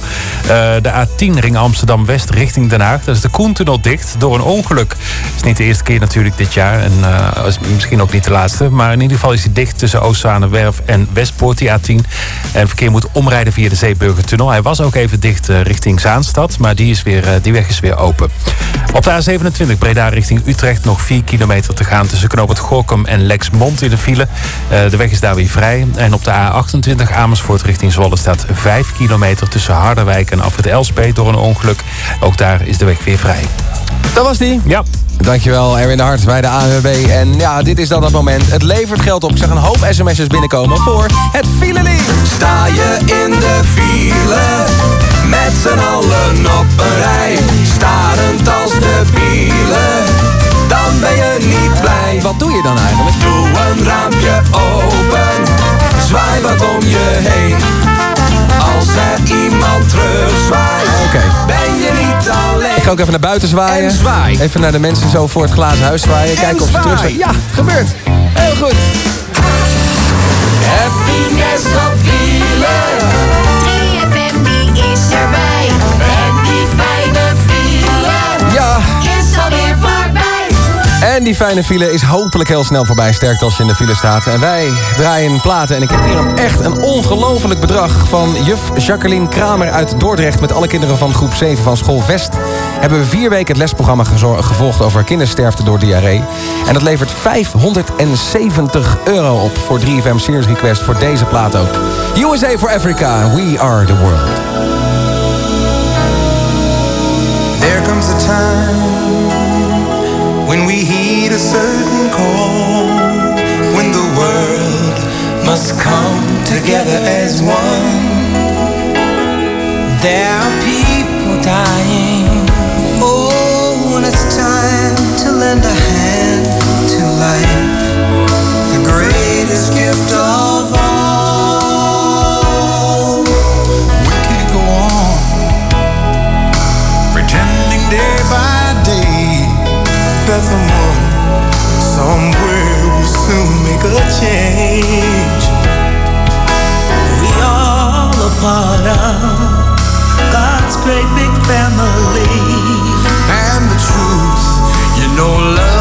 de A10 ring Amsterdam-West richting Den Haag. Dat is de Koentunnel dicht door een ongeluk. Het is niet de eerste keer natuurlijk dit jaar. En uh, misschien ook niet de laatste. Maar in ieder geval is hij dicht tussen Oostzaanewerf en Westpoort, die A10. En verkeer moet omrijden via de Zeeburgertunnel. Hij was ook even dicht uh, richting Zaanstad. Maar die, is weer, uh, die weg is weer open. Op de A27 Breda richting Utrecht nog 4 kilometer te gaan... tussen Knoop het Gorkum en Lexmond in de file. de weg is daar weer vrij. En op de A28 Amersfoort richting Zwolle staat 5 kilometer... tussen Harderwijk en Afrit Elspet door een ongeluk. Ook daar is de weg weer vrij. Dat was die. Ja. Dankjewel Erwin de Hart bij de ANWB. En ja, dit is dan het moment. Het levert geld op. Ik zag een hoop sms'jes binnenkomen voor het filelied. Sta je in de file, met z'n allen op een rij. Starend als de bielen, dan ben je niet blij. Wat doe je dan eigenlijk? Doe een raampje open, zwaai wat om je heen. Als er iemand terugzwaait, okay. ben je niet alleen. Ik ga ook even naar buiten zwaaien. En zwaai. Even naar de mensen zo voor het glazen huis zwaaien. En Kijken of ze terug zijn. Ja, het gebeurt. Heel goed. Happiness op wielen. En die fijne file is hopelijk heel snel voorbij. Sterkt als je in de file staat. En wij draaien platen. En ik heb hier echt een ongelofelijk bedrag... van juf Jacqueline Kramer uit Dordrecht... met alle kinderen van groep 7 van school Vest... hebben we vier weken het lesprogramma gevolgd... over kindersterfte door diarree. En dat levert 570 euro op voor 3FM Series Request... voor deze plaat ook. USA for Africa, We Are The World. There comes a time when we heed a certain call when the world must come together as one. There are people dying. Oh, when it's time to lend a hand to life, the greatest gift of make a change. We are all a part of God's great big family. And the truth, you know, love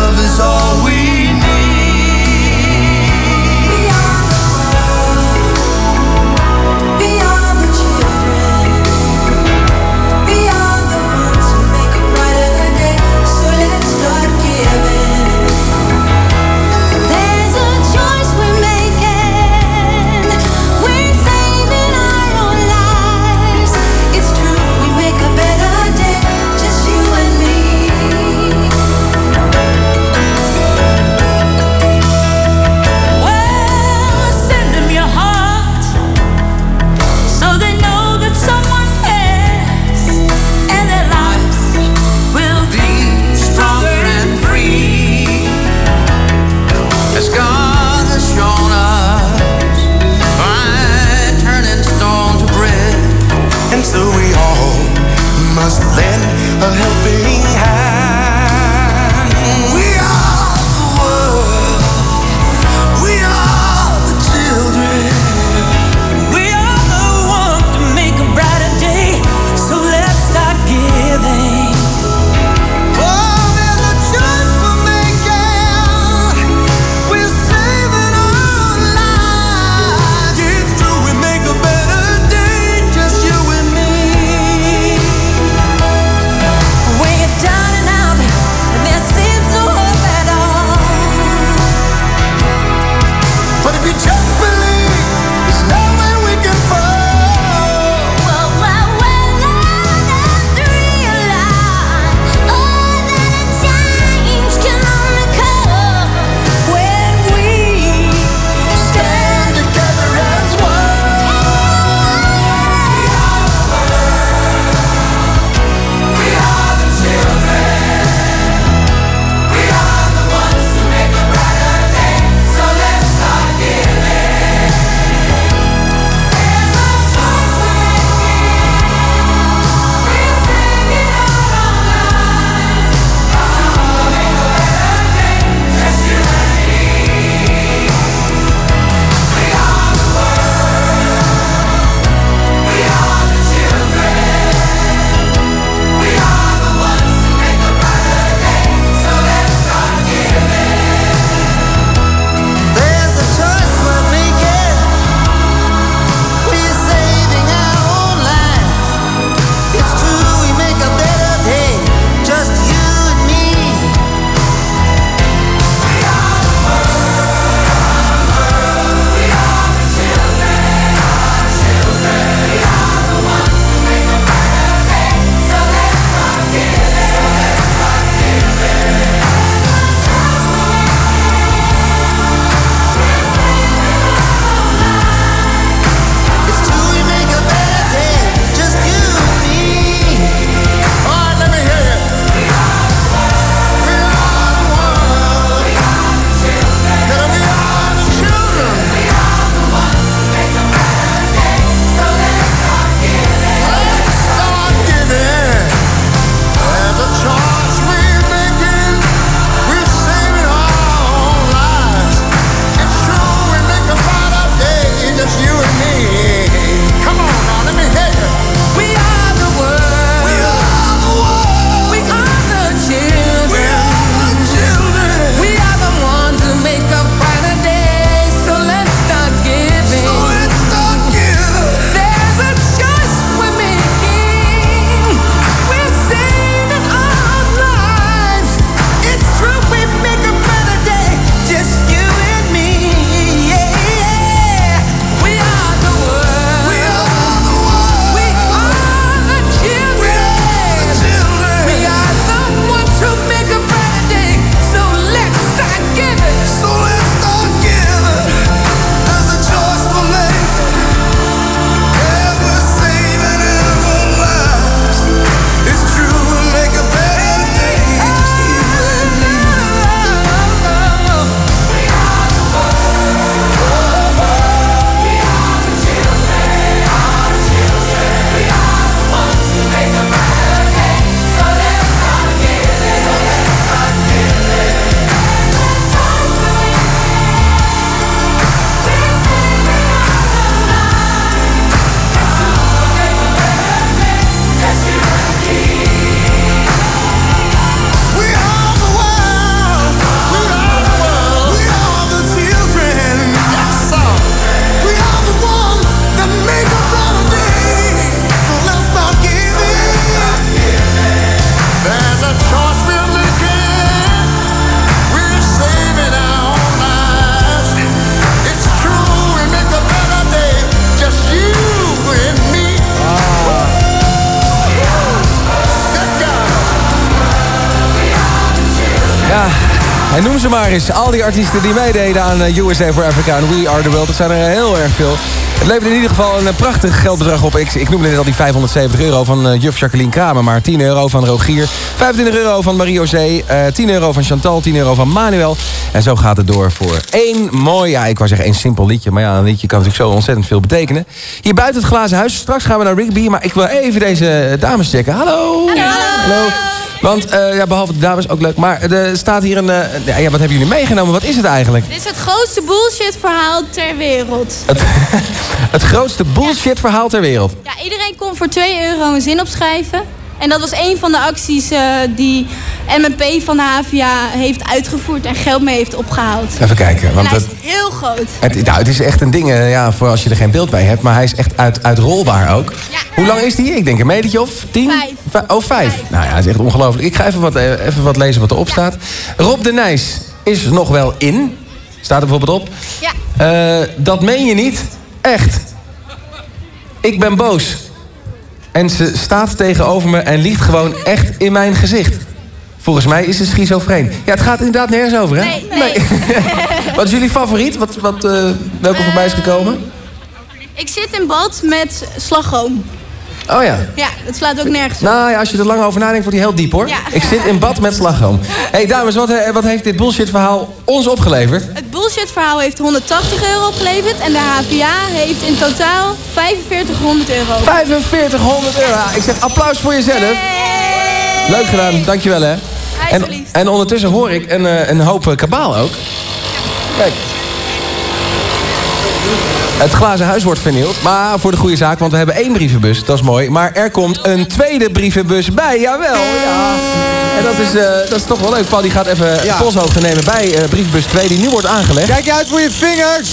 artiesten die meededen aan eh, USA for Africa en We Are The World. Dat zijn er heel erg veel. Het levert in ieder geval een eh, prachtig geldbedrag op. Ik, ik noemde net al die 570 euro van eh, juf Jacqueline Kramer. Maar 10 euro van Rogier. 25 euro van Marie-José. eh 10 euro van Chantal. 10 euro van Manuel. En zo gaat het door voor één mooi... Ja, ik wou zeggen één simpel liedje. Maar ja, een liedje kan natuurlijk zo ontzettend veel betekenen. Hier buiten het glazen huis. Straks gaan we naar Rigby. Maar ik wil even deze dames checken. Hallo. Hallo. Want, eh, ja, behalve de dames, ook leuk. Maar er staat hier een... eh, ja, wat hebben jullie meegenomen? Wat is het eigenlijk? Dit is het grootste bullshit verhaal ter wereld. Het, het grootste bullshit verhaal ter wereld. Ja, iedereen kon voor 2 euro een zin opschrijven. En dat was een van de acties eh, die MNP van de HVA heeft uitgevoerd en geld mee heeft opgehaald. Even kijken. Want hij het, is heel groot. het, nou, het is echt een ding, ja, voor als je er geen beeld bij hebt. Maar hij is echt uit, uitrolbaar ook. Hoe lang is die? Ik denk een metertje of tien? Vijf. Oh, vijf. Nou ja, dat is echt ongelooflijk. Ik ga even wat, eh, even wat lezen wat erop staat. Rob de Nijs is nog wel in. Staat er bijvoorbeeld op. Ja. Eh, dat meen je niet. Echt. Ik ben boos. En ze staat tegenover me en liegt gewoon echt in mijn gezicht. Volgens mij is ze schizofreen. Ja, het gaat inderdaad nergens over, hè? Nee, nee. Wat is jullie favoriet? Wat, wat, eh, welke voorbij is gekomen? Ik zit in bad met slagroom. Oh ja. Ja, het slaat ook nergens op. Nou ja, als je er lang over nadenkt, wordt hij heel diep hoor. Ja. Ik zit in bad met slagroom. Hé hey, dames, wat, eh, wat heeft dit bullshit verhaal ons opgeleverd? Het bullshit verhaal heeft 180 euro opgeleverd en de HVA heeft in totaal 4500 euro. 4500 euro. Ik zeg applaus voor jezelf. Leuk gedaan, dankjewel hè. En, en ondertussen hoor ik een, eh, een hoop eh, kabaal ook. Kijk. Het glazen huis wordt vernield, maar voor de goede zaak, want we hebben één brievenbus, dat is mooi. Maar er komt een tweede brievenbus bij, jawel. Ja. En dat is, eh, dat is toch wel leuk. Paul die gaat even Ja. polshoogte nemen bij eh, brievenbus 2, die nu wordt aangelegd. Kijk uit voor je vingers.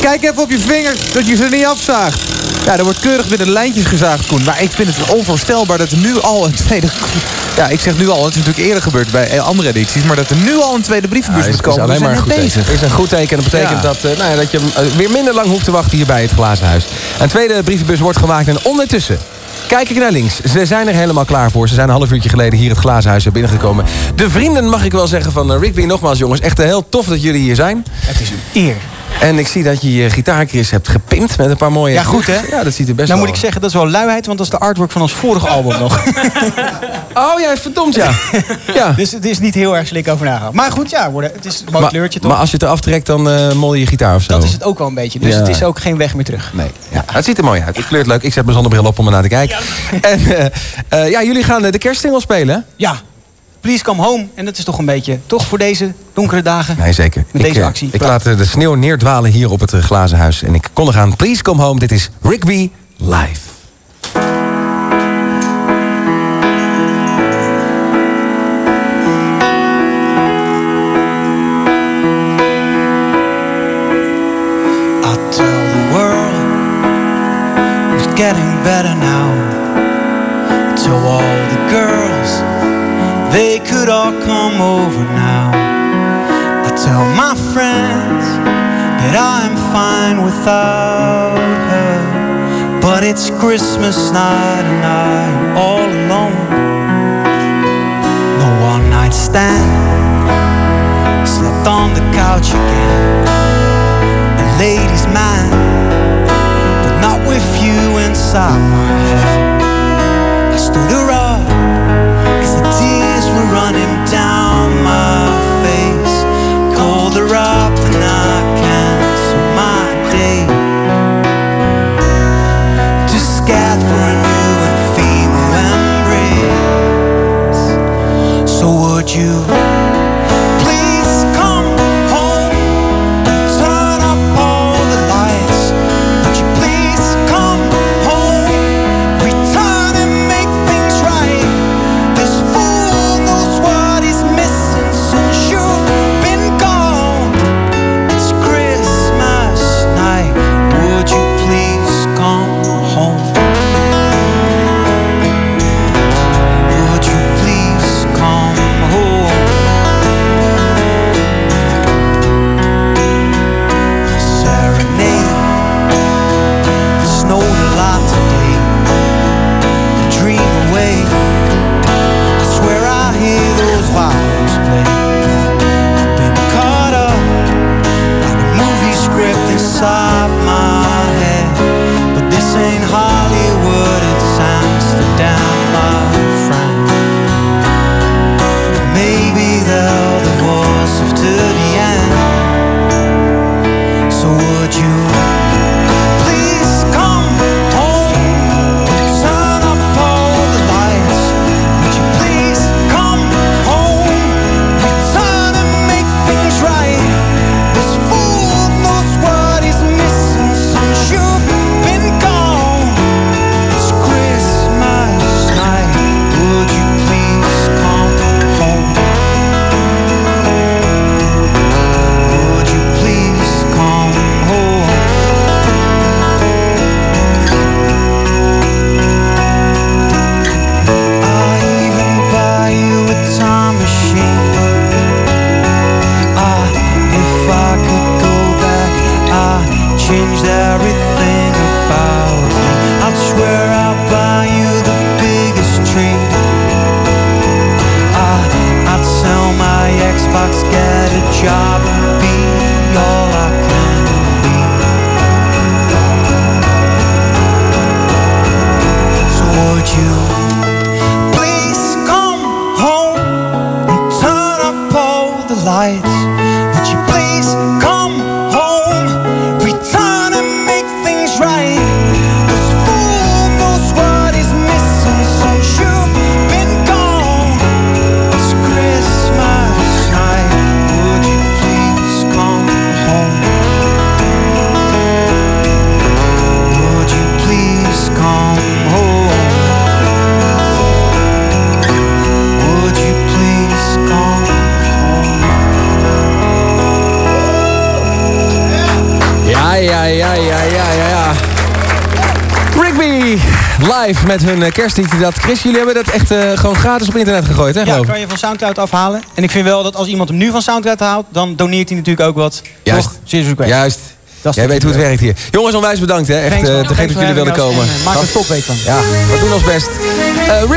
Kijk even op je vingers dat je ze niet afzaagt. Ja, er wordt keurig binnen lijntjes gezaagd, Koen. Maar ik vind het onvoorstelbaar dat er nu al een tweede... Ja, ik zeg nu al, het is natuurlijk eerder gebeurd bij andere edities... maar dat er nu al een tweede brievenbus Ja, moet is, is komen. alleen We maar een goed bezig. is een goed teken. Dat betekent Ja. dat, eh, nou ja, dat je eh, weer minder lang hoeft te wachten hier bij het glazen huis. Een tweede brievenbus wordt gemaakt en ondertussen... Kijk ik naar links. Ze zijn er helemaal klaar voor. Ze zijn een half uurtje geleden hier het glazen huis binnengekomen. De vrienden, mag ik wel zeggen, van eh, Rigby. Nogmaals, jongens. Echt heel tof dat jullie hier zijn. Het is een eer. En ik zie dat je je gitaarkris hebt gepimpt met een paar mooie... Ja, goed hè? Ja, dat ziet er best Nou moet ik zeggen, dat is wel luiheid, want dat is de artwork van ons vorige album nog. Oh ja, verdomd ja. ja. Dus het is niet heel erg slik over nagedacht. Maar goed, ja, worden- het is een mooi Maar, kleurtje toch? maar als je het eraf trekt, dan eh mol je je gitaar of zo. Dat is het ook wel een beetje. Dus Ja. het is ook geen weg meer terug. Nee. Ja, het ziet er mooi uit. Het kleurt leuk. Ik zet mijn zonnebril op om er naar te kijken. En eh, eh, ja, jullie gaan de kerstsingel spelen? Ja. Please come home. En dat is toch een beetje, toch voor deze donkere dagen? Nee, zeker. Met ik, deze eh, actie. Ik laat eh, de sneeuw neerdwalen hier op het eh, glazen huis. En ik kondig aan Please Come Home. Dit is Rigby Live. I tell the world it's getting better now. Tell all could all come over now. I tell my friends that I'm fine without her. But it's Christmas night and I'm all alone. No one night stand. Slept on the couch again a lady's man, but not with you inside my head. Kerstliedje. Dat, Chris, jullie hebben dat echt eh, gewoon gratis op internet gegooid, hè? Ja, kan je van Soundcloud afhalen. En ik vind wel dat als iemand hem nu van Soundcloud haalt... dan doneert hij natuurlijk ook wat. Juist. Toch? Juist. Dat Jij weet hoe het werkt hier. Jongens, onwijs bedankt, hè? Echt man. te gek dat jullie wilden komen. maak er een van. Ja, we doen ons best.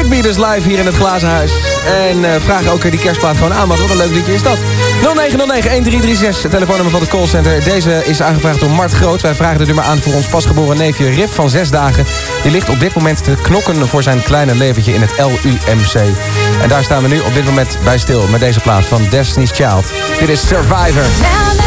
Beaters live hier in het Glazen Huis. En eh vraag ook die kerstplaat gewoon aan, wat een leuk liedje is dat. 0909-1336, het telefoonnummer van het callcenter. Deze is aangevraagd door Mart Groot. Wij vragen de nummer aan voor ons pasgeboren neefje Rif van zes dagen. Die ligt op dit moment te knokken voor zijn kleine leventje in het LUMC. En daar staan we nu op dit moment bij stil met deze plaat van Destiny's Child. Dit is Survivor.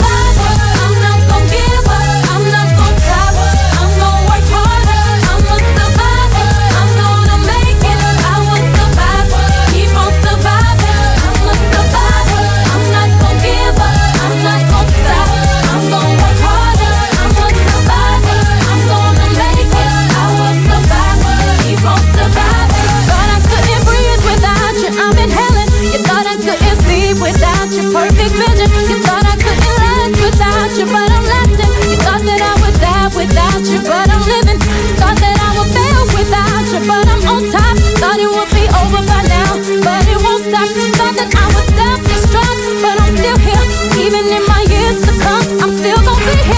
without you, but I'm living. Thought that I would fail without you, but I'm on top. Thought it would be over by now, but it won't stop. Thought that I would self-destruct, but I'm still here. Even in my years to come, I'm still gonna be here.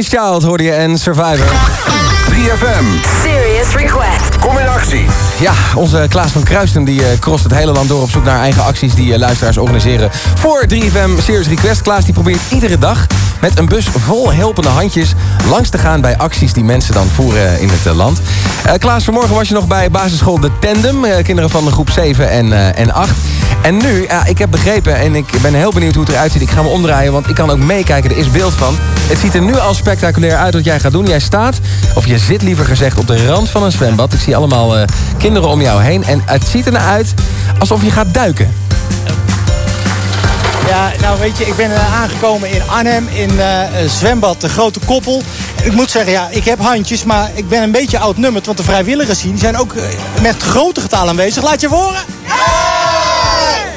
Destiny's Child hoorde je en Survivor. 3FM. Serious request. Kom in actie. Ja, onze Klaas van Kruisten die eh, crost het hele land door op zoek naar eigen acties die eh, luisteraars organiseren voor 3FM Serious Request. Klaas die probeert iedere dag met een bus vol helpende handjes langs te gaan bij acties die mensen dan voeren in het eh, land. Eh, Klaas, vanmorgen was je nog bij basisschool De Tandem, eh, kinderen van de groep 7 en, eh, en 8. En nu, ja, ik heb begrepen en ik ben heel benieuwd hoe het eruit ziet. Ik ga me omdraaien, want ik kan ook meekijken. Er is beeld van. Het ziet er nu al spectaculair uit wat jij gaat doen. Jij staat, of je zit liever gezegd, op de rand van een zwembad. Ik zie allemaal eh, kinderen om jou heen. En het ziet er uit alsof je gaat duiken. Ja, nou weet je, ik ben eh, aangekomen in Arnhem in eh, zwembad De Grote Koppel. ik moet zeggen, ja, ik heb handjes, maar ik ben een beetje oudnummerd. Want de vrijwilligers hier die zijn ook met grote getalen aanwezig. Laat je horen.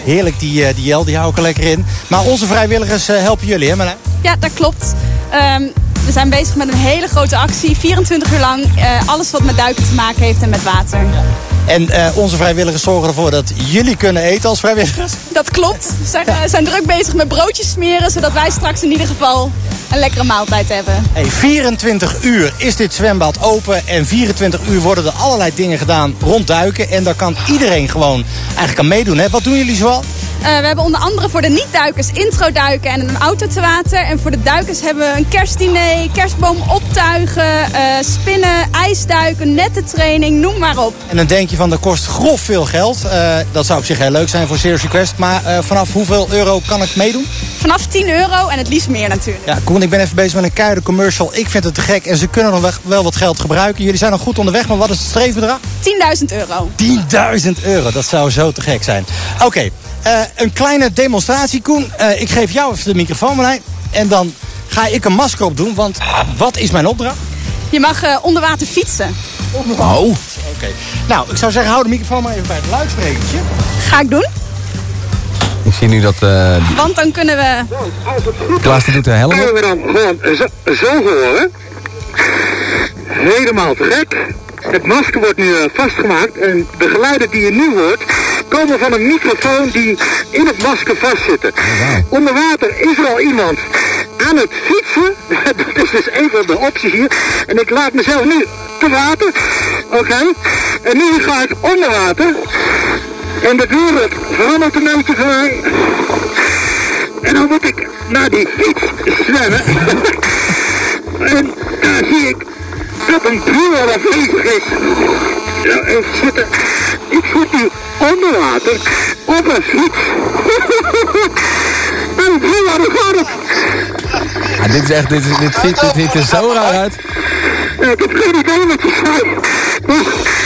Heerlijk, die, eh, die Jel, die hou ik er lekker in. Maar onze vrijwilligers eh, helpen jullie, hè Marlijn? Ja, dat klopt. Ehm, we zijn bezig met een hele grote actie. 24 uur lang. eh, alles wat met duiken te maken heeft en met water. En eh, onze vrijwilligers zorgen ervoor dat jullie kunnen eten als vrijwilligers. Dat klopt. We zijn, eh, zijn druk bezig met broodjes smeren. Zodat wij straks in ieder geval een lekkere maaltijd hebben. Hey, 24 uur is dit zwembad open en 24 uur worden er allerlei dingen gedaan rond duiken. En daar kan iedereen gewoon eigenlijk aan meedoen. Hè? Wat doen jullie zoal? Eh, we hebben onder andere voor de niet-duikers intro duiken en een auto te water. En voor de duikers hebben we een kerstdiner, kerstboom optuigen, eh, spinnen, ijsduiken, nettentraining, noem maar op. En dan denk je van dat kost grof veel geld. Eh, dat zou op zich heel leuk zijn voor Serious Request. Maar vanaf hoeveel euro kan ik meedoen? Vanaf 10 euro en het liefst meer natuurlijk. Ja, Koen, ik ben even bezig met een keiharde commercial. Ik vind het te gek en ze kunnen nog wel- wel wat geld gebruiken. Jullie zijn nog goed onderweg, maar wat is het streefbedrag? 10.000 euro. 10.000 euro, dat zou zo te gek zijn. Oké, eh, een kleine demonstratie, Koen. Eh, ik geef jou even de microfoon, Marlijn. En dan ga ik een masker op doen, want wat is mijn opdracht? Je mag eh, onder water fietsen. Oh. Oké. Nou, ik zou zeggen, hou de microfoon maar even bij het luidsprekertje. Ga ik doen, Ik zie nu dat eh want dan kunnen we... Klaas die doet de helm. Kunnen we dan gewoon zo, zo horen? Helemaal te gek. Het masker wordt nu eh, vastgemaakt en de geluiden die je nu hoort komen van een microfoon die in het masker vastzitten. Onder water is er al iemand aan het fietsen. Dat is dus een van de opties hier. En ik laat mezelf nu te water. Oké. En nu ga ik onder water. En de wereld verandert een beetje voor mij. En dan moet ik naar die fiets zwemmen. en daar zie ik dat een buur afwezig is. Ja, ik zit, er- ik zit nu onder water op een fiets. en? Ja, dit is echt, dit, is- dit, ziet, dit er zo raar uit. Ja, ik heb geen idee wat je. Maar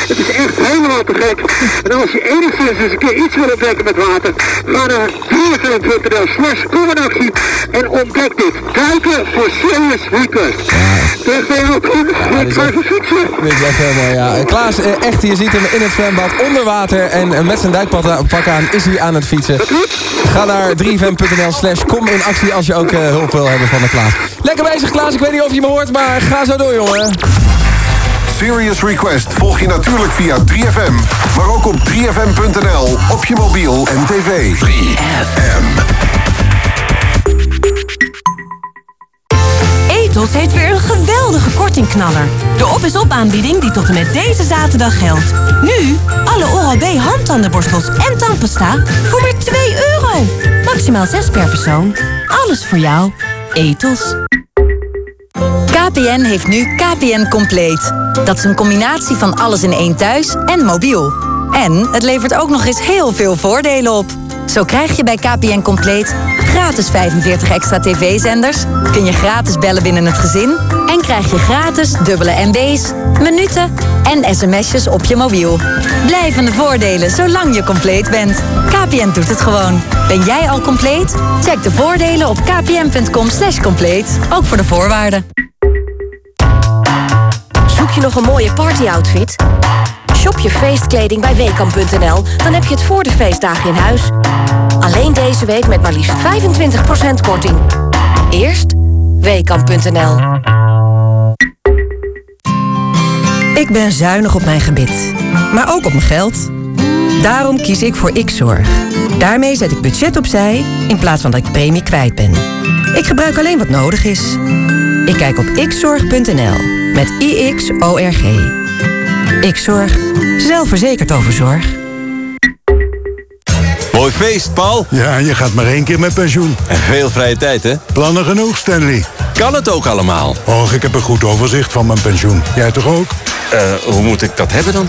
het is echt helemaal te gek. En als je enigszins eens een keer iets wil ontdekken met water, ga naar www.nl slash commonactie en ontdek dit. Duiken voor Serious even fietsen. Dit is echt helemaal, ja. Eh, Klaas, eh, echt, je ziet hem in het zwembad onder water. En eh, met zijn duikpak aan is hij aan het fietsen. Ga naar 3fm.nl slash kom in actie als je ook eh, hulp wil hebben van de Klaas. Lekker bezig, Klaas. Ik weet niet of je me hoort, maar ga zo door, jongen. Serious Request volg je natuurlijk via 3FM, maar ook op 3FM.nl, op je mobiel en tv. 3FM. Etos heeft weer een geweldige kortingknaller. De op is op aanbieding die tot en met deze zaterdag geldt. Nu alle Oral-B handtandenborstels en tandpasta voor maar 2 euro. Maximaal 6 per persoon. Alles voor jou. Etos. KPN heeft nu KPN Compleet. Dat is een combinatie van alles in één thuis en mobiel. En het levert ook nog eens heel veel voordelen op. Zo krijg je bij KPN Compleet gratis 45 extra tv-zenders... kun je gratis bellen binnen het gezin... en krijg je gratis dubbele MB's, minuten en sms'jes op je mobiel. Blijvende voordelen zolang je compleet bent. KPN doet het gewoon. Ben jij al compleet? Check de voordelen op kpn.com slash compleet. Ook voor de voorwaarden. Zoek je nog een mooie partyoutfit? Shop je feestkleding bij Weekamp.nl, dan heb je het voor de feestdagen in huis. Alleen deze week met maar liefst 25% korting. Eerst Weekamp.nl. Ik ben zuinig op mijn gebit, maar ook op mijn geld. Daarom kies ik voor X-Zorg. Daarmee zet ik budget opzij in plaats van dat ik premie kwijt ben. Ik gebruik alleen wat nodig is. Ik kijk op xzorg.nl met IXORG. X-Zorg. Zelfverzekerd over zorg. Mooi feest, Paul. Ja, je gaat maar één keer met pensioen. En veel vrije tijd, hè? Plannen genoeg, Stanley. Kan het ook allemaal? Och, ik heb een goed overzicht van mijn pensioen. Jij toch ook? Eh, hoe moet ik dat hebben dan?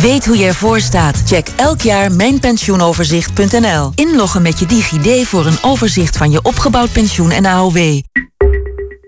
Weet hoe je ervoor staat? Check elk jaar mijnpensioenoverzicht.nl. Inloggen met je DigiD voor een overzicht van je opgebouwd pensioen en AOW.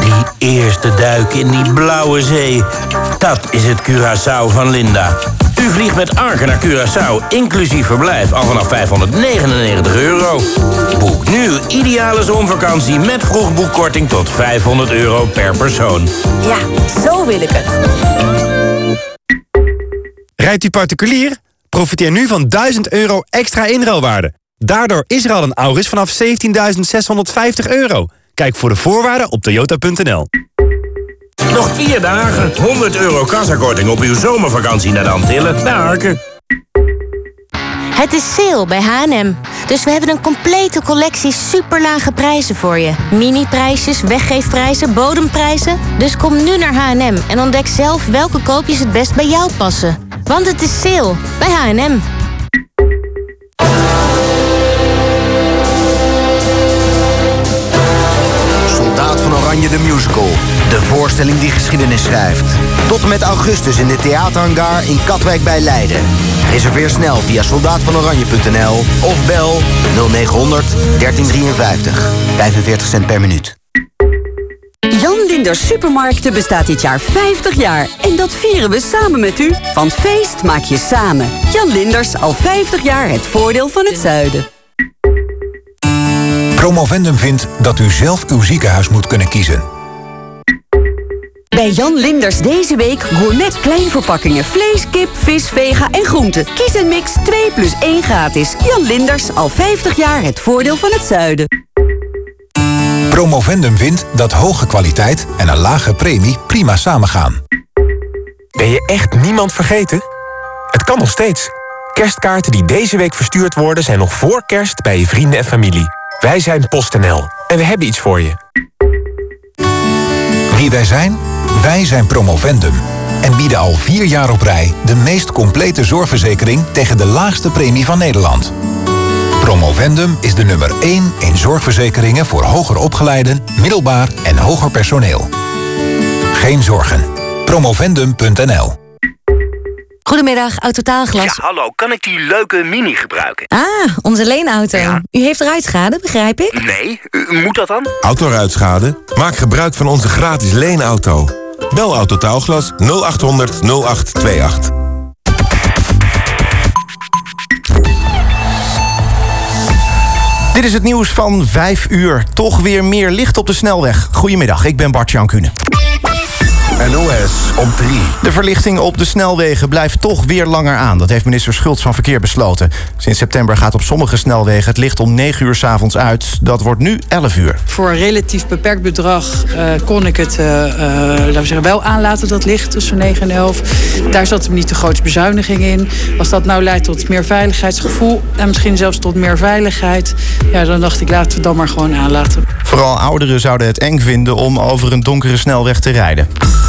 Die eerste duik in die blauwe zee. Dat is het Curaçao van Linda. U vliegt met Arke naar Curaçao, inclusief verblijf, al vanaf 599 euro. Boek nu ideale zonvakantie met vroegboekkorting tot 500 euro per persoon. Ja, zo wil ik het. Rijdt u particulier? Profiteer nu van 1000 euro extra inruilwaarde. Daardoor is er al een Auris vanaf 17.650 euro. Kijk voor de voorwaarden op toyota.nl. Nog vier dagen, 100 euro kassakorting op uw zomervakantie naar de Antillen, Arken. Het is sale bij H&M. Dus we hebben een complete collectie superlage prijzen voor je. Mini-prijsjes, weggeefprijzen, bodemprijzen. Dus kom nu naar H&M en ontdek zelf welke koopjes het best bij jou passen. Want het is sale bij H&M. Oranje de Musical. De voorstelling die geschiedenis schrijft. Tot en met augustus in de theaterhangar in Katwijk bij Leiden. Reserveer snel via soldaatvanoranje.nl of bel 0900 1353. 45 cent per minuut. Jan Linders Supermarkten bestaat dit jaar 50 jaar. En dat vieren we samen met u. Van feest maak je samen. Jan Linders, al 50 jaar het voordeel van het zuiden. Promovendum vindt dat u zelf uw ziekenhuis moet kunnen kiezen. Bij Jan Linders deze week gourmet kleinverpakkingen. Vlees, kip, vis, vega en groenten. Kies een mix 2 plus 1 gratis. Jan Linders, al 50 jaar het voordeel van het zuiden. Promovendum vindt dat hoge kwaliteit en een lage premie prima samengaan. Ben je echt niemand vergeten? Het kan nog steeds. Kerstkaarten die deze week verstuurd worden... zijn nog voor kerst bij je vrienden en familie. Wij zijn PostNL en we hebben iets voor je. Wie wij zijn? Wij zijn Promovendum. En bieden al vier jaar op rij de meest complete zorgverzekering tegen de laagste premie van Nederland. Promovendum is de nummer 1 in zorgverzekeringen voor hoger opgeleiden, middelbaar en hoger personeel. Geen zorgen. Promovendum.nl Goedemiddag, Autotaalglas. Ja, hallo, kan ik die leuke mini gebruiken? Ah, onze leenauto. U heeft ruitschade, begrijp ik? Nee, moet dat dan? Autoruitschade? Maak gebruik van onze gratis leenauto. Bel Autotaalglas 0800 0828. Dit is het nieuws van 5 uur. Toch weer meer licht op de snelweg. Goedemiddag, ik ben Bart Jan Kuhne. NOS op 3. De verlichting op de snelwegen blijft toch weer langer aan. Dat heeft minister Schultz van Verkeer besloten. Sinds september gaat op sommige snelwegen het licht om 9 uur s'avonds uit. Dat wordt nu 11 uur. Voor een relatief beperkt bedrag uh, kon ik het uh, uh, laten we zeggen, wel aanlaten, dat licht tussen 9 en 11. Daar zat hem niet de grootste bezuiniging in. Als dat nou leidt tot meer veiligheidsgevoel en misschien zelfs tot meer veiligheid, ja, dan dacht ik laten we dan maar gewoon aanlaten. Vooral ouderen zouden het eng vinden om over een donkere snelweg te rijden.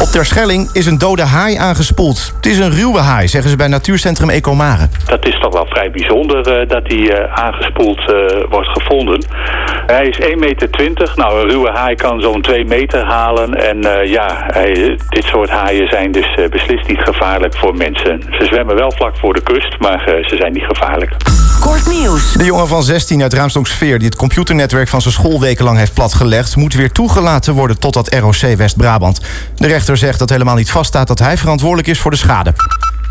Op Terschelling is een dode haai aangespoeld. Het is een ruwe haai, zeggen ze bij natuurcentrum Ecomare. Dat is toch wel vrij bijzonder uh, dat hij uh, aangespoeld uh, wordt gevonden. Hij is 1,20 meter. Nou, een ruwe haai kan zo'n 2 meter halen. En ja, hij, dit soort haaien zijn dus beslist niet gevaarlijk voor mensen. Ze zwemmen wel vlak voor de kust, maar ze zijn niet gevaarlijk. Kort nieuws. De jongen van 16 uit Raamsdonksveer... die het computernetwerk van zijn school wekenlang heeft platgelegd... moet weer toegelaten worden tot dat ROC West-Brabant. De rechter zegt dat helemaal niet vaststaat... dat hij verantwoordelijk is voor de schade.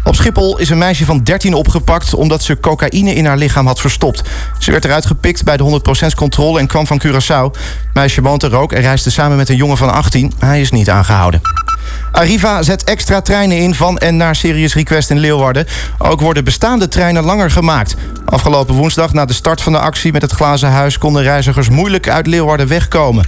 Op Schiphol is een meisje van 13 opgepakt omdat ze cocaïne in haar lichaam had verstopt. Ze werd eruit gepikt bij de 100% controle en kwam van Curaçao. Meisje woont er ook en reisde samen met een jongen van 18. Hij is niet aangehouden. Arriva zet extra treinen in van en naar Serious Request in Leeuwarden. Ook worden bestaande treinen langer gemaakt. Afgelopen woensdag, na de start van de actie met het glazen huis... konden reizigers moeilijk uit Leeuwarden wegkomen.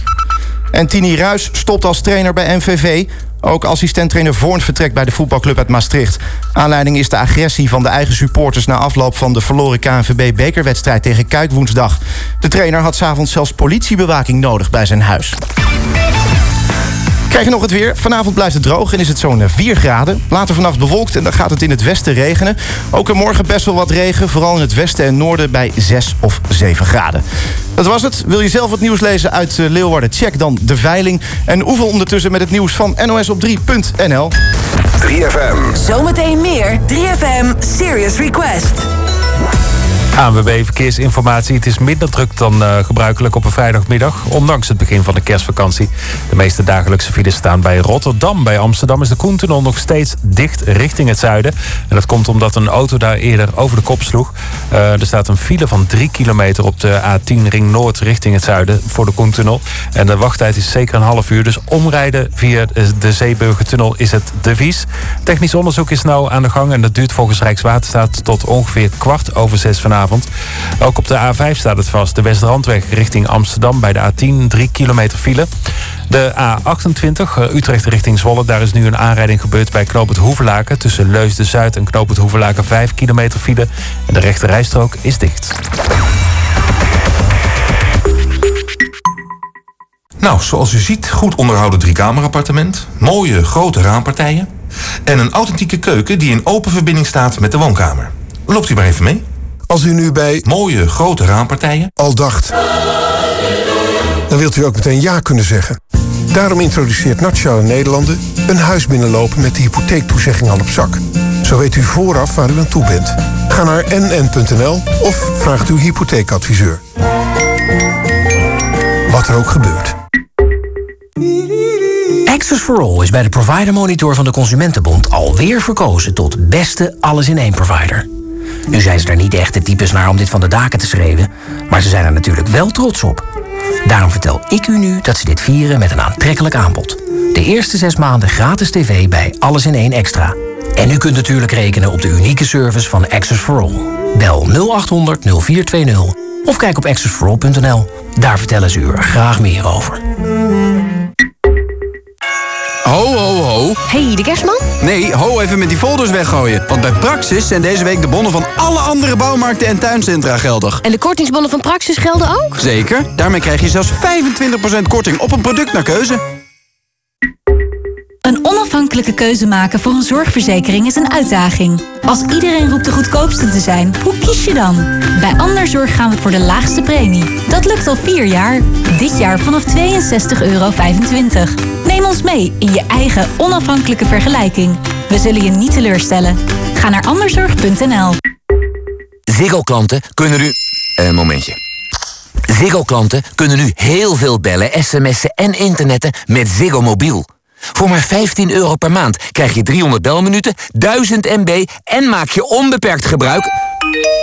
En Tini Ruis stopt als trainer bij MVV. Ook assistenttrainer Voorn vertrekt bij de voetbalclub uit Maastricht. Aanleiding is de agressie van de eigen supporters... na afloop van de verloren KNVB-bekerwedstrijd tegen Kuik woensdag. De trainer had s'avonds zelfs politiebewaking nodig bij zijn huis. Krijg je nog het weer. Vanavond blijft het droog en is het zo'n 4 graden. Later vannacht bewolkt en dan gaat het in het westen regenen. Ook er morgen best wel wat regen. Vooral in het westen en noorden bij 6 of 7 graden. Dat was het. Wil je zelf wat nieuws lezen uit eh, Leeuwarden? Check dan de veiling. En oefen ondertussen met het nieuws van NOS op 3.nl. 3FM. Zometeen meer 3FM Serious Request. ANWB Verkeersinformatie. Het is minder druk dan eh, gebruikelijk op een vrijdagmiddag. Ondanks het begin van de kerstvakantie. De meeste dagelijkse files staan bij Rotterdam. Bij Amsterdam is de Koentunnel nog steeds dicht richting het zuiden. En dat komt omdat een auto daar eerder over de kop sloeg. Eh, er staat een file van 3 kilometer op de A10 Ring Noord richting het zuiden voor de Koentunnel. En de wachttijd is zeker een half uur. Dus omrijden via de Zeeburgertunnel is het devies. Technisch onderzoek is nou aan de gang. En dat duurt volgens Rijkswaterstaat tot ongeveer kwart over zes vanavond. Ook op de A5 staat het vast. De Westrandweg richting Amsterdam bij de A10 3 kilometer file. De A28 eh, Utrecht richting Zwolle. Daar is nu een aanrijding gebeurd bij Knoop het Hoevelaken. Tussen Leusden-Zuid en Knoop het Hoevelaken 5 kilometer file. En de rechte rijstrook is dicht. Nou, zoals u ziet, goed onderhouden driekamerappartement, mooie grote raampartijen en een authentieke keuken die in open verbinding staat met de woonkamer. Loopt u maar even mee. Als u nu bij mooie grote raampartijen al dacht, dan wilt u ook meteen ja kunnen zeggen. Daarom introduceert Nationale Nederlanden een huis binnenlopen met de hypotheektoezegging al op zak. Zo weet u vooraf waar u aan toe bent. Ga naar nn.nl of vraag uw hypotheekadviseur. Wat er ook gebeurt. Access for All is bij de Provider Monitor van de Consumentenbond alweer verkozen tot beste alles-in-één provider. Nu zijn ze er niet echt de types naar om dit van de daken te schreeuwen, maar ze zijn er natuurlijk wel trots op. Daarom vertel ik u nu dat ze dit vieren met een aantrekkelijk aanbod. De eerste zes maanden gratis tv bij Alles in één Extra. En u kunt natuurlijk rekenen op de unieke service van Access for All. Bel 0800 0420 of kijk op accessforall.nl. Daar vertellen ze u er graag meer over. Ho, ho, ho. hey, de kerstman? Nee, ho even met die folders weggooien. Want bij Praxis zijn deze week de bonnen van alle andere bouwmarkten en tuincentra geldig. En de kortingsbonnen van Praxis gelden ook? Zeker. Daarmee krijg je zelfs 25% korting op een product naar keuze. Een onafhankelijke keuze maken voor een zorgverzekering is een uitdaging. Als iedereen roept de goedkoopste te zijn, hoe kies je dan? Bij Anderzorg gaan we voor de laagste premie. Dat lukt al vier jaar. Dit jaar vanaf 62,25 euro. Neem ons mee in je eigen onafhankelijke vergelijking. We zullen je niet teleurstellen. Ga naar anderzorg.nl Ziggo-klanten kunnen nu... Een momentje. Ziggo-klanten kunnen nu heel veel bellen, sms'en en internetten met Ziggo Mobiel. Voor maar 15 euro per maand krijg je 300 belminuten, 1000 MB en maak je onbeperkt gebruik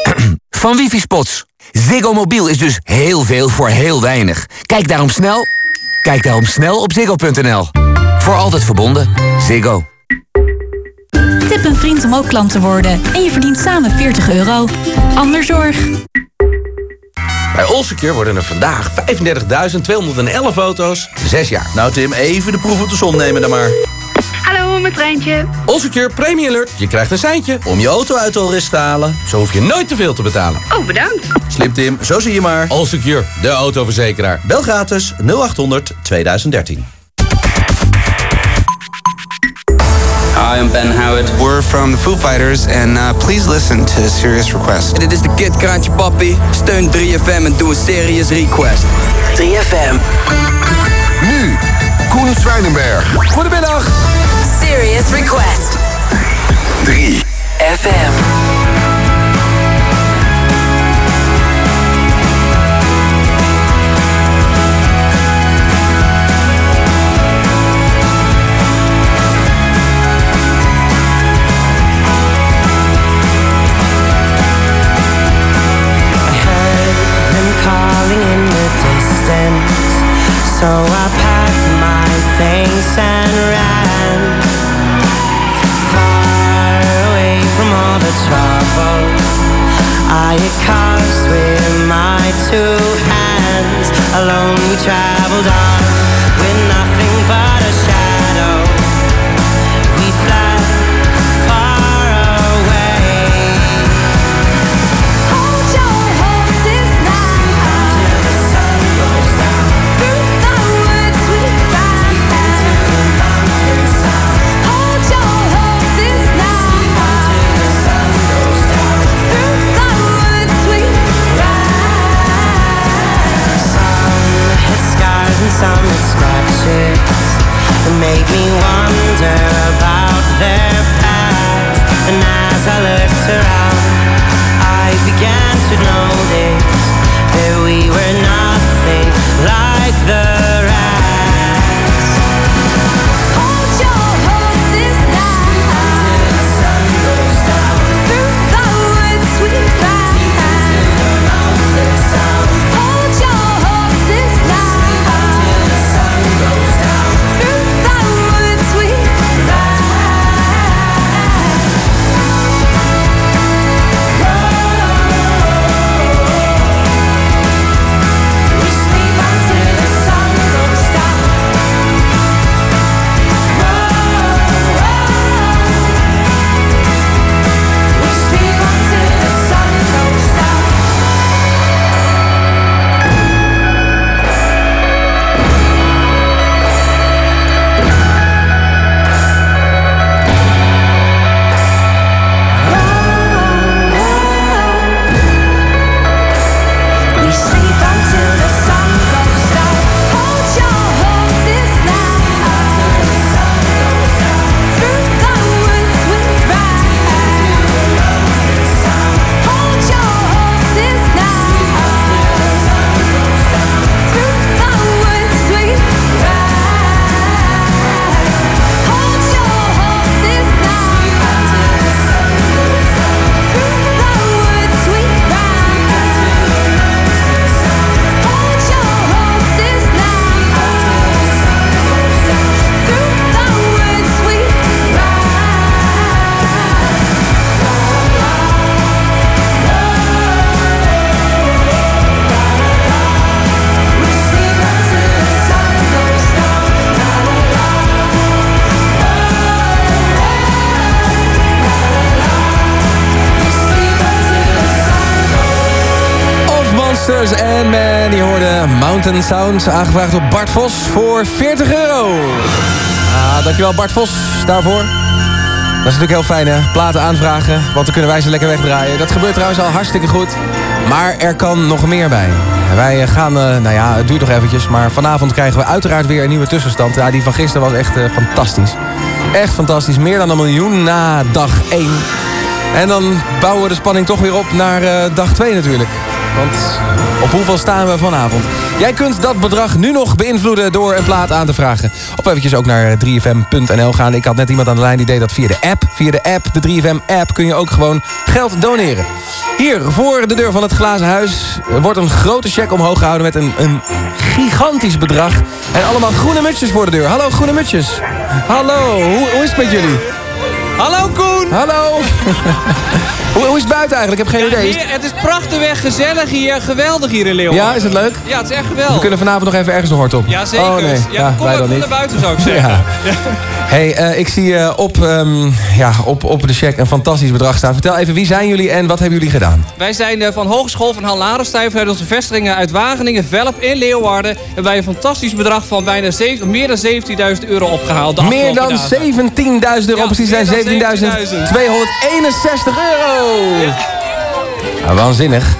van wifi-spots. Ziggo Mobiel is dus heel veel voor heel weinig. Kijk daarom snel, kijk daarom snel op ziggo.nl. Voor altijd verbonden, Ziggo. Tip een vriend om ook klant te worden. En je verdient samen 40 euro. Anderzorg. Bij Allsecure worden er vandaag 35.211 auto's 6 jaar. Nou Tim, even de proef op de som nemen dan maar. Hallo, met Treintje. Allsecure Premium Alert. Je krijgt een seintje om je auto uit de te halen. Zo hoef je nooit te veel te betalen. Oh, bedankt. Slim Tim, zo zie je maar. Allsecure, de autoverzekeraar. Bel gratis 0800 2013. Hi, I'm Ben Howard. We're from the Foo Fighters and uh, please listen to Serious Request. Dit is de Kid Kraantje Papi. Steun 3FM en doe een Serious Request. 3FM. Nu, Koen Zwijnenberg. Goedemiddag. Serious Request. 3 we traveled Bart Vos daarvoor. Dat is natuurlijk heel fijn hè, platen aanvragen, want dan kunnen wij ze lekker wegdraaien. Dat gebeurt trouwens al hartstikke goed, maar er kan nog meer bij. Wij eh, gaan, eh, nou ja, het duurt nog eventjes, maar vanavond krijgen we uiteraard weer een nieuwe tussenstand. Ja, die van gisteren was echt eh, fantastisch. Echt fantastisch, meer dan een miljoen na dag 1. En dan bouwen we de spanning toch weer op naar dag 2 natuurlijk. Want op hoeveel staan we vanavond? Jij kunt dat bedrag nu nog beïnvloeden door een plaat aan te vragen. Of eventjes ook naar 3fm.nl gaan. Ik had net iemand aan de lijn die deed dat via de app. Via de app, de 3FM-app, kun je ook gewoon geld doneren. Hier, voor de deur van het glazen huis... wordt een grote check omhoog gehouden met een, een gigantisch bedrag. En allemaal groene mutsjes voor de deur. Hallo, groene mutsjes. Hallo, hoe is het met jullie? Hallo Koen! Hallo! hoe, hoe is het buiten eigenlijk? Ik heb geen Ja, idee. hier, het is prachtig weg, gezellig hier, geweldig hier in Leeuwarden. Ja, is het leuk? Ja, het is echt geweldig. We kunnen vanavond nog even ergens de hort op. Ja, zeker. Oh nee, Ja, kom dan kom niet. naar buiten zou ik zeggen. Hey, eh, ik zie eh, op, ehm, ja, op, op de check een fantastisch bedrag staan. Vertel even, wie zijn jullie en wat hebben jullie gedaan? Wij zijn eh, van Hogeschool van Han Larenstein vanuit onze vestigingen uit Wageningen, Velp in Leeuwarden. Hebben wij een fantastisch bedrag van bijna zeven- meer dan 17.000 euro opgehaald. Meer dan afgelopen dagen. 17.000 euro, precies zijn meer dan 17.261 euro. Ja, waanzinnig.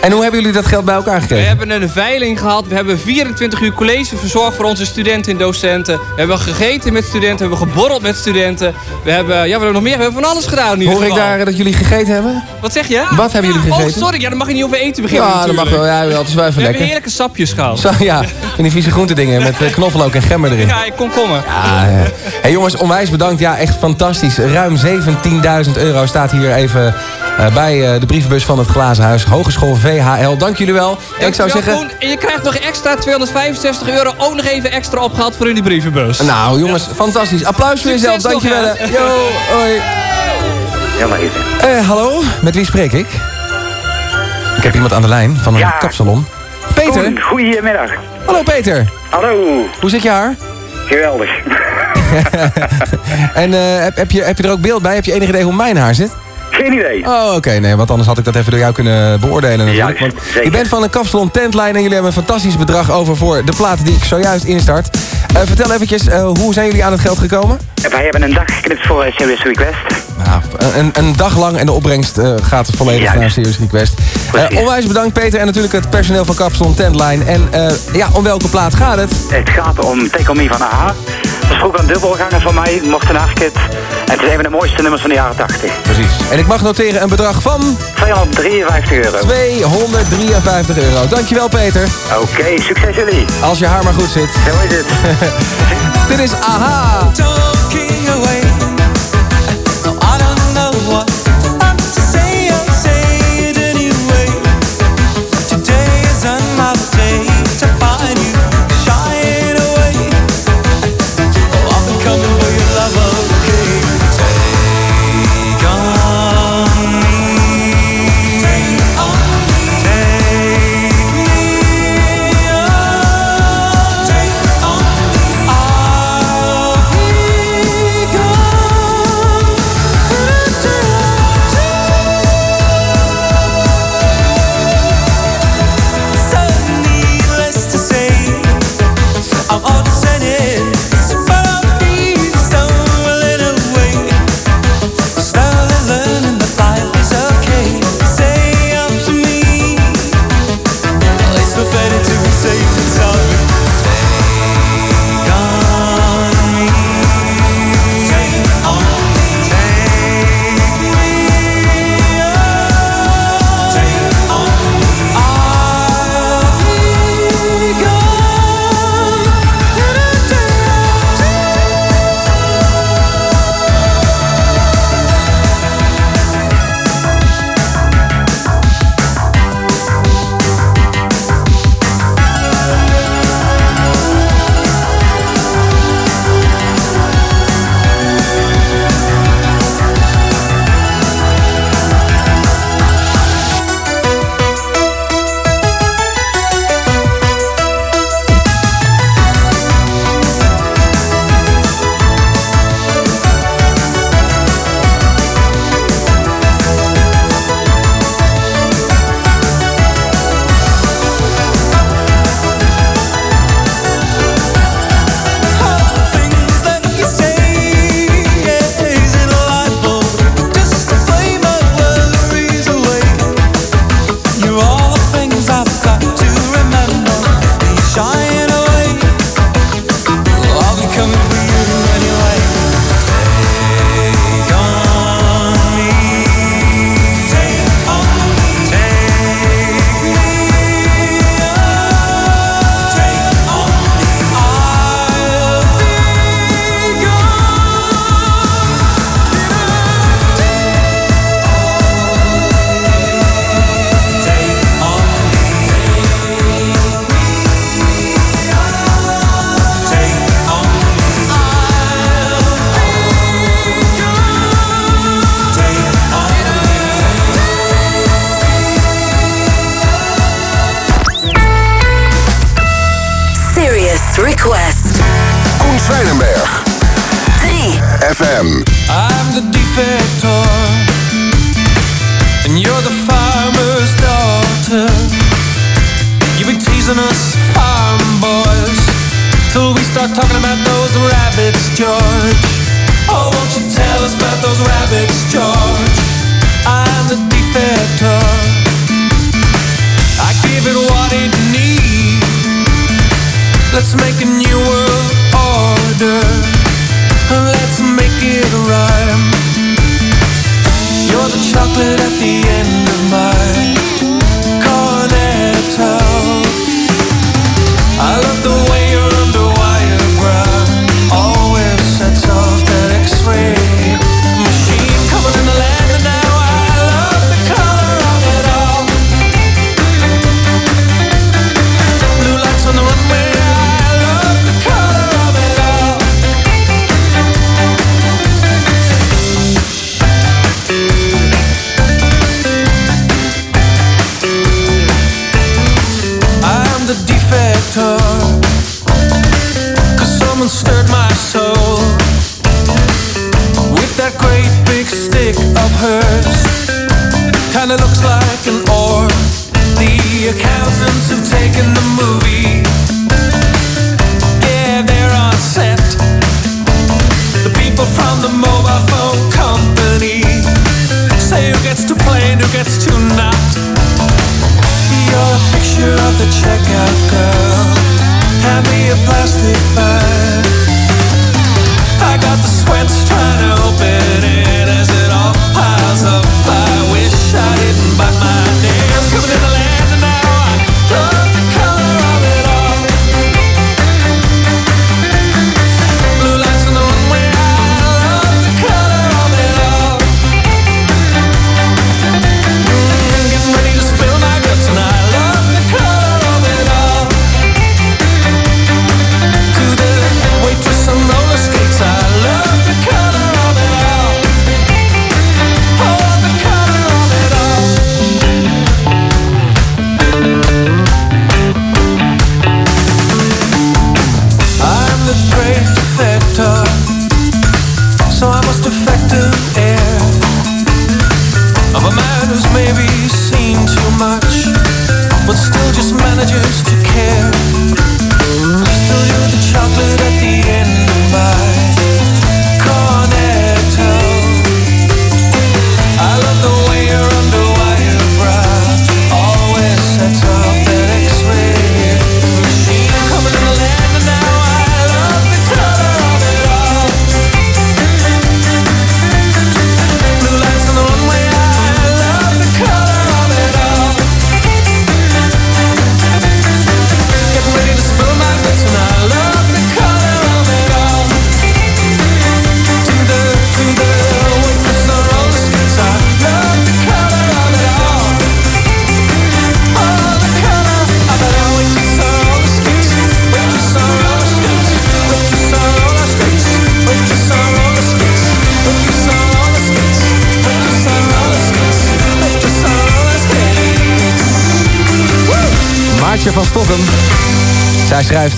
En hoe hebben jullie dat geld bij elkaar We gekregen? hebben een veiling gehad. We hebben 24 uur college verzorgd voor onze studenten en docenten. We hebben gegeten met studenten. We hebben geborreld met studenten. We hebben, ja, we hebben nog meer. We hebben van alles gedaan ieder Hoor ik daar dat jullie gegeten hebben? Wat zeg je? Wat hebben jullie gegeten? Oh, sorry. Ja, dan mag je niet over eten beginnen Ja, dat mag wel. Ja, dat is wel even We hebben lekker. heerlijke sapjes gehad. Zo, ja, van die vieze groentedingen met eh, knoflook en gember erin. Ja, ik kon komen. Ah, ja. Hey jongens, onwijs bedankt. Ja, echt fantastisch. Ruim 17.000 euro staat hier even bij eh, de brievenbus van het Glazen Huis. Hogeschool VHL. Dank jullie wel. En ik zou zeggen... Koen. En je krijgt nog extra 265 euro. Ook nog even extra opgehaald voor in die brievenbus. Nou jongens, fantastisch. Applaus voor Succes jezelf. Dankjewel. Yo, hoi. Ja, maar even. Eh, hallo, met wie spreek ik? Ik heb iemand aan de lijn van een Ja. kapsalon. Peter? Koen, goedemiddag. Hallo Peter. Hallo. Hoe zit je haar? Geweldig. en eh, heb, heb, je, heb je er ook beeld bij? Heb je enig idee hoe mijn haar zit? Geen idee. Oh, oké. Nee, want anders had ik dat even door jou kunnen beoordelen natuurlijk. Juist, want zeker. je bent van een kapsalon tentlijn en jullie hebben een fantastisch bedrag over voor de plaat die ik zojuist instart. Eh, vertel eventjes, eh, hoe zijn jullie aan het geld gekomen? Wij hebben een dag geknipt voor eh, Serious Request. Een, een dag lang en de opbrengst eh, gaat volledig naar Serious Request. Eh, onwijs bedankt Peter en natuurlijk het personeel van Capstone Tentline. En eh, ja, om welke plaat gaat het? Het gaat om Take On Me van AHA. Dat is ook een dubbelganger van mij, Morten Arkit. En het is een van de mooiste nummers van de jaren 80. Precies. En ik mag noteren een bedrag van... 253 euro. 253 euro. Dankjewel Peter. Oké, succes jullie. Als je haar maar goed zit. Zo is het. Dit is AHA.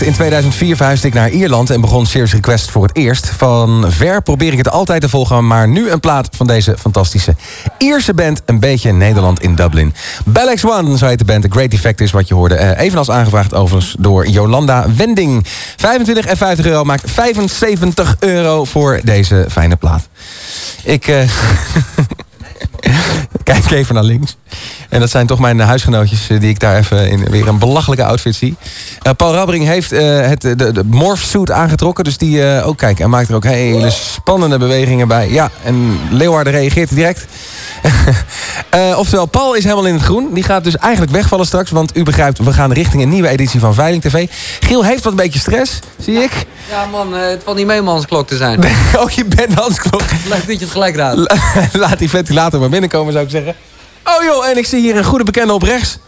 In 2004 verhuisde ik naar Ierland... en begon Serious Request voor het eerst. Van ver probeer ik het altijd te volgen... maar nu een plaat van deze fantastische Ierse band... een beetje Nederland in Dublin. Bellex One, zo heet de band. The Great Defect is wat je hoorde. Eh, evenals aangevraagd overigens door Jolanda Wending. 25 en 50 euro maakt 75 euro voor deze fijne plaat. Ik... eh, Kijk even naar links. En dat zijn toch mijn huisgenootjes eh, die ik daar even in weer een belachelijke outfit zie. Eh, Paul Rabbering heeft eh, het, de, de morph suit aangetrokken. Dus die, eh, ook kijk, en maakt er ook hele spannende bewegingen bij. Ja, en Leeuwarden reageert direct. Oftewel, Paul is helemaal in het groen. Die gaat dus eigenlijk wegvallen straks. Want u begrijpt, we gaan richting een nieuwe editie van Veiling TV. Giel heeft wat een beetje stress, zie ik. Ja man, het valt niet mee om te zijn. oh, je bent Hans Klok. Lijkt dat je het gelijk raadt. La- Laat die ventilator maar binnenkomen, zou ik zeggen. Oh joh, en ik zie hier een goede bekende op rechts.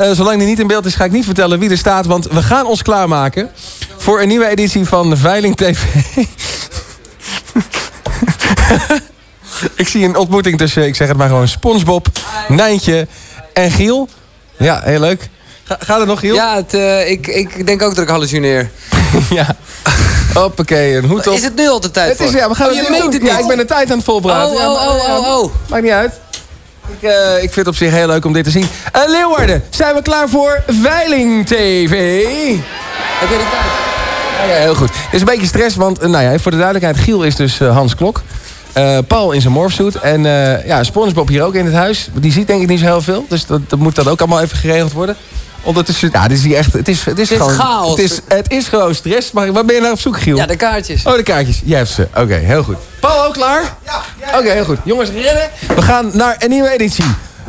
Eh, zolang die niet in beeld is, ga ik niet vertellen wie er staat. Want we gaan ons klaarmaken voor een nieuwe editie van Veiling TV. ik zie een ontmoeting tussen, ik zeg het maar gewoon, Spongebob, Nijntje en Giel. Ja, heel leuk. Ga, gaat het nog, Giel? Ja, het, eh, ik, ik denk ook dat ik hallucineer. ja. Hoppakee, een hoed op. Is het nu al de tijd Het is, ja, we gaan Oh, het je nu meent doen. het Ja, niet. ik ben de tijd aan het volpraten. Oh, Ja, oh, maar- oh, ja, oh, oh. Maakt niet uit. Ik, eh, ik vind het op zich heel leuk om dit te zien. Eh, Leeuwarden, zijn we klaar voor Veiling TV? Ja, heel goed. Het is een beetje stress, want eh, nou ja, voor de duidelijkheid... Giel is dus Hans Klok. Paul in zijn morphsuit. En eh ja, Spongebob hier ook in het huis. Die ziet denk ik niet zo heel veel. Dus dat, dat moet dat ook allemaal even geregeld worden. Ondertussen, ja, dit is hier echt... Het is, het is, Het is gewoon... chaos. Het is, het is gewoon stress. Maar waar ben je naar op zoek, Giel? Ja, de kaartjes. Oh, de kaartjes. Jij hebt ze. Oké, heel goed. Paul, ook klaar? Ja. Oké, heel goed. Jongens, rennen. We gaan naar een nieuwe editie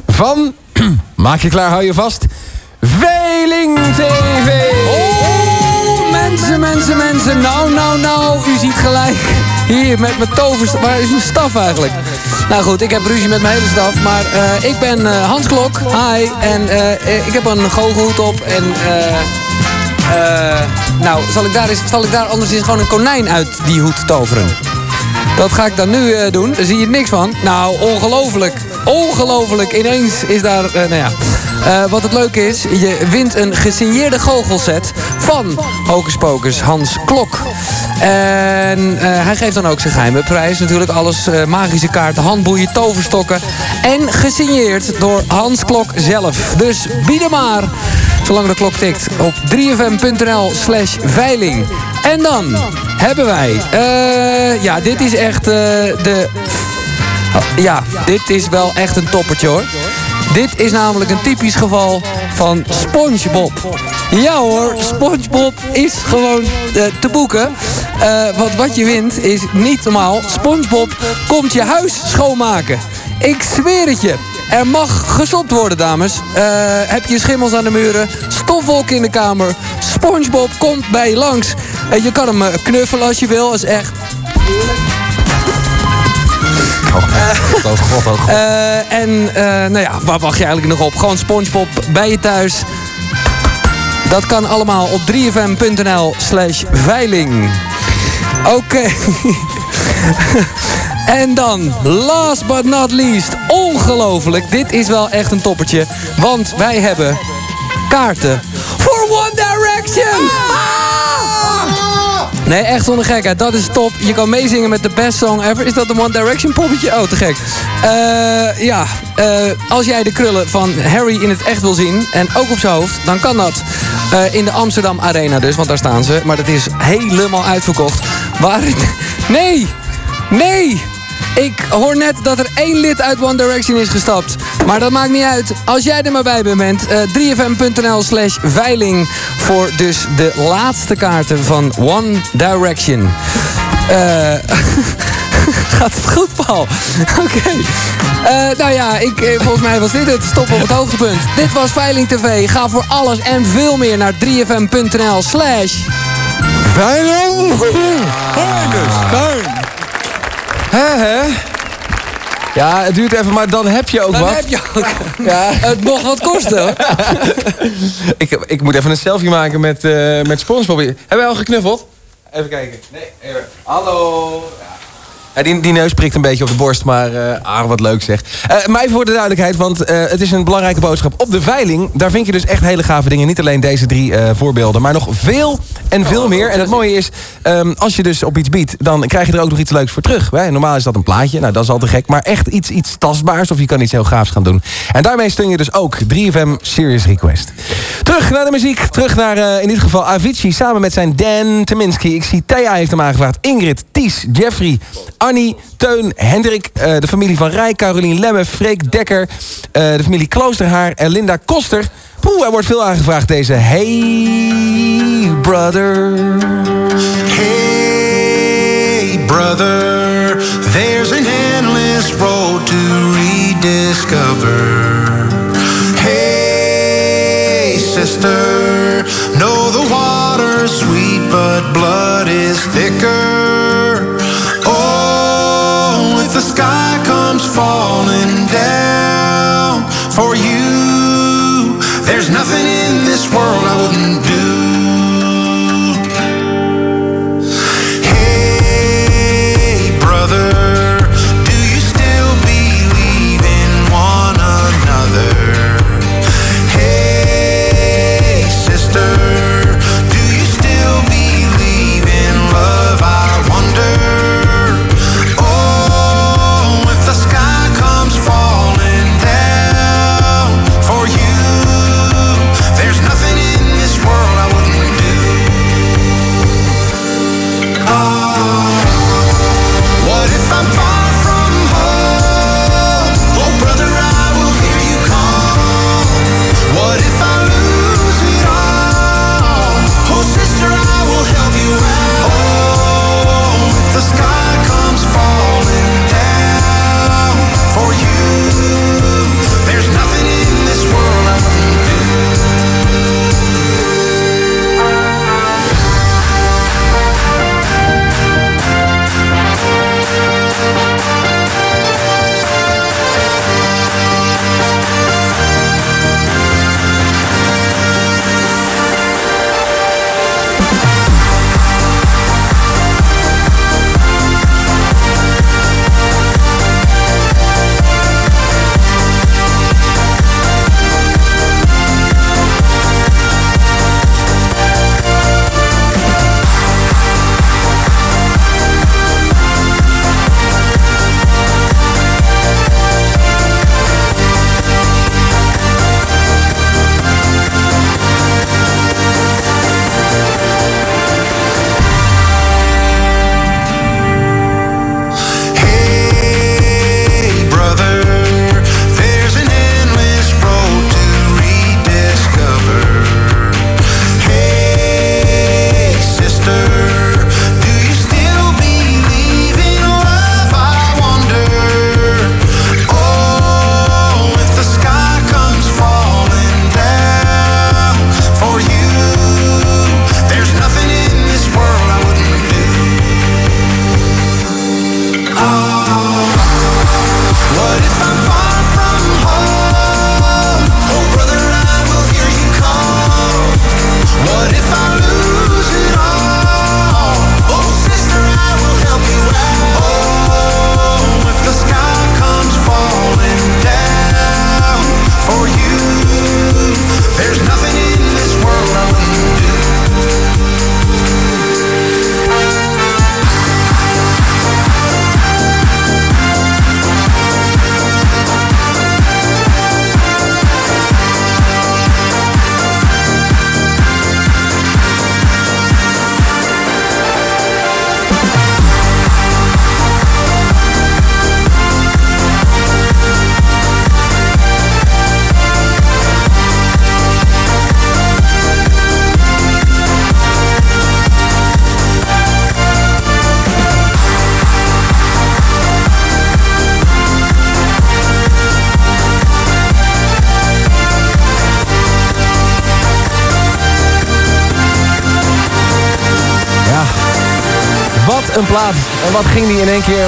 van... Maak je klaar, hou je vast. Veiling TV. Oh, mensen, mensen, mensen. Nou, nou, nou. U ziet gelijk. Hier, met mijn toverstaf. Waar is mijn staf eigenlijk? Nou goed, ik heb ruzie met mijn hele staf. Maar eh, ik ben eh, Hans Klok. Hi. En eh, ik heb een goochelhoed op. En... nou, zal ik, daar eens, zal ik daar anders eens gewoon een konijn uit die hoed toveren? Dat ga ik dan nu eh, doen. Daar zie je niks van. Nou, ongelooflijk. Ongelooflijk. Ineens is daar... eh, nou ja. Eh, wat het leuke is, je wint een gesigneerde goochelset van Hocus Pocus Hans Klok. En hij geeft dan ook zijn geheime prijs. Natuurlijk alles magische kaarten, handboeien, toverstokken. En gesigneerd door Hans Klok zelf. Dus bied hem maar, zolang de klok tikt, op 3fm.nl slash veiling. En dan hebben wij... eh, ja, dit is echt eh, de... Ja, dit is wel echt een toppertje hoor. Dit is namelijk een typisch geval van SpongeBob. Ja hoor, SpongeBob is gewoon eh, te boeken. Want wat je wint is niet normaal. SpongeBob komt je huis schoonmaken. Ik zweer het je. Er mag gestopt worden, dames. Heb je schimmels aan de muren, stofwolken in de kamer. SpongeBob komt bij langs. En je kan hem eh, knuffelen als je wil. Dat is echt Oh god, oh god. eh, en eh, nou ja, waar wacht je eigenlijk nog op? Gewoon SpongeBob bij je thuis. Dat kan allemaal op 3fm.nl slash veiling. Oké. en dan, last but not least, ongelooflijk. Dit is wel echt een toppertje. Want wij hebben kaarten voor One Direction. Nee, echt zonder gekheid. Dat is top. Je kan meezingen met de best song ever. Is dat een One Direction poppetje? Oh, te gek. Eh, ja, eh, als jij de krullen van Harry in het echt wil zien... en ook op zijn hoofd, dan kan dat eh, in de Amsterdam Arena dus. Want daar staan ze. Maar dat is helemaal uitverkocht. Waar... Nee! Nee! Ik hoor net dat er één lid uit One Direction is gestapt. Maar dat maakt niet uit. Als jij er maar bij bent, eh 3fm.nl slash veiling... voor dus de laatste kaarten van One Direction. Eh... Gaat het goed, Paul? Oké. Eh, nou ja, ik, volgens mij was dit het. Stop op het hoogtepunt. Dit was Veiling TV. Ga voor alles en veel meer naar 3fm.nl slash... Veiling! Hè, hè? Ja, het duurt even, maar dan heb je ook Dan wat. heb je ook. Ja. Het mocht wat kosten, hoor. ik, ik moet even een selfie maken met, eh met SpongeBob. Hebben wij al geknuffeld? Even kijken. Nee, even. Hallo. Ja. Die, die neus prikt een beetje op de borst, maar ah, wat leuk zeg. Eh maar even voor de duidelijkheid, want eh, het is een belangrijke boodschap. Op de veiling, daar vind je dus echt hele gave dingen. Niet alleen deze drie voorbeelden, maar nog veel en veel meer. En het mooie is, ehm, als je dus op iets biedt, dan krijg je er ook nog iets leuks voor terug. Hè? Normaal is dat een plaatje, nou dat is al te gek. Maar echt iets, iets tastbaars of je kan iets heel gaafs gaan doen. En daarmee steun je dus ook 3FM Serious Request. Terug naar de muziek, terug naar in dit geval Avicii samen met zijn Dan Teminski. Ik zie Thea heeft hem aangevraagd. Ingrid, Ties, Jeffrey, Annie, Teun, Hendrik, eh, de familie van Rij, Carolien Lemme, Freek Dekker, eh, de familie Kloosterhaar en Linda Koster. Poeh, er wordt veel aangevraagd deze Hey Brother. Hey, brother, there's an endless road to rediscover. Hey, sister, know the water's sweet, but blood is thicker. The sky comes falling down for you, there's nothing in this world I wouldn't do.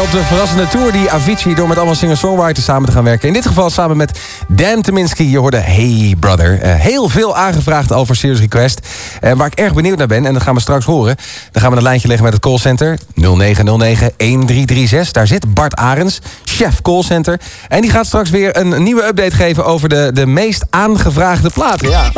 Op de verrassende tour... die Avicii door met allemaal singer-songwriters samen te gaan werken. In dit geval samen met Dan Teminski. Je hoorde Hey Brother. Eh, heel veel aangevraagd over Serious Request. Eh, waar ik erg benieuwd naar ben, en dat gaan we straks horen. Dan gaan we een lijntje leggen met het callcenter. 0909-1336. Daar zit Bart Arens, chef callcenter. En die gaat straks weer een nieuwe update geven... over de, de meest aangevraagde platen. Ja.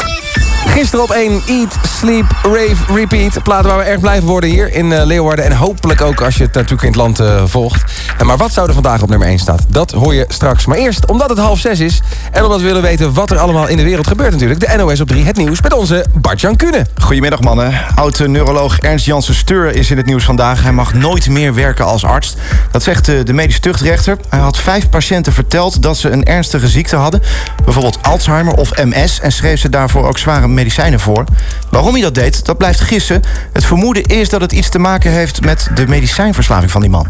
Gisteren op 1 Eat, Sleep, Rave, Repeat. Platen waar we erg blijven worden hier in eh, Leeuwarden. En hopelijk ook als je het natuurlijk in het land eh, volgt. Maar wat zou er vandaag op nummer 1 staan? Dat hoor je straks. Maar eerst, omdat het half 6 is... en omdat we willen weten wat er allemaal in de wereld gebeurt natuurlijk... de NOS op 3, het nieuws met onze Bart-Jan Kuhne. Goedemiddag mannen. Oud-neuroloog Ernst Janssen Steur is in het nieuws vandaag. Hij mag nooit meer werken als arts. Dat zegt de, de medisch tuchtrechter. Hij had vijf patiënten verteld dat ze een ernstige ziekte hadden. Bijvoorbeeld Alzheimer of MS. En schreef ze daarvoor ook zware medicijnen voor. Waarom hij dat deed, dat blijft gissen. Het vermoeden is dat het iets te maken heeft met de medicijnverslaving van die man.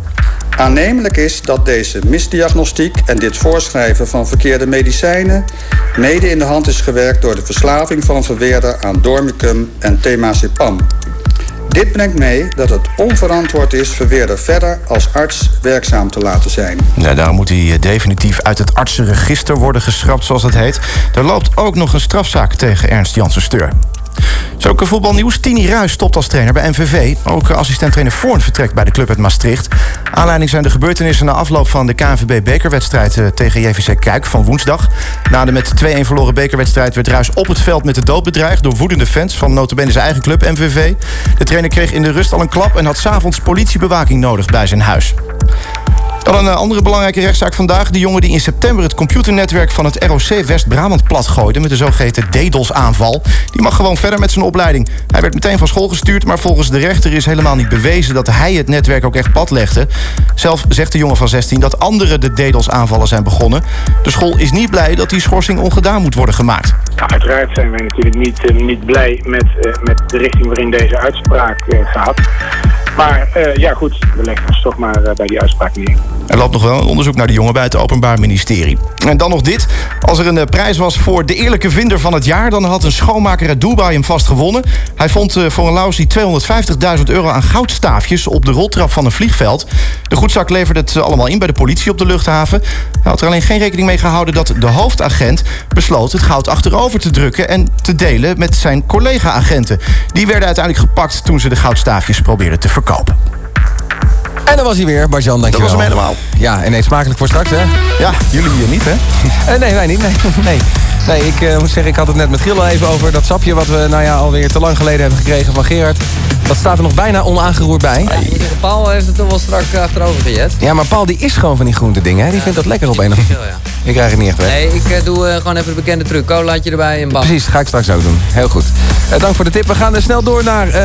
Aannemelijk is dat deze misdiagnostiek en dit voorschrijven van verkeerde medicijnen mede in de hand is gewerkt door de verslaving van verweerder aan dormicum en temazepam. Dit brengt mee dat het onverantwoord is verweerder verder als arts werkzaam te laten zijn. Ja, daarom moet hij eh, definitief uit het artsenregister worden geschrapt, zoals dat heet. Er loopt ook nog een strafzaak tegen Ernst Janssen Steur. Zo ook voetbalnieuws. Tini Ruis stopt als trainer bij MVV. Ook assistent-trainer Voorn vertrekt bij de club uit Maastricht. Aanleiding zijn de gebeurtenissen na afloop van de KNVB-bekerwedstrijd eh, tegen JVC Kuik van woensdag. Na de met 2-1 verloren bekerwedstrijd werd Ruis op het veld met de dood bedreigd... door woedende fans van notabene zijn eigen club MVV. De trainer kreeg in de rust al een klap en had s'avonds politiebewaking nodig bij zijn huis. Dan een eh, andere belangrijke rechtszaak vandaag. De jongen die in september het computernetwerk van het ROC West-Brabant platgooide... met de zogeheten DDoS-aanval. Die mag gewoon verder met zijn opleiding. Hij werd meteen van school gestuurd, maar volgens de rechter is helemaal niet bewezen... dat hij het netwerk ook echt platlegde. Zelf zegt de jongen van 16 dat anderen de DDoS-aanvallen zijn begonnen. De school is niet blij dat die schorsing ongedaan moet worden gemaakt. Nou, uiteraard zijn wij natuurlijk niet, eh, niet blij met, eh, met de richting waarin deze uitspraak gaat. Maar eh, ja goed, we leggen ons toch maar eh, bij die uitspraak neer. Er loopt nog wel een onderzoek naar de jongen bij het Openbaar Ministerie. En dan nog dit. Als er een eh, prijs was voor de eerlijke vinder van het jaar... dan had een schoonmaker uit Dubai hem vast gewonnen. Hij vond voor een lausie 250.000 euro aan goudstaafjes... op de roltrap van een vliegveld. De goedzak leverde het allemaal in bij de politie op de luchthaven. Hij had er alleen geen rekening mee gehouden dat de hoofdagent... besloot het goud achterover te drukken en te delen met zijn collega-agenten. Die werden uiteindelijk gepakt toen ze de goudstaafjes probeerden te verkopen. verkopen. En dan was hij weer, Bart-Jan, dankjewel. Dat was hem helemaal. Ja, en eet smakelijk voor straks, hè? Ja, jullie hier niet, hè? Eh, nee, wij niet. Nee, nee. nee ik eh, moet zeggen, ik had het net met Gilles even over dat sapje... wat we nou ja, alweer te lang geleden hebben gekregen van Gerard. Dat staat er nog bijna onaangeroerd bij. Paul heeft het toch wel strak achterover gejet. Ja, maar Paul die is gewoon van die groente dingen, hè? Die vindt dat lekker op een of andere Ik krijg het niet echt weg. Nee, ik eh, doe eh, gewoon even de bekende truc. Colaatje erbij en bam. Precies, ga ik straks ook doen. Heel goed. Eh, dank voor de tip. We gaan er snel door naar eh,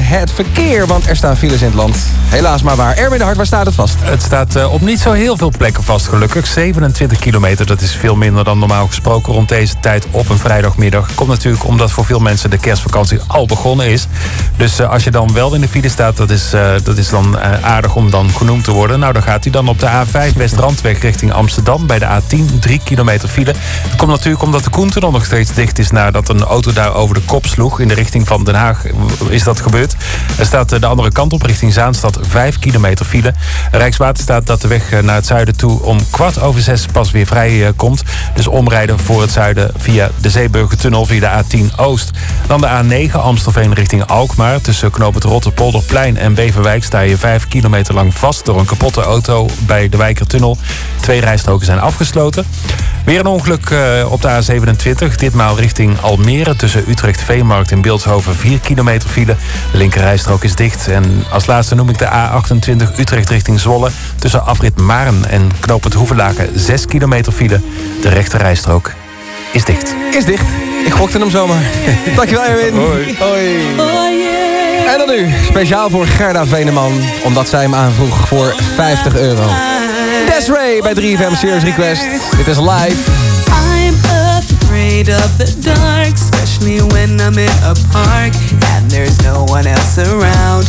het verkeer, want er staan files in het land. Helaas maar waar. Erwin de Hart, waar staat het vast? Het staat eh, op niet zo heel veel plekken vast, gelukkig. 27 kilometer, dat is veel minder dan normaal gesproken rond deze tijd op een vrijdagmiddag. Komt natuurlijk omdat voor veel mensen de kerstvakantie al begonnen is. Dus eh, als je dan wel in de file staat, dat is, eh, dat is dan aardig om dan genoemd te worden. Nou, dan gaat hij dan op de A5 West-Randweg richting Amsterdam bij de A10. 3 kilometer file. Komt natuurlijk omdat de Koentunnel nog steeds dicht is nadat een auto daar over de kop sloeg. In de richting van Den Haag is dat gebeurd. Er staat de andere kant op richting Zaanstad 5 kilometer file. Rijkswaterstaat dat de weg eh, naar het zuiden toe om kwart over zes pas weer vrij eh, komt. Dus omrijden voor het zuiden via de Zeeburgertunnel via de A10 Oost. Dan de A9 Amstelveen richting Alkmaar. Tussen knoop het Rotterpolderplein en Beverwijk sta je 5 kilometer lang vast door een kapotte auto bij de Wijkertunnel. Twee rijstroken zijn afgesloten. Weer een ongeluk eh, op de A27. Ditmaal richting Almere tussen Utrecht Veemarkt en Beeldhoven 4 kilometer file. De linkerrijstrook is dicht. En als laatste noem ik de A28 Utrecht richting Zwolle. Tussen afrit Maren en knoop het Hoevelaken 6 kilometer file. De rechterrijstrook is dicht. Is dicht. Ik gokte hem zomaar. Dankjewel Erwin. Hoi. Hoi. En dan nu, speciaal voor Gerda Veneman. Omdat zij hem aanvroeg voor 50 euro. Desiree bij 3FM Serious Request. Dit is live. I'm afraid of the dark, especially when I'm in a park and there's no one else around.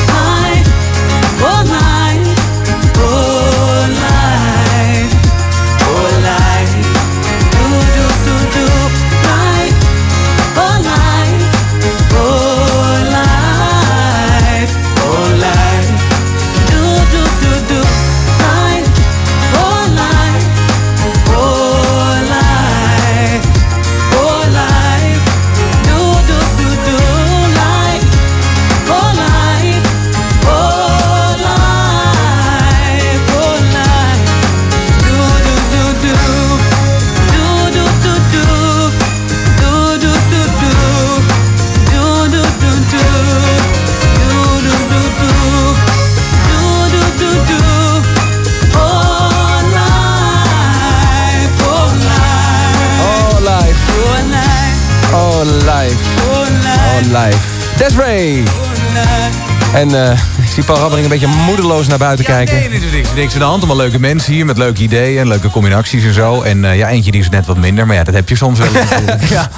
Live. Desiree! En uh, zie Paul Rabbering een beetje moedeloos naar buiten kijken. Nee, er is niks, niks aan de hand. Allemaal leuke mensen hier met leuke ideeën en leuke combinaties en zo. En eh, ja, eentje die is net wat minder, maar ja, dat heb je soms wel. ja.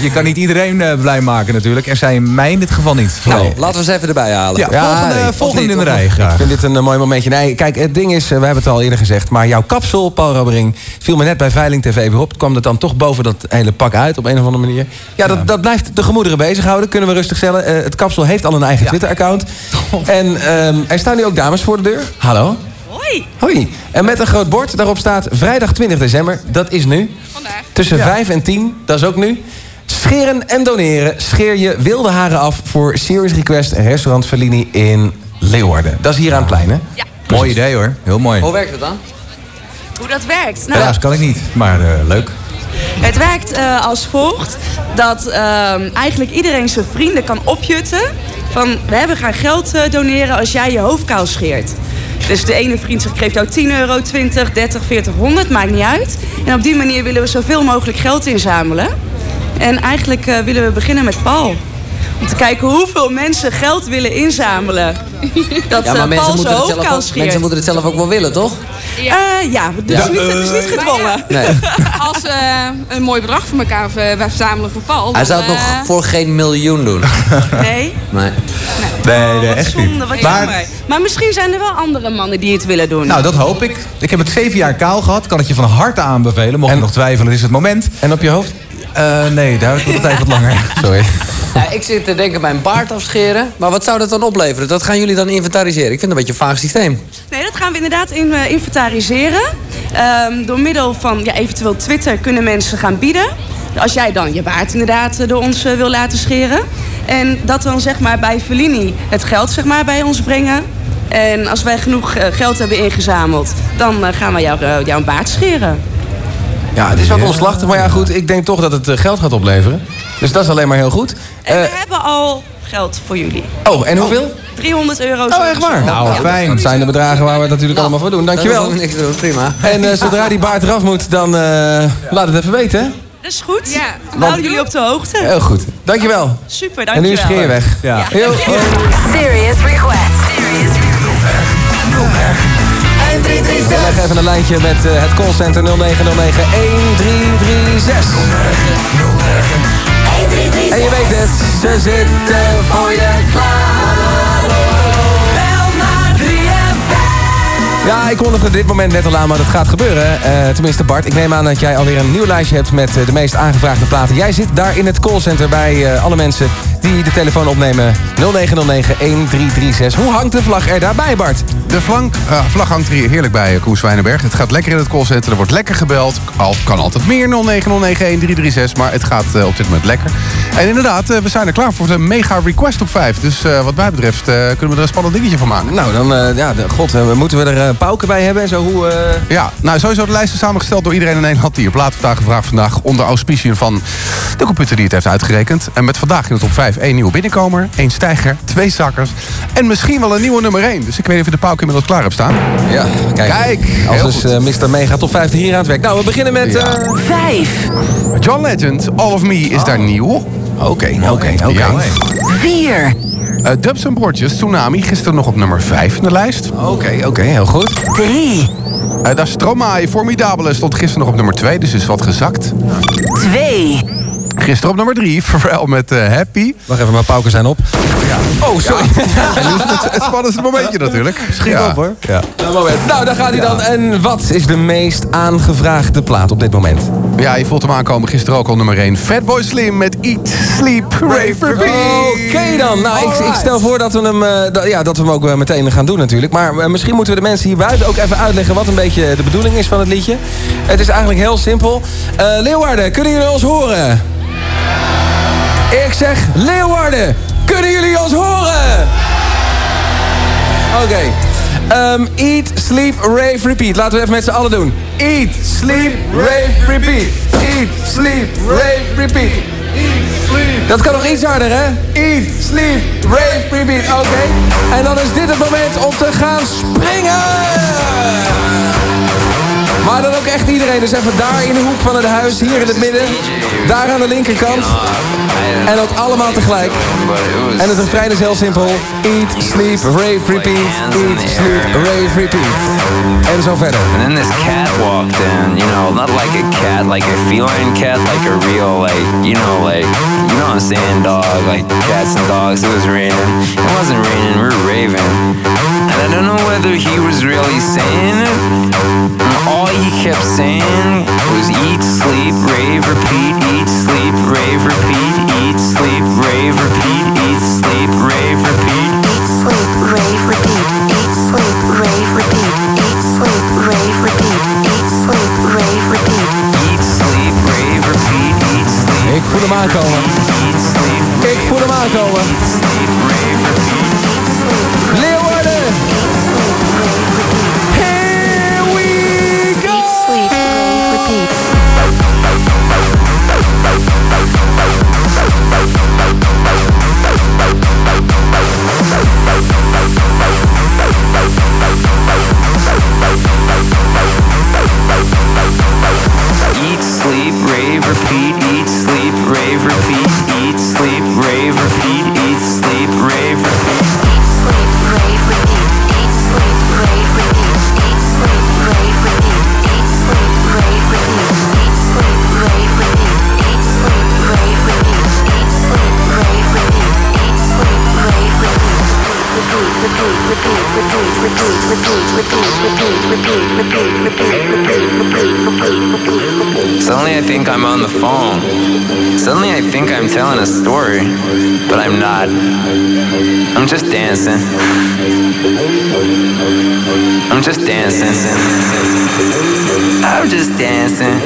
Je kan niet iedereen eh, blij maken natuurlijk. En zij mij in dit geval niet. Nou, Nee. laten we ze even erbij halen. Ja, volgende, nee, volgende niet, in de rij graag. Ik vind dit een eh, mooi momentje. Nee, kijk, het ding is, we hebben het al eerder gezegd... maar jouw kapsel, Paul Rabbering, viel me net bij Veiling TV weer op. Kwam het dan toch boven dat hele pak uit op een of andere manier. Ja, dat, dat blijft de gemoederen bezighouden, kunnen we rustig stellen. Eh, het kapsel heeft al een eigen Twitter-account. En ehm, er staan nu ook dames voor de deur. Hallo. Hoi. Hoi. En met een groot bord, daarop staat vrijdag 20 december. Dat is nu. Vandaag. Tussen Ja. 5 en 10, dat is ook nu. Scheren en doneren. Scheer je wilde haren af voor Serious Request Restaurant Fellini in Leeuwarden. Dat is hier aan het plein, hè? Ja. Mooi idee hoor, heel mooi. Hoe werkt het dan? Hoe dat werkt? Nou, Helaas kan ik niet, maar eh, leuk. Het werkt eh, als volgt. Dat ehm, eigenlijk iedereen zijn vrienden kan opjutten. Van, we hebben gaan geld eh, doneren als jij je hoofdkaal scheert. Dus de ene vriend zegt, geeft jou 10 euro, 20, 30, 40, 100, maakt niet uit. En op die manier willen we zoveel mogelijk geld inzamelen. En eigenlijk eh, willen we beginnen met Paul. Om te kijken hoeveel mensen geld willen inzamelen. Dat ja, maar eh, mensen Paul moeten, zijn het zelf hoofdkaal ook, scheert. mensen moeten het zelf ook wel willen, toch? Ja, ja, dus Ja. Niet, het is niet gedwongen. Nee. Als we een mooi bedrag voor elkaar eh, verzamelen voor Paul. Hij dan, zou het nog eh, voor geen miljoen doen. Nee? Nee. Nee, nee, echt niet. Zonde, wat Maar- jammer. Maar misschien zijn er wel andere mannen die het willen doen. Nou, dat hoop ik. Ik heb het zeven jaar kaal gehad. Kan het je van harte aanbevelen. Mocht je nog twijfelen, is het moment. En op je hoofd? Eh, nee, daar wordt het even wat langer. Sorry. Ja, ik zit te denken bij een baard afscheren. Maar wat zou dat dan opleveren? Dat gaan jullie dan inventariseren. Ik vind het een beetje een vaag systeem. Nee, dat gaan we inderdaad in, eh, inventariseren. Ehm, door middel van ja, eventueel Twitter kunnen mensen gaan bieden. Als jij dan je baard inderdaad eh, door ons wil laten scheren. En dat dan zeg maar bij Fellini het geld zeg maar, bij ons brengen. En als wij genoeg geld hebben ingezameld, dan gaan we jou, jouw baard scheren. Ja, het is wat omslachtig, maar ja goed, ik denk toch dat het eh, geld gaat opleveren. Dus dat is alleen maar heel goed. En Eh, we hebben al geld voor jullie. oh, en hoeveel? 300 euro. Oh, echt waar? Nou, fijn. Dat zijn de bedragen waar we het natuurlijk allemaal voor doen. Dankjewel. Dat is ook niks te doen, prima. En eh, zodra die baard eraf moet, dan eh, laat het even weten. hè? Dat is goed. Ja. We houden jullie op de hoogte. Heel goed. Dankjewel. Super, En nu is dankjewel. Geer weg. Ja. Heel Serious request. We leggen even een lijntje met eh, het callcenter 0909 1336. En je weet het, ze zitten voor je klaar. Ja, ik kondigde dit moment net al aan, maar dat gaat gebeuren. Eh, tenminste, Bart, ik neem aan dat jij alweer een nieuw lijstje hebt... met eh, de meest aangevraagde platen. Jij zit daar in het callcenter bij eh, alle mensen die de telefoon opnemen. 0909-1336. Hoe hangt de vlag er daarbij, Bart? De flank, vlag hangt er hier heerlijk bij, uh, Koes Wijnenberg. Het gaat lekker in het callcenter, er wordt lekker gebeld. Al, kan altijd meer, 09091336, maar het gaat op dit moment lekker. En inderdaad, we zijn er klaar voor de mega request op 5. Dus wat mij betreft kunnen we er een spannend dingetje van maken. Nou, dan, ja, de, god, moeten we er pauken bij hebben en zo? Hoe, eh, Ja, nou sowieso de lijst is samengesteld door iedereen in Nederland die op plaat vandaag gevraagd vandaag onder auspiciën van de computer die het heeft uitgerekend. En met vandaag in de top 5 één nieuwe binnenkomer, één stijger, twee zakkers en misschien wel een nieuwe nummer 1. Dus ik weet niet of je de pauken inmiddels klaar hebt staan. Ja, kijk. Kijk, Als dus goed. eh, Mr. Mega top 50 hier aan het werk. Nou, we beginnen met... Ja. eh, Vijf. John Legend, All of Me is daar nieuw. Oké, oké, oké. Vier. Eh, Dubs en Bordjes, Tsunami, gisteren nog op nummer 5 in de lijst. Oké, oké, heel goed. Drie. Uh, daar Stromae, Formidabele, stond gisteren nog op nummer 2, dus is wat gezakt. Twee. Gisteren op nummer 3, Pharrell met eh, Happy. Wacht even, mijn pauken zijn op. Oh, sorry. En nu is het, het spannendste momentje natuurlijk. Schiet Ja. op hoor. Ja. Nou, moment. nou, daar gaat hij dan. En wat is de meest aangevraagde plaat op dit moment? ja, je voelt hem aankomen. Gisteren ook al nummer 1. Fatboy Slim met Eat, Sleep, Rave, Repeat. Oké dan. Nou, ik, ik stel voor dat we, hem, eh, da- ja, dat we hem ook eh, meteen gaan doen natuurlijk. Maar misschien moeten we de mensen hier buiten ook even uitleggen... wat een beetje de bedoeling is van het liedje. Het is eigenlijk heel simpel. Leeuwarden, kunnen jullie ons horen? Ik zeg Leeuwarden, kunnen jullie ons horen? Oké. Ehm, eat, sleep, rave, repeat. Laten we even met z'n allen doen. Eat, sleep, rave, repeat. Eat, sleep, rave, repeat. Dat kan nog iets harder, hè? Eat, sleep, rave, repeat. Oké. En dan is dit het moment om te gaan springen. Maar dan ook echt iedereen. Dus even daar in de hoek van het huis, hier in het midden. Daar aan de linkerkant. En ook allemaal tegelijk. En het refrein is heel simpel. Eat, sleep, rave, repeat. Eat, sleep, rave, repeat. En zo verder. And then this cat walked in, you know, not like a cat, like a feline cat, like a real, like, you know, like, you know what I'm saying, dog, like cats and dogs. It was raining. It wasn't raining, we were raving. And I don't know whether he was really saying it. All he kept saying was eat, sleep, rave, repeat, eat, sleep, rave, repeat, eat, sleep, rave, repeat, eat, sleep, rave, repeat. Eat, sleep, rave, repeat. Eat, sleep, rave, repeat. Eat, sleep, rave, repeat. Eat, sleep, rave, repeat. Eat, sleep, rave, repeat, eat, sleep. Ik voel hem aankomen. Eat, sleep, Ik voel hem aankomen. sleep, rave, repeat. rave, repeat, eat, sleep, rave, repeat, eat, sleep, rave, repeat, eat, sleep, rave, repeat. Eat, sleep, rave, repeat, eat, sleep, rave, repeat, eat, sleep, rave, repeat, eat, sleep, rave, repeat, eat, sleep, rave, repeat, eat, sleep, rave, repeat, eat, sleep, rave, repeat, eat, sleep, rave, repeat, repeat, repeat. Suddenly I think I'm on the phone. Suddenly I think I'm telling a story, but I'm not. I'm just dancing. I'm just dancing. I'm just dancing.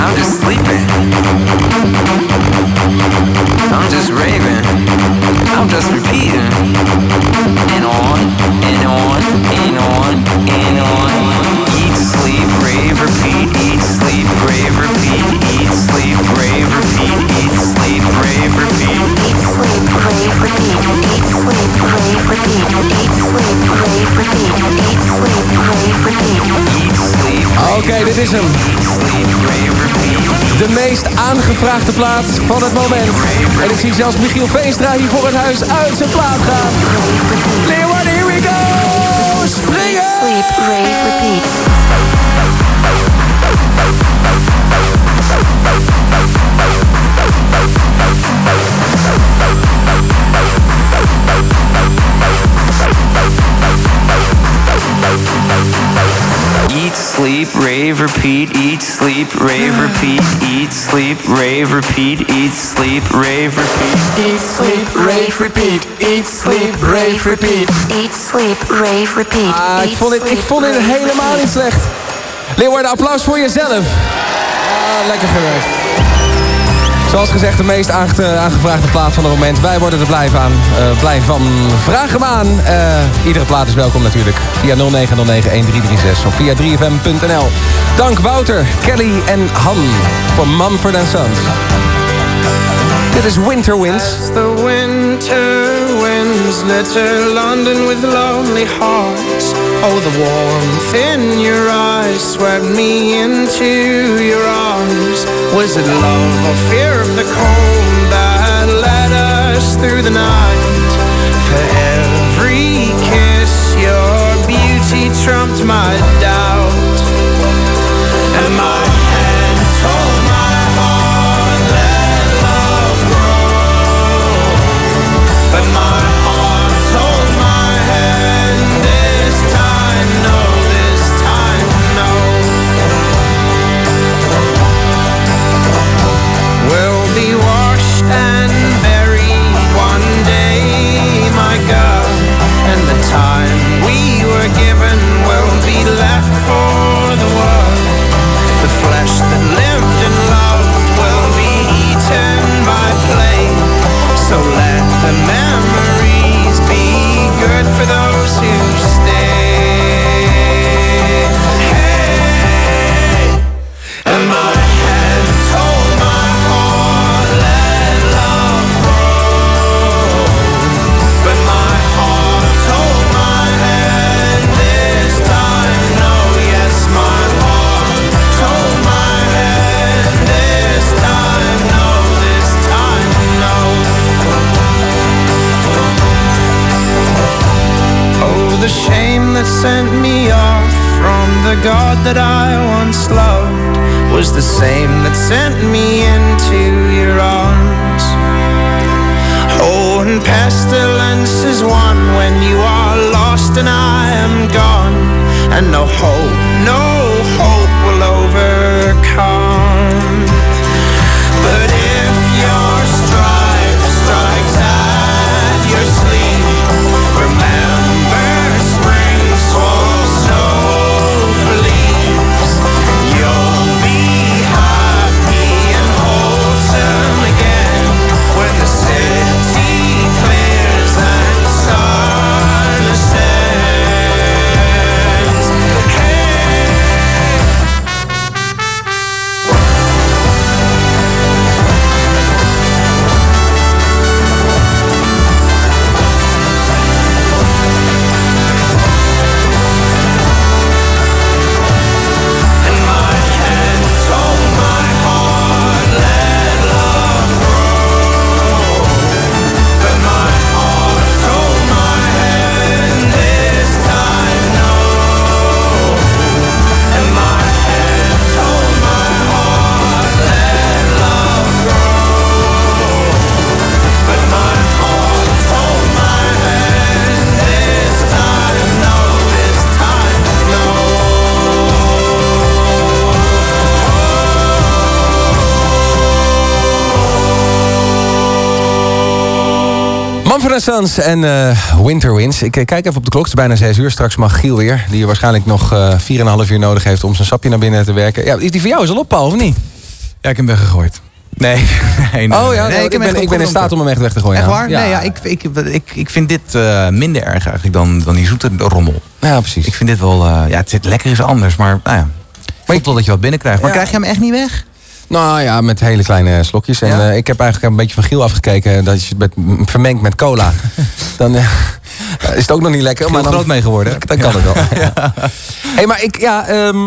I'm just sleeping. I'm just raving. I'm just repeating. And on, and on, and on, and on. Eat, sleep, rave, repeat. Eat, sleep, rave, repeat. Eat, sleep, rave, repeat. Eat, sleep, rave, repeat. Eat, sleep, rave, repeat. Eat, sleep, rave, repeat. Eat, sleep, rave, repeat. Eat, sleep, rave, repeat. Eat, sleep, Oké, dit is hem. De meest aangevraagde plaat van het moment. En ik zie zelfs Michiel Veenstra hier voor het huis uit zijn plaat gaan. Leeuwarden, here we go! Springen! Sleep, rave, repeat. Sleep, rave, repeat, eat, sleep, rave, repeat, eat, sleep, rave, repeat, eat, sleep, rave, repeat. Eat, sleep, rave, repeat. Eat, sleep, rave, repeat. Eat, sleep, rave, repeat. Ah, ik vond dit, ik vond dit helemaal niet slecht. Leeuwarden, applaus voor jezelf. Ah, lekker gewerkt. Zoals gezegd, de meest aange- aangevraagde plaat van het moment. Wij worden er blij van. eh, blij van. Vraag hem aan. Eh, iedere plaat is welkom natuurlijk. Via 0909-1336 of via 3fm.nl. Dank Wouter, Kelly en Han voor Mumford Sons. Dit is Winter Winds. The winter winds litter London with lonely hearts. Oh, the warmth in your eyes swept me into your arms. Was it love or fear of the cold that led us through the night? For every kiss, your beauty trumped my doubt. That I once loved was the same that sent me into your arms. Oh, and pestilence is one when you are lost and I am gone, and no hope, no hope will overcome. Sons en eh, Winter Winds. Ik eh, kijk even op de klok, het is bijna 6 uur. Straks mag Giel weer, die waarschijnlijk nog eh 4,5 uur nodig heeft... om zijn sapje naar binnen te werken. Ja, is die voor jou is al op, Paul, of niet? Ja, ik heb hem weggegooid. Nee. nee, nee, Oh ja, nee, ik, ben, ik ben in staat om hem echt weg te gooien. Echt waar? Ja. Nee, ja, ik, ik, ik, ik vind dit minder erg eigenlijk dan, dan die zoete rommel. Ja, precies. Ik vind dit wel... ja, het zit lekker is anders, maar nou ja. Maar ik wel dat je wat binnenkrijgt. Maar Ja. krijg je hem echt niet weg? Nou ja, met hele kleine slokjes. En eh, ik heb eigenlijk een beetje van Giel afgekeken... dat je het vermengt met cola. dan eh, is het ook nog niet lekker. Giel maar dan, groot mee geworden. Dan kan het wel. hey, maar ik, ja, ehm,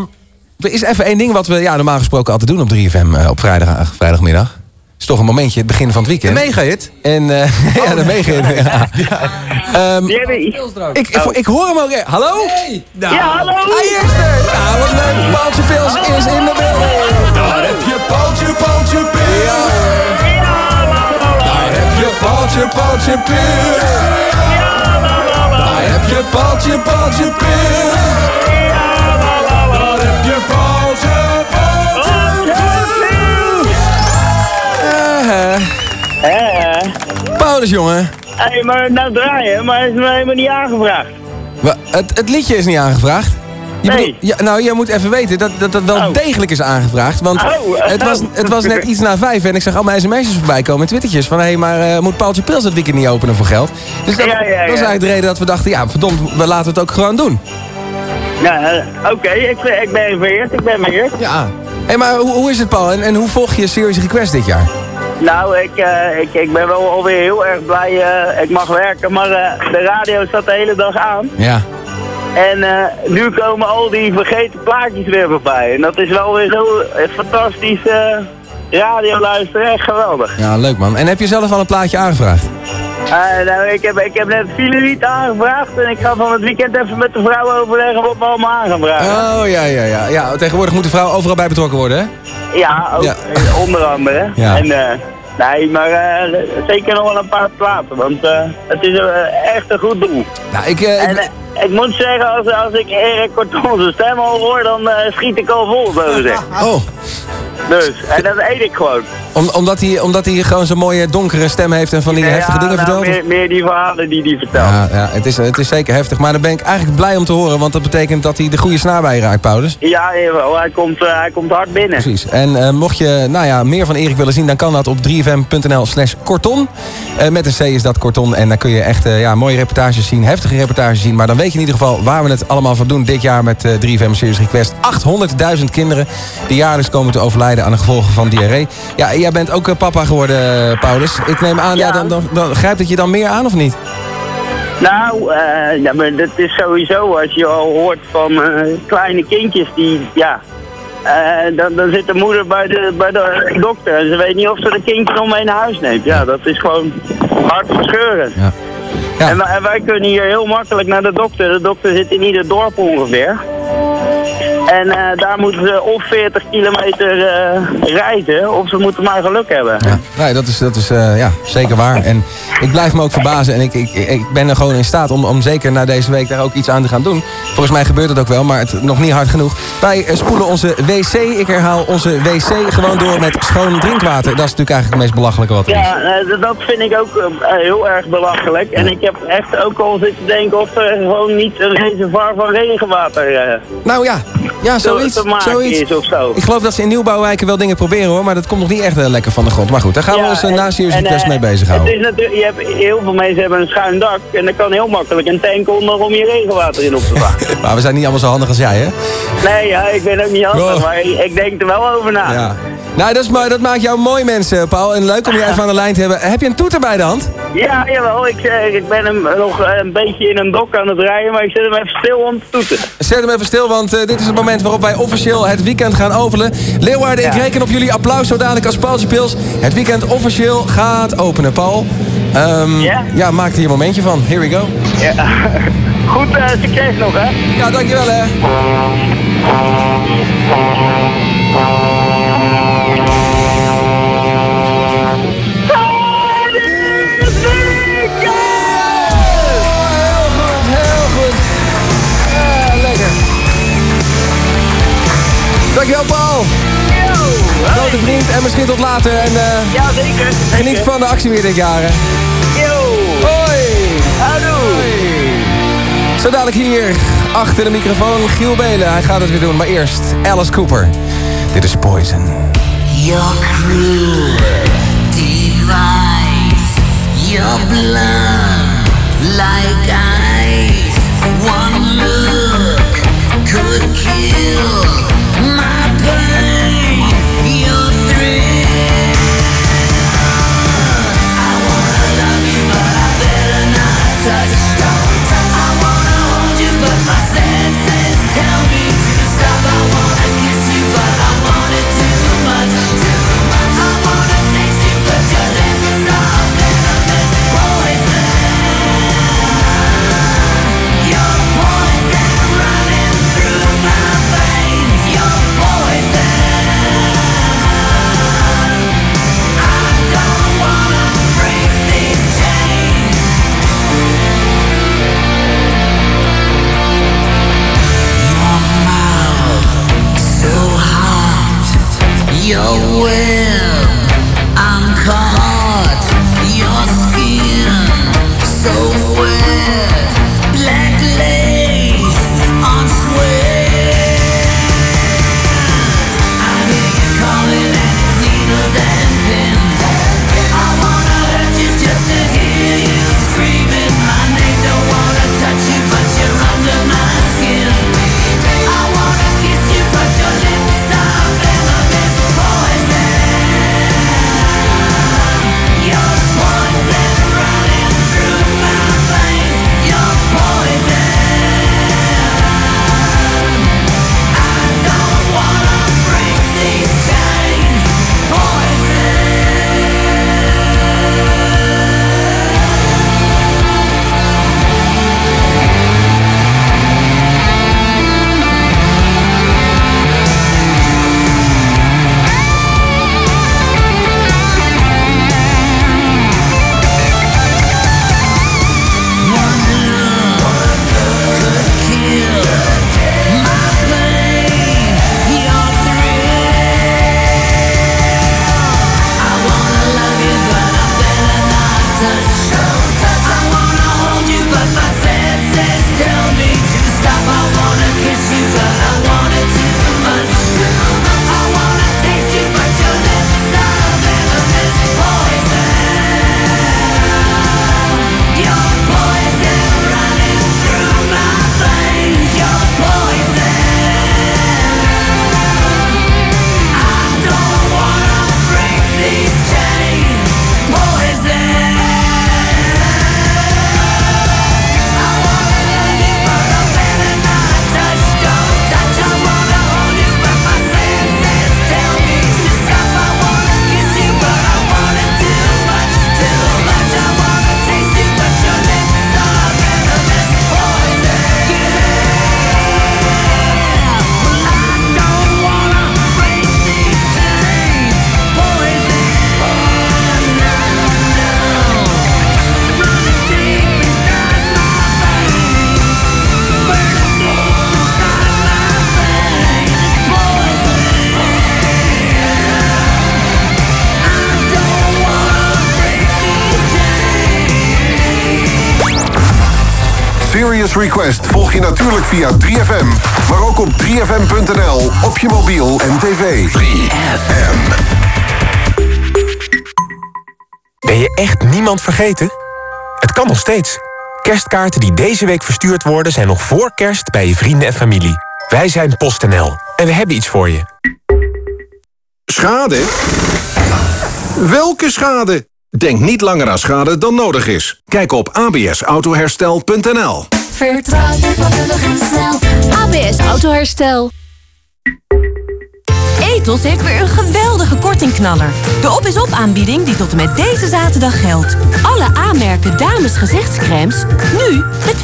er is even één ding wat we ja, normaal gesproken altijd doen op 3FM eh, op vrijdag, vrijdagmiddag. is toch een momentje, het begin van het weekend. De mega-hit? En, eh, ja, de mega-hit. Ja. Ehm, ik, ik, ik hoor hem ook. Hallo? Ja, hallo. Hij is er! Nou, wat leuk. Paaltje Pils is in de building. Paltje paaltje, pillen. Daar heb je paaltje, paaltje, pillen. Daar heb je paaltje, paaltje, pillen. Daar heb je paaltje, paaltje, eh, eh. pillen. Paulus, jongen. Hé, maar nou draaien, maar hij is me nou helemaal niet aangevraagd. Het, het liedje is niet aangevraagd? Je bedoelt- ja, nou, jij moet even weten dat dat, dat wel degelijk is aangevraagd. Want Oh, het, was, het was net iets na vijf en ik zag al mijn sms'jes voorbij komen en twittertjes van... hé, hey, maar eh, moet Paaltje Pils het weekend niet openen voor geld? Dus dat, Ja, ja, ja. dat is eigenlijk de reden dat we dachten, ja, verdomd, we laten het ook gewoon doen. Ja, eh, oké, ik, ik ben vereerd, ik ben vereerd. Ja. Hé, hey, maar hoe, hoe is het, Paul? En, en hoe volg je Serious Request dit jaar? Nou, ik, eh, ik, ik ben wel alweer heel erg blij. ik mag werken, maar de radio staat de hele dag aan. Ja. En eh, nu komen al die vergeten plaatjes weer voorbij. En dat is wel weer zo eh, fantastisch eh, radio luisteren. Echt geweldig. Ja, leuk man. En heb je zelf al een plaatje aangevraagd? Nou, ik, heb, ik heb net file niet aangevraagd. En ik ga van het weekend even met de vrouw overleggen wat we allemaal aan gaan vragen. Oh, ja, ja, ja. ja tegenwoordig moet de vrouw overal bij betrokken worden, hè? Ja, ook, Ja. onder andere. Ja. En, nee, maar eh, zeker nog wel een paar platen, want eh, het is eh, echt een goed doel. Nou, ik, en ik moet zeggen, als, als ik Erik Corton zijn stem al hoor, dan schiet ik al vol, zo gezegd. Oh. Dus, en dat eet ik gewoon. Om, omdat, hij, omdat hij gewoon zo'n mooie donkere stem heeft en van die heftige dingen nou, vertelt? meer, meer die verhalen die die vertelt. Ja, ja het, is, het is zeker heftig. Maar daar ben ik eigenlijk blij om te horen. Want dat betekent dat hij de goede snaar bij raakt, Paulus. Ja, jawel, hij komt, hij komt hard binnen. Precies. En mocht je nou ja, meer van Erik willen zien, dan kan dat op 3fm.nl slash korton. Eh, met een C is dat korton. En dan kun je echt eh, ja, mooie reportages zien, heftige reportages zien. Maar dan weet je in ieder geval waar we het allemaal voor doen dit jaar met eh 3FM Series Request. 800.000 kinderen die jaarlijks komen te overlijden aan de gevolgen van diarree. Ja, jij bent ook eh, papa geworden, eh, Paulus. Ik neem aan, ja. dan, dan, dan grijpt het je dan meer aan of niet? Nou, eh, ja, maar dat is sowieso als je al hoort van eh, kleine kindjes die, ja... eh, dan, dan zit de moeder bij de, bij de dokter en ze weet niet of ze de kindje nog mee naar huis neemt. Ja, dat is gewoon hartverscheurend. Ja. En, wij, en wij kunnen hier heel makkelijk naar de dokter. De dokter zit in ieder dorp ongeveer. En eh, daar moeten ze of 40 kilometer eh, rijden, of ze moeten maar geluk hebben. Nee, dat is, dat is eh, ja, zeker waar. En ik blijf me ook verbazen. En ik, ik, ik ben er gewoon in staat om, om zeker na deze week daar ook iets aan te gaan doen. Volgens mij gebeurt het ook wel, maar het nog niet hard genoeg. Wij spoelen onze wc, ik herhaal, onze wc gewoon door met schoon drinkwater. Dat is natuurlijk eigenlijk het meest belachelijke wat er is. Ja, dat- vind ik ook heel erg belachelijk. En ik heb echt ook al zitten denken of er gewoon niet een reservoir van regenwater Nou ja, ja zoiets. te maken zoiets. is of zo. Ik geloof dat ze in nieuwbouwwijken wel dingen proberen hoor, maar dat komt nog niet echt eh, lekker van de grond. Maar goed, daar gaan we ons uh, en- na Serious en, Request eh, mee bezighouden. Het is natuurlijk, je hebt, heel veel mensen hebben een schuin dak en er kan heel makkelijk een tank onder om je regenwater in op te vangen. Maar we zijn niet allemaal zo handig als jij, hè? nee, ja, ik ben ook niet handig, Oh. maar ik, ik denk er wel over na. Ja. Nou, dat, is, maar dat maakt jou mooi, mensen, Paul. En leuk om je even aan de lijn te hebben. Heb je een toeter bij de hand? Ja, jawel. Ik, eh, ik ben hem nog eh, een beetje in een dok aan het rijden, maar ik zet hem even stil om te toeten. Zet hem even stil, want eh, dit is het moment waarop wij officieel het weekend gaan openen. Leeuwarden, ik reken op jullie applaus zo dadelijk als Paultje Pils. Het weekend officieel gaat openen, Paul. Ehm, Ja, maak er hier een momentje van. Here we go. Ja. Goed, eh, succes nog, hè? Ja, dankjewel, hè. Dankjewel, Paul. Grote vriend en misschien tot later. En, eh, ja, zeker. Geniet van de actie weer dit jaar. hè. Yo. Hoi. Hoi. Zo dadelijk hier achter de microfoon Giel Belen. Hij gaat het weer doen, maar eerst Alice Cooper. Dit is Poison. Your cruel device, your blood like ice. One look could kill vergeten? Het kan nog steeds. Kerstkaarten die deze week verstuurd worden... zijn nog voor kerst bij je vrienden en familie. Wij zijn PostNL en we hebben iets voor je. Schade? Welke schade? Denk niet langer aan schade dan nodig is. Kijk op absautoherstel.nl Vertrouw je vakkundig en snel. ABS Autoherstel. Etos heeft weer een geweldige kortingknaller. De op is op aanbieding die tot en met deze zaterdag geldt. Alle aanmerken dames gezichtscremes nu met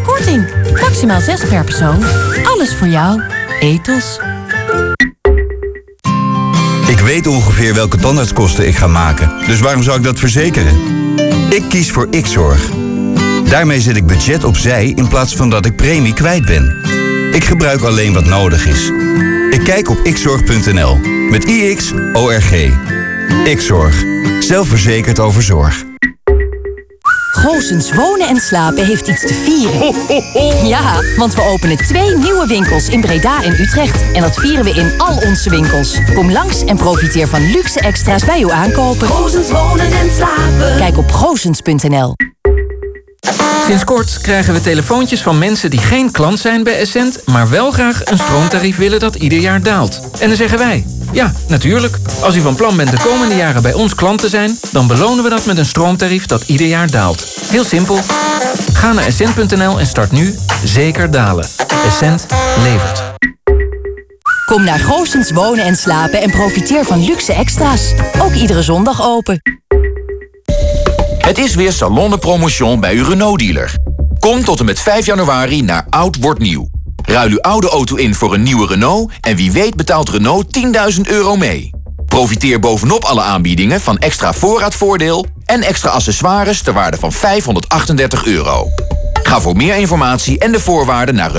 50% korting. Maximaal 6 per persoon. Alles voor jou. Etos. Ik weet ongeveer welke tandartskosten ik ga maken. Dus waarom zou ik dat verzekeren? Ik kies voor Xzorg. Daarmee zet ik budget opzij in plaats van dat ik premie kwijt ben. Ik gebruik alleen wat nodig is. Ik kijk op xzorg.nl met IX-ORG. Xzorg. Zelfverzekerd over zorg. Goosens Wonen en Slapen heeft iets te vieren. Ja, want we openen twee nieuwe winkels in Breda en Utrecht. En dat vieren we in al onze winkels. Kom langs en profiteer van luxe extra's bij uw aankopen. Goosens Wonen en Slapen. Kijk op goosens.nl. Sinds kort krijgen we telefoontjes van mensen die geen klant zijn bij Essent... maar wel graag een stroomtarief willen dat ieder jaar daalt. En dan zeggen wij, ja, natuurlijk. Als u van plan bent de komende jaren bij ons klant te zijn... dan belonen we dat met een stroomtarief dat ieder jaar daalt. Heel simpel. Ga naar essent.nl en start nu Zeker Dalen. Essent levert. Kom naar Goosens Wonen en Slapen en profiteer van luxe extra's. Ook iedere zondag open. Het is weer Salon de Promotion bij uw Renault-dealer. Kom tot en met 5 januari naar Oud Wordt Nieuw. Ruil uw oude auto in voor een nieuwe Renault... en wie weet betaalt Renault 10.000 euro mee. Profiteer bovenop alle aanbiedingen van extra voorraadvoordeel... en extra accessoires ter waarde van 538 euro. Ga voor meer informatie en de voorwaarden naar Renault.